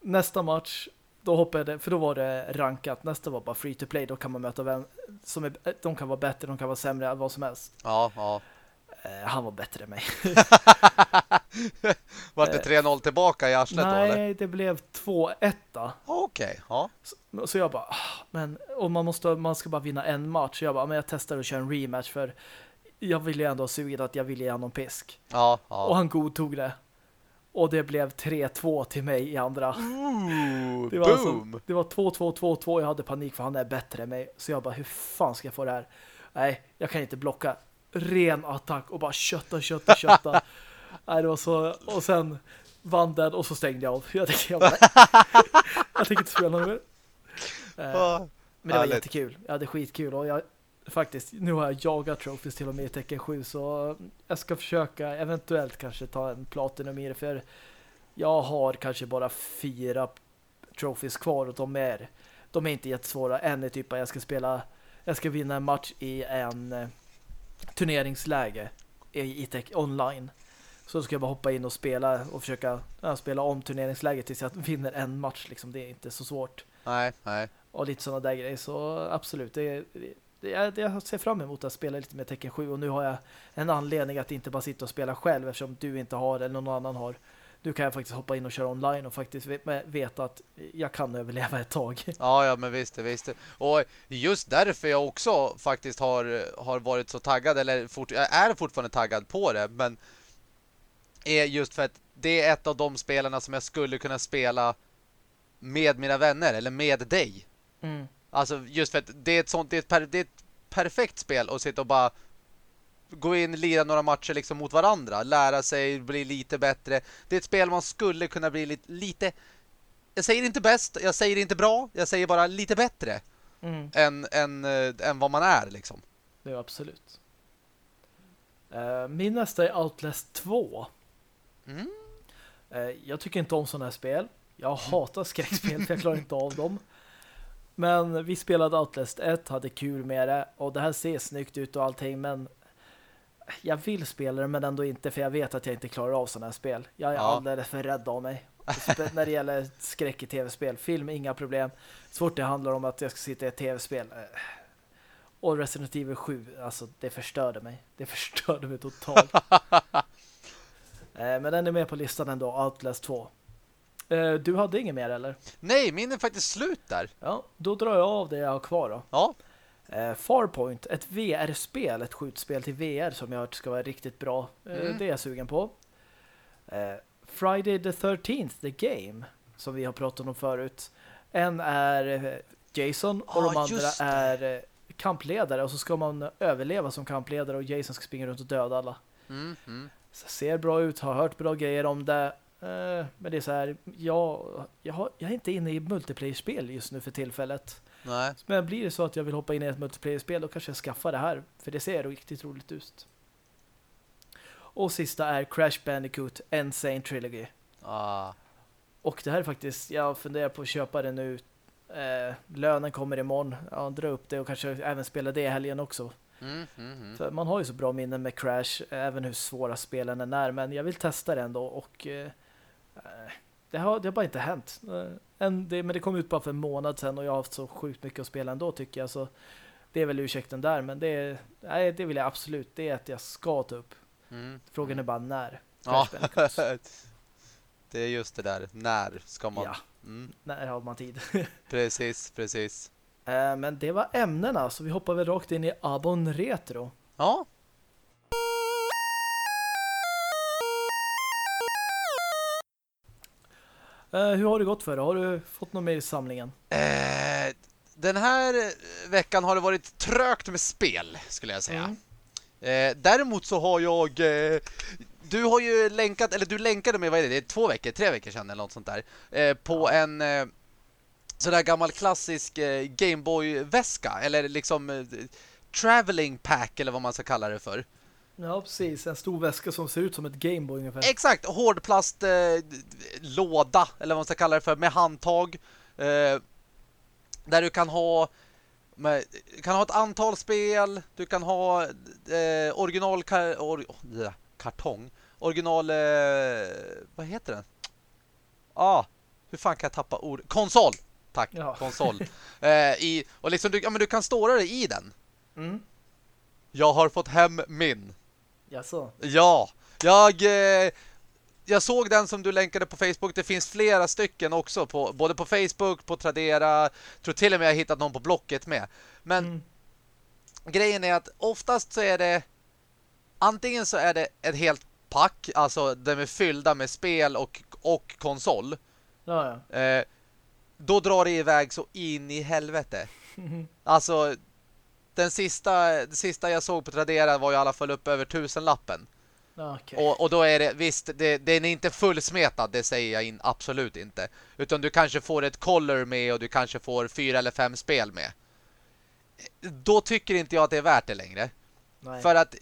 Nästa match, då hoppade jag, för då var det rankat. Nästa var bara free to play. Då kan man möta vem som är, de kan vara bättre, de kan vara sämre, vad som helst. Ja, ja. Eh, han var bättre än mig. Var det 3-0 tillbaka i arslet då, eller? Nej, det blev 2-1 då. Okej, ja. Så, så jag bara, ah, men och man måste man ska bara vinna en match. Så jag bara, men jag testar att köra en rematch för jag ville ju ändå ha sugit att jag ville ge honom pisk. Ja, Och ja. han godtog det. Och det blev 3-2 till mig i andra. Ooh, Det var, alltså, boom. det var 2-2-2-2. Jag hade panik för han är bättre än mig. Så jag bara, hur fan ska jag få det här? Nej, jag kan inte blocka. Ren attack och bara kötta, kötta, kötta. Nej, det var så. Och sen vann den och så stängde jag av. Jag tänkte, jag, bara, jag tänker inte spela mer. Eh. Men det var jättekul. Jag hade skitkul och jag faktiskt, nu har jag jagat trophies till och med i Tekken 7 så jag ska försöka eventuellt kanske ta en platinum i det för jag har kanske bara fyra trophies kvar och de är de är inte jättesvåra. En är typ att jag ska spela jag ska vinna en match i en eh, turneringsläge i, i Tek online. Så ska jag bara hoppa in och spela och försöka ja, spela om turneringsläget tills jag vinner en match liksom. Det är inte så svårt Nej, nej. och lite sådana där grejer. Så absolut, det, det, jag, jag ser fram emot att spela lite med Tekken 7 och nu har jag en anledning att inte bara sitta och spela själv eftersom du inte har eller någon annan har. Nu kan jag faktiskt hoppa in och köra online och faktiskt ve- veta att jag kan överleva ett tag. Ja, ja, men visst, visst. Och just därför jag också faktiskt har, har varit så taggad, eller fort, jag är fortfarande taggad på det, men är just för att det är ett av de spelarna som jag skulle kunna spela med mina vänner, eller med dig. Mm. Alltså just för att det är ett sånt, det är ett, per, det är ett perfekt spel att sitta och bara gå in, lira några matcher liksom mot varandra, lära sig, bli lite bättre. Det är ett spel man skulle kunna bli lite, lite jag säger inte bäst, jag säger inte bra, jag säger bara lite bättre Mm. än, än, äh, än vad man är liksom. Är absolut. Uh, min nästa är Outlast 2. Mm. Eh, jag tycker inte om sådana här spel. Jag hatar skräckspel för jag klarar inte av dem. Men vi spelade Outlast 1, hade kul med det och det här ser snyggt ut och allting men jag vill spela det men ändå inte för jag vet att jag inte klarar av sådana här spel. Jag är Ja. alldeles för rädd av mig. När det gäller skräck i tv-spel. Film, inga problem. Så fort det handlar om att jag ska sitta i ett tv-spel. Och Resident Evil 7, alltså det förstörde mig. Det förstörde mig totalt. Eh, Men den är med på listan ändå, Outlast 2. Eh, du hade inget mer eller? Nej, min är faktiskt slut där. Ja, då drar jag av det jag har kvar då. Ja. Eh, Farpoint, ett VR-spel, ett skjutspel till VR som jag hört ska vara riktigt bra. Eh, Mm. Det är jag sugen på. Friday the 13th, the game, som vi har pratat om förut. En är Jason och Ah, de andra är kampledare och så ska man överleva som kampledare och Jason ska springa runt och döda alla. Mm, mm. Så ser bra ut, har hört bra grejer om det. Eh, men det är så här, jag, jag, har, jag är inte inne i multiplayer-spel just nu för tillfället. Nej. Men blir det så att jag vill hoppa in i ett multiplayer-spel då kanske jag skaffar det här. För det ser riktigt roligt ut. Och sista är Crash Bandicoot Insane Trilogy. Ah. Och det här är faktiskt, jag funderar på att köpa det nu. Eh, lönen kommer imorgon. Ja, dra upp det och kanske även spela det i helgen också. Mm, mm, mm. För man har ju så bra minnen med Crash, även hur svåra spelen än är. Men jag vill testa det ändå och eh, eh, det, har, det har bara inte hänt. Eh, en, det, men det kom ut bara för en månad sedan och jag har haft så sjukt mycket att spela ändå tycker jag. Så det är väl ursäkten där, men det, nej, det vill jag absolut. Det är att jag ska ta upp. Mm. Frågan är bara när. Ja. Det är just det där. När ska man... Ja, Mm. när har man tid? Precis, precis. Eh, men det var ämnena, så vi hoppar väl rakt in i Abon Retro. Ja. Hur har det gått för dig? Har du fått något mer i samlingen? Eh, den här veckan har det varit trögt med spel, skulle jag säga. Mm. Eh, däremot så har jag... Eh, du har ju länkat, eller du länkade mig, vad är det? Det är två veckor, tre veckor sedan eller något sånt där. Eh, på en eh, sådär gammal klassisk eh, Gameboy-väska. Eller liksom eh, traveling pack, eller vad man ska kalla det för. Ja, precis. En stor väska som ser ut som ett Gameboy ungefär. Exakt, hårdplast eh, låda eller vad man ska kalla det för med handtag eh, där du kan ha med, kan ha ett antal spel, du kan ha eh, original kar, or, oh, kartong, original eh, vad heter den? Ah, hur fan kan jag tappa ord? Konsol. Tack, Ja. konsol. eh, i och liksom du, ja, men du kan stora det i den. Mm. Jag har fått hem min. Jaså? Ja, jag, eh, jag såg den som du länkade på Facebook. Det finns flera stycken också, på, både på Facebook, på Tradera. tror till och med jag hittat någon på Blocket med. Men Mm. grejen är att oftast så är det antingen så är det ett helt pack, alltså de är fyllda med spel och, och konsol. Ja, ja. Eh, då drar det iväg så in i helvete. Alltså, den sista, det sista jag såg på Tradera var i alla fall upp över tusenlappen. Ja, okej. Och, och då är det, visst, det, den är inte fullsmetad, det säger jag in, absolut inte. Utan du kanske får ett color med och du kanske får fyra eller fem spel med. Då tycker inte jag att det är värt det längre. Nej. För att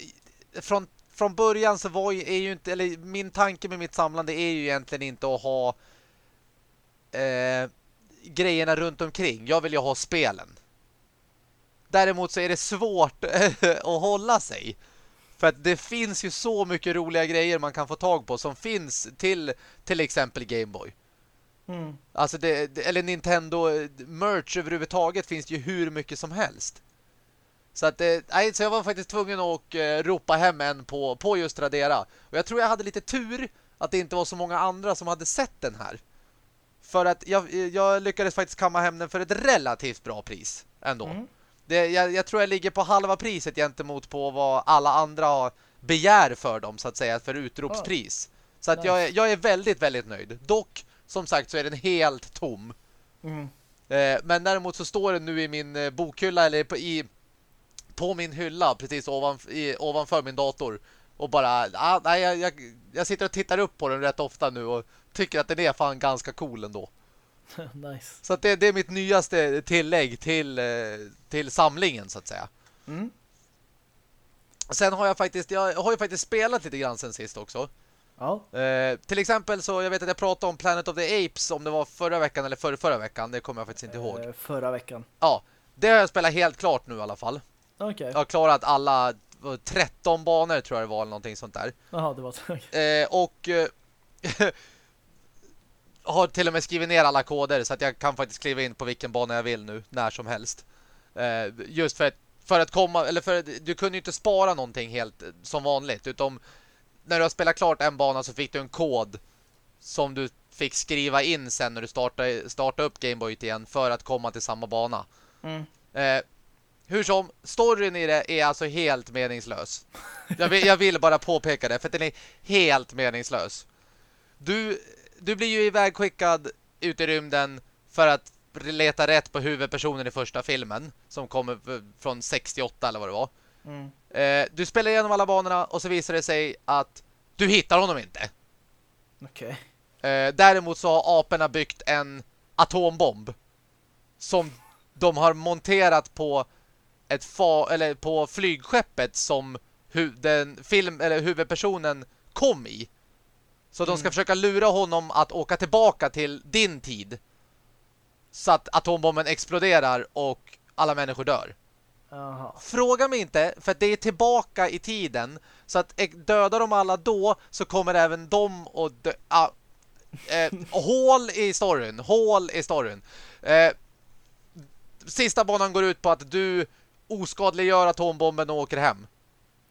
från, från början så var ju, är ju inte, eller min tanke med mitt samlande är ju egentligen inte att ha eh, grejerna runt omkring. Jag vill ju ha spelen. Däremot så är det svårt att hålla sig. För att det finns ju så mycket roliga grejer man kan få tag på som finns till till exempel Gameboy. Mm. Alltså det, eller Nintendo eh, merch överhuvudtaget finns ju hur mycket som helst. Så att det, nej, så jag var faktiskt tvungen att eh, ropa hem en på, på just Radera. Och jag tror jag hade lite tur att det inte var så många andra som hade sett den här. För att jag, jag lyckades faktiskt kamma hem den för ett relativt bra pris ändå. Mm. Det, jag, jag tror jag ligger på halva priset gentemot på vad alla andra har begär för dem så att säga, för utropspris. Så att jag, är- jag är väldigt, väldigt nöjd. Dock, som sagt, så är den helt tom. Mm. Eh, men däremot så står den nu i min eh, bokhylla eller på, i, på min hylla precis ovan, i, ovanför min dator. Och bara, ah, nej, jag, jag, jag sitter och tittar upp på den rätt ofta nu och tycker att den är fan ganska cool ändå. nice. Så det, det är mitt nyaste tillägg till, eh, till samlingen så att säga. Mm. Sen har jag faktiskt jag har ju faktiskt spelat lite grann sen sist också. Ja. Eh, till exempel så jag vet att jag pratade om Planet of the Apes om det var förra veckan eller förra, förra veckan. Det kommer jag faktiskt inte ihåg. Eh, förra veckan. Ja, det har jag spelat helt klart nu i alla fall. Okej. Jag har klarat alla vad, 13 banor tror jag det var eller någonting sånt där. Jaha, det var Eh, och eh, har till och med skrivit ner alla koder så att jag kan faktiskt kliva in på vilken bana jag vill nu när som helst. Eh, just för att för att komma eller för att, du kunde ju inte spara någonting helt som vanligt utan när du har spelat klart en bana så fick du en kod som du fick skriva in sen när du startade, startade upp Gameboy igen för att komma till samma bana. Mm. Eh, hur som, storyn i det är alltså helt meningslös. Jag vill, jag vill bara påpeka det, för den är helt meningslös. Du, du blir ju ivägskickad ut i rymden för att leta rätt på huvudpersonen i första filmen, som kommer från 68 eller vad det var. Mm. Eh, du spelar igenom alla banorna och så visar det sig att du hittar honom inte. Okej. Eh, däremot så har aporna byggt en atombomb som de har monterat på ett fa eller på flygskeppet som den film eller huvudpersonen kom i. Så de ska Mm. försöka lura honom att åka tillbaka till din tid. Så att atombomben exploderar och alla människor dör. Jaha. Fråga mig inte, för det är tillbaka i tiden. Så att dödar de alla då så kommer även de och dö... Ah, eh, hål i storyn. Hål i storyn. Eh, sista banan går ut på att du oskadliggör atombomben och åker hem.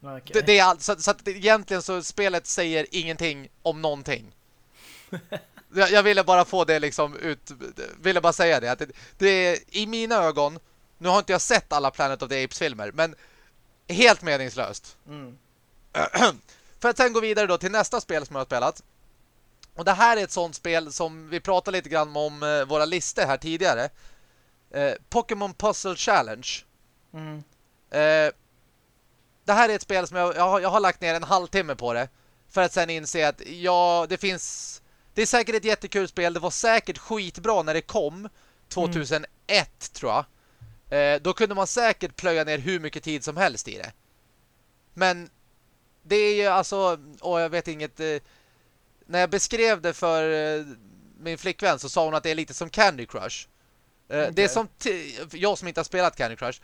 Okej. Det, det är allt, så, så att det- egentligen så spelet säger ingenting om någonting. Jag, jag ville bara få det liksom ut ville bara säga det att det, det är i mina ögon nu har inte jag sett alla Planet of the Apes filmer men helt meningslöst. Mm. För att sen gå vidare då till nästa spel som jag har spelat. Och det här är ett sånt spel som vi pratade lite grann om eh, våra listor här tidigare. Eh, Pokémon Puzzle Challenge. Mm. Eh, det här är ett spel som jag, jag, har, jag har lagt ner en halvtimme på det. För att sen inse att ja, det finns... Det är säkert ett jättekul spel. Det var säkert skitbra när det kom. 2001 tror jag. Eh, då kunde man säkert plöja ner hur mycket tid som helst i det. Men det är ju alltså... Och jag vet inget... Eh, när jag beskrev det för eh, min flickvän så sa hon att det är lite som Candy Crush. Eh, Det är som... Jag som inte har spelat Candy Crush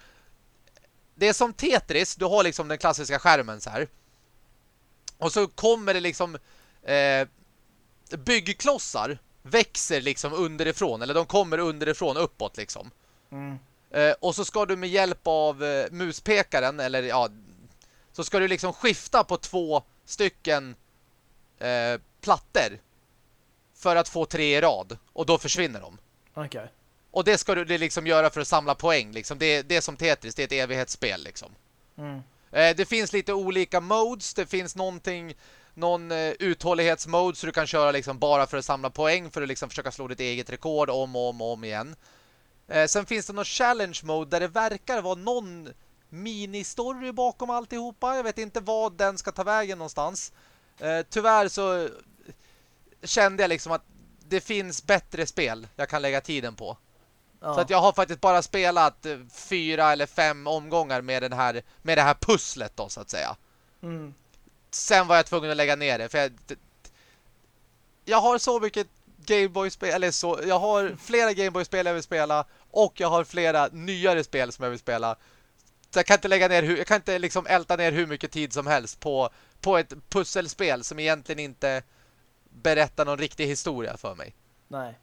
det är som Tetris, du har liksom den klassiska skärmen så här. Och så kommer det liksom eh, byggklossar växer liksom underifrån eller de kommer underifrån uppåt liksom. Mm. Eh, och så ska du med hjälp av eh, muspekaren eller ja så ska du liksom skifta på två stycken eh, plattor för att få tre i rad och då försvinner de. Okej. Och det ska du det liksom göra för att samla poäng liksom. Det, det är som Tetris, det är ett evighetsspel liksom. Mm. Eh, det finns lite olika modes. Det finns någonting, någon eh, uthållighetsmode så du kan köra liksom bara för att samla poäng för att liksom försöka slå ditt eget rekord om och om och om igen. Eh, sen finns det någon challenge mode där det verkar vara någon mini-story bakom alltihopa. Jag vet inte vad den ska ta vägen någonstans. Eh, tyvärr så kände jag liksom att det finns bättre spel jag kan lägga tiden på. Ja. Så att jag har faktiskt bara spelat eh, fyra eller fem omgångar med, den här, med det här pusslet då så att säga. Mm. Sen var jag tvungen att lägga ner det för jag, jag har så mycket Gameboy-spel eller så, jag har flera Gameboy-spel jag vill spela och jag har flera nyare spel som jag vill spela. Så jag kan inte lägga ner jag kan inte liksom älta ner hur mycket tid som helst på, på ett pusselspel som egentligen inte berättar någon riktig historia för mig. Nej.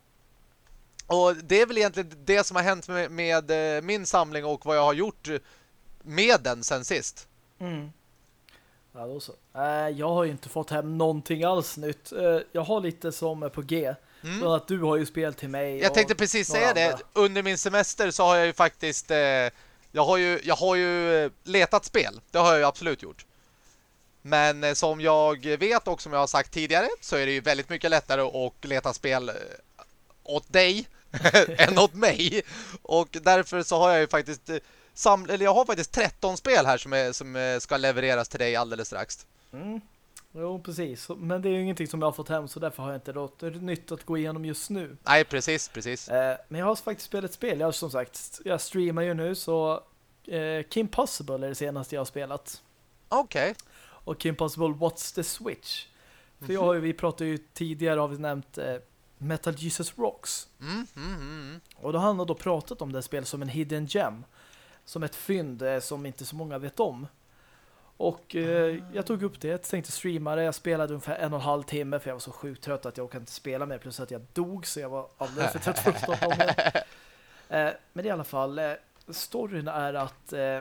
Och det är väl egentligen det som har hänt med, med eh, min samling och vad jag har gjort med den sen sist. Mm. Ja, då så. Eh, jag har ju inte fått hem någonting alls nytt. Eh, jag har lite som är på G. Mm. Men att du har ju spel till mig. Jag tänkte precis säga det. Under min semester så har jag ju faktiskt... Eh, jag, har ju, jag har ju eh, letat spel. Det har jag ju absolut gjort. Men eh, som jag vet och som jag har sagt tidigare så är det ju väldigt mycket lättare att leta spel åt dig än åt mig. Och därför så har jag ju faktiskt... Eh, sam eller jag har faktiskt 13 spel här som, är, som eh, ska levereras till dig alldeles strax. Mm. Jo, precis. Men det är ju ingenting som jag har fått hem så därför har jag inte något nytt att gå igenom just nu. Nej, precis, precis. Eh, men jag har faktiskt spelat spel. Jag har som sagt, jag streamar ju nu så eh, Kim Possible är det senaste jag har spelat. Okej. Och Kim Possible What's the Switch? För Mhm. jag har ju, vi pratade ju tidigare har vi nämnt eh, Metal Jesus Rocks. Mm, mm, mm. Och då har han då pratat om det spel som en hidden gem. Som ett fynd eh, som inte så många vet om. Och eh, jag tog upp det, tänkte streama det. Jag spelade ungefär en och en halv timme för jag var så sjukt trött att jag orkade inte spela mer. Plus att jag dog så jag var alldeles för trött för att starta om det. Eh, men i alla fall, eh, storyn är att eh,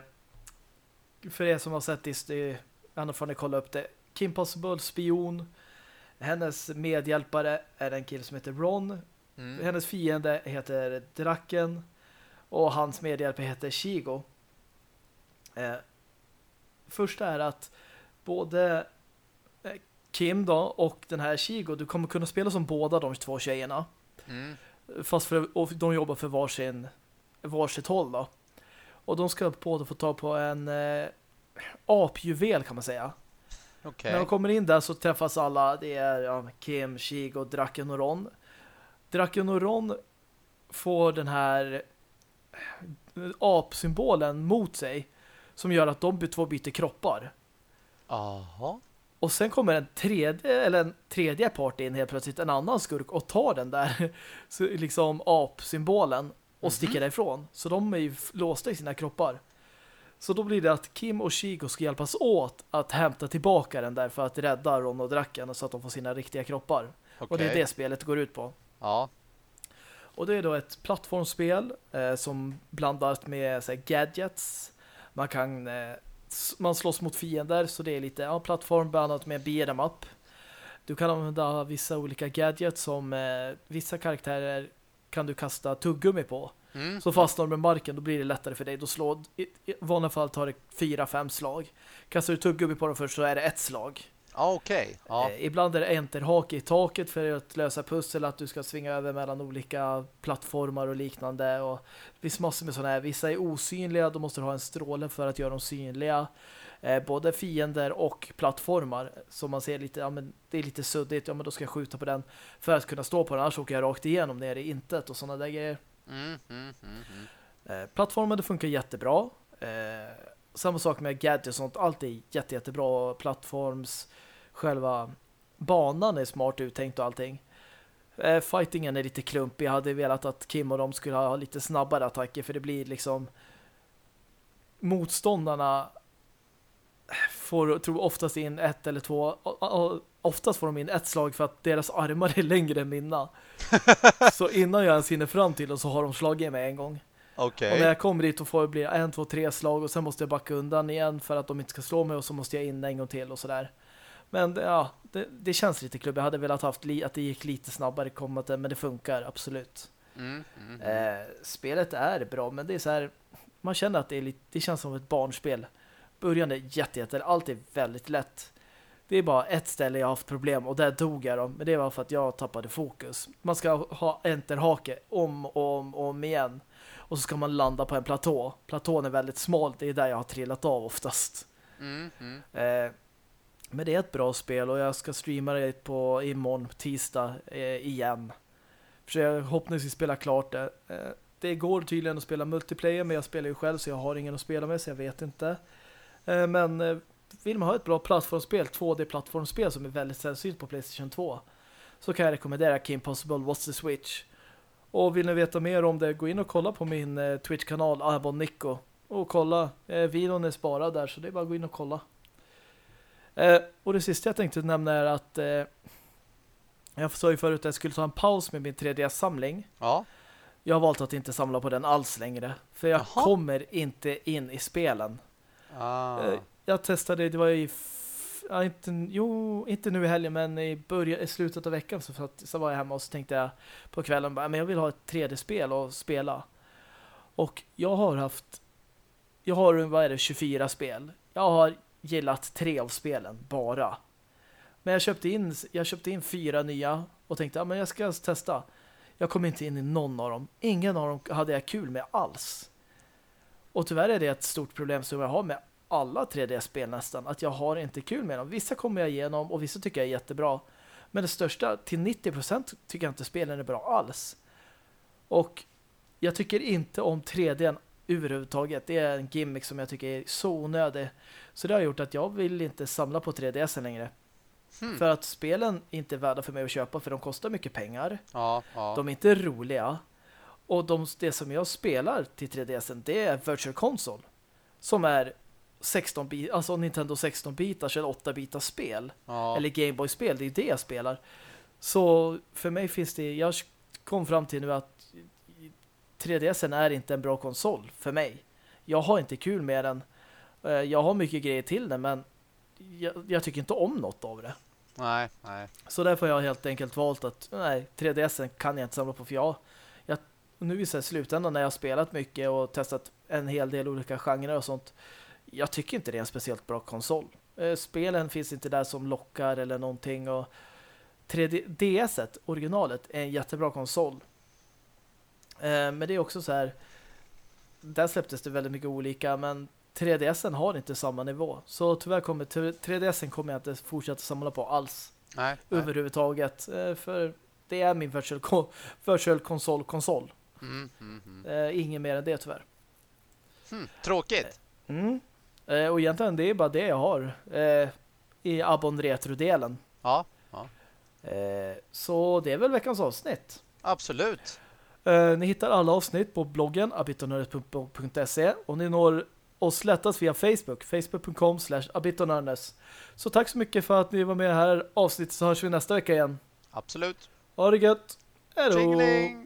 för er som har sett det, det annars får ni kolla upp det. Kim Possible, spion, Hennes medhjälpare är en kille som heter Ron. Mm. Hennes fiende heter Draken. Och hans medhjälpare heter Shigo. Eh, första är att både eh, Kim då och den här Shigo, du kommer kunna spela som båda de två tjejerna. Mm. Fast för, och de jobbar för varsin varsitt håll då. Och de ska båda få ta på en eh, apjuvel kan man säga. Okej. När de kommer in där så träffas alla. Det är ja, Kim, Shigo, Draken och Ron. Draken och Ron får den här eh, apsymbolen mot sig som gör att de två byter kroppar. Aha. Och sen kommer en tredje, eller en tredje part in helt plötsligt, en annan skurk och tar den där så liksom apsymbolen och sticker därifrån. Så de är ju låsta i sina kroppar. Så då blir det att Kim och Shigo ska hjälpas åt att hämta tillbaka den där för att rädda Ron och Draken så att de får sina riktiga kroppar. Och det är det spelet går ut på. Ja. Och det är då ett plattformsspel eh, som blandat med så här, gadgets. Man kan eh, man slåss mot fiender så det är lite ja, plattform blandat med beat 'em up. Du kan använda vissa olika gadgets som eh, vissa karaktärer kan du kasta tuggummi på. Mm. Så fastnar de med marken, då blir det lättare för dig. Då slår, i, I vanliga fall tar det fyra, fem slag. Kastar du tuggummi på dem först så är det ett slag. Ja, okej. Ja. Eh, ibland är det enterhake i taket för att lösa pussel, att du ska svinga över mellan olika plattformar och liknande. Och det finns massor med sådana här. Vissa är osynliga, då måste du ha en stråle för att göra dem synliga. Eh, både fiender och plattformar. Så man ser lite, ja men det är lite suddigt, ja men då ska jag skjuta på den för att kunna stå på den, annars åker jag rakt igenom ner i intet och sådana där grejer. Mm, mm, mm, mm. Eh, plattformen det funkar jättebra. Eh, samma sak med gadgets och sånt. Allt är jätte, jättebra. Plattforms, själva banan är smart uttänkt och allting. Eh, fightingen är lite klumpig. Jag hade velat att Kim och de skulle ha lite snabbare attacker för det blir liksom motståndarna eh, får tror oftast in ett eller två oftast får de in ett slag för att deras armar är längre än mina. så innan jag ens hinner fram till dem så har de slagit mig en gång. Okej. Och när jag kommer dit och får bli en, två, tre slag och sen måste jag backa undan igen för att de inte ska slå mig och så måste jag in en gång till och sådär. Men det- ja, det, det känns lite klubb. Jag hade velat haft att det gick lite snabbare kommat men det funkar absolut. Mm, mm, mm. Eh, spelet är bra men det är så här man känner att det är lite, det känns som ett barnspel. Början är jätte, jätte allt är väldigt lätt. Det är bara ett ställe jag har haft problem och där dog jag då. Men det var för att jag tappade fokus. Man ska ha enterhake om och om, och om igen. Och så ska man landa på en platå. Platån är väldigt smal. Det är där jag har trillat av oftast. Mm, mm. Eh, men det är ett bra spel och jag ska streama det på imorgon, tisdag, eh, igen. För jag hoppas vi spela klart det. Eh, det går tydligen att spela multiplayer men jag spelar ju själv så jag har ingen att spela med så jag vet inte. Eh, men eh, vill man ha ett bra plattformsspel, 2D-plattformsspel som är väldigt sällsynt på Playstation 2 så kan jag rekommendera Kim Possible What's the Switch. Och vill ni veta mer om det, gå in och kolla på min eh, Twitch-kanal Abon Nico. Och kolla, videon är sparad där så det är bara att gå in och kolla. Och det sista jag tänkte nämna är att jag sa ju förut att jag skulle ta en paus med min 3D-samling. Ja. Jag har valt att inte samla på den alls längre. För jag Jaha. kommer inte in i spelen. Ah. Eh, jag testade, det var i ja, inte, jo, inte nu i helgen men i, början, i slutet av veckan så, att, så var jag hemma och så tänkte jag på kvällen bara, men jag vill ha ett 3D-spel och spela. Och jag har haft jag har, vad är det, 24 spel. Jag har gillat tre av spelen, bara. Men jag köpte in, jag köpte in fyra nya och tänkte, ja men jag ska testa. Jag kom inte in i någon av dem. Ingen av dem hade jag kul med alls. Och tyvärr är det ett stort problem som jag har med alla 3D-spel nästan. Att jag har inte kul med dem. Vissa kommer jag igenom och vissa tycker jag är jättebra. Men det största, till 90% tycker jag inte spelen är bra alls. Och jag tycker inte om 3D överhuvudtaget. Det är en gimmick som jag tycker är så onödig. Så det har gjort att jag vill inte samla på 3DS längre. Hmm. För att spelen inte är värda för mig att köpa för de kostar mycket pengar. Ja, ja. De är inte roliga. Och de, det som jag spelar till 3DSen det är Virtual Console. Som är 16 bit, alltså Nintendo 16-bitars eller 8-bitars spel. ja. Eller Game Boy-spel, det är det jag spelar. Så för mig finns det, jag kom fram till nu att 3DSen är inte en bra konsol för mig. Jag har inte kul med den. Eh, Jag har mycket grejer till den men jag, jag tycker inte om något av det. Nej, nej. Så därför har jag helt enkelt valt att nej, 3DS kan jag inte samla på för jag nu i slutändan när jag har spelat mycket och testat en hel del olika genrer och sånt jag tycker inte det är en speciellt bra konsol. Eh, spelen finns inte där som lockar eller någonting och 3DS, originalet, är en jättebra konsol. Eh, men det är också så här där släpptes det väldigt mycket olika men 3DSen har inte samma nivå. Så tyvärr kommer 3DSen kommer jag inte fortsätta samla på alls. Nej. Överhuvudtaget. Eh, för det är min virtual, virtual konsol konsol. Mm, mm, mm. Ingen mer än det tyvärr. Hmm, tråkigt. Mm. Eh, och egentligen det är bara det jag har eh, i Abon Retro-delen. Ja. ja. Eh, så det är väl veckans avsnitt. Absolut. Eh, ni hittar alla avsnitt på bloggen abitonördes.se och ni når oss lättast via Facebook, facebook.com slash abitonördes. Så tack så mycket för att ni var med här avsnittet så hörs vi nästa vecka igen. Absolut. Ha det gött. Hej då.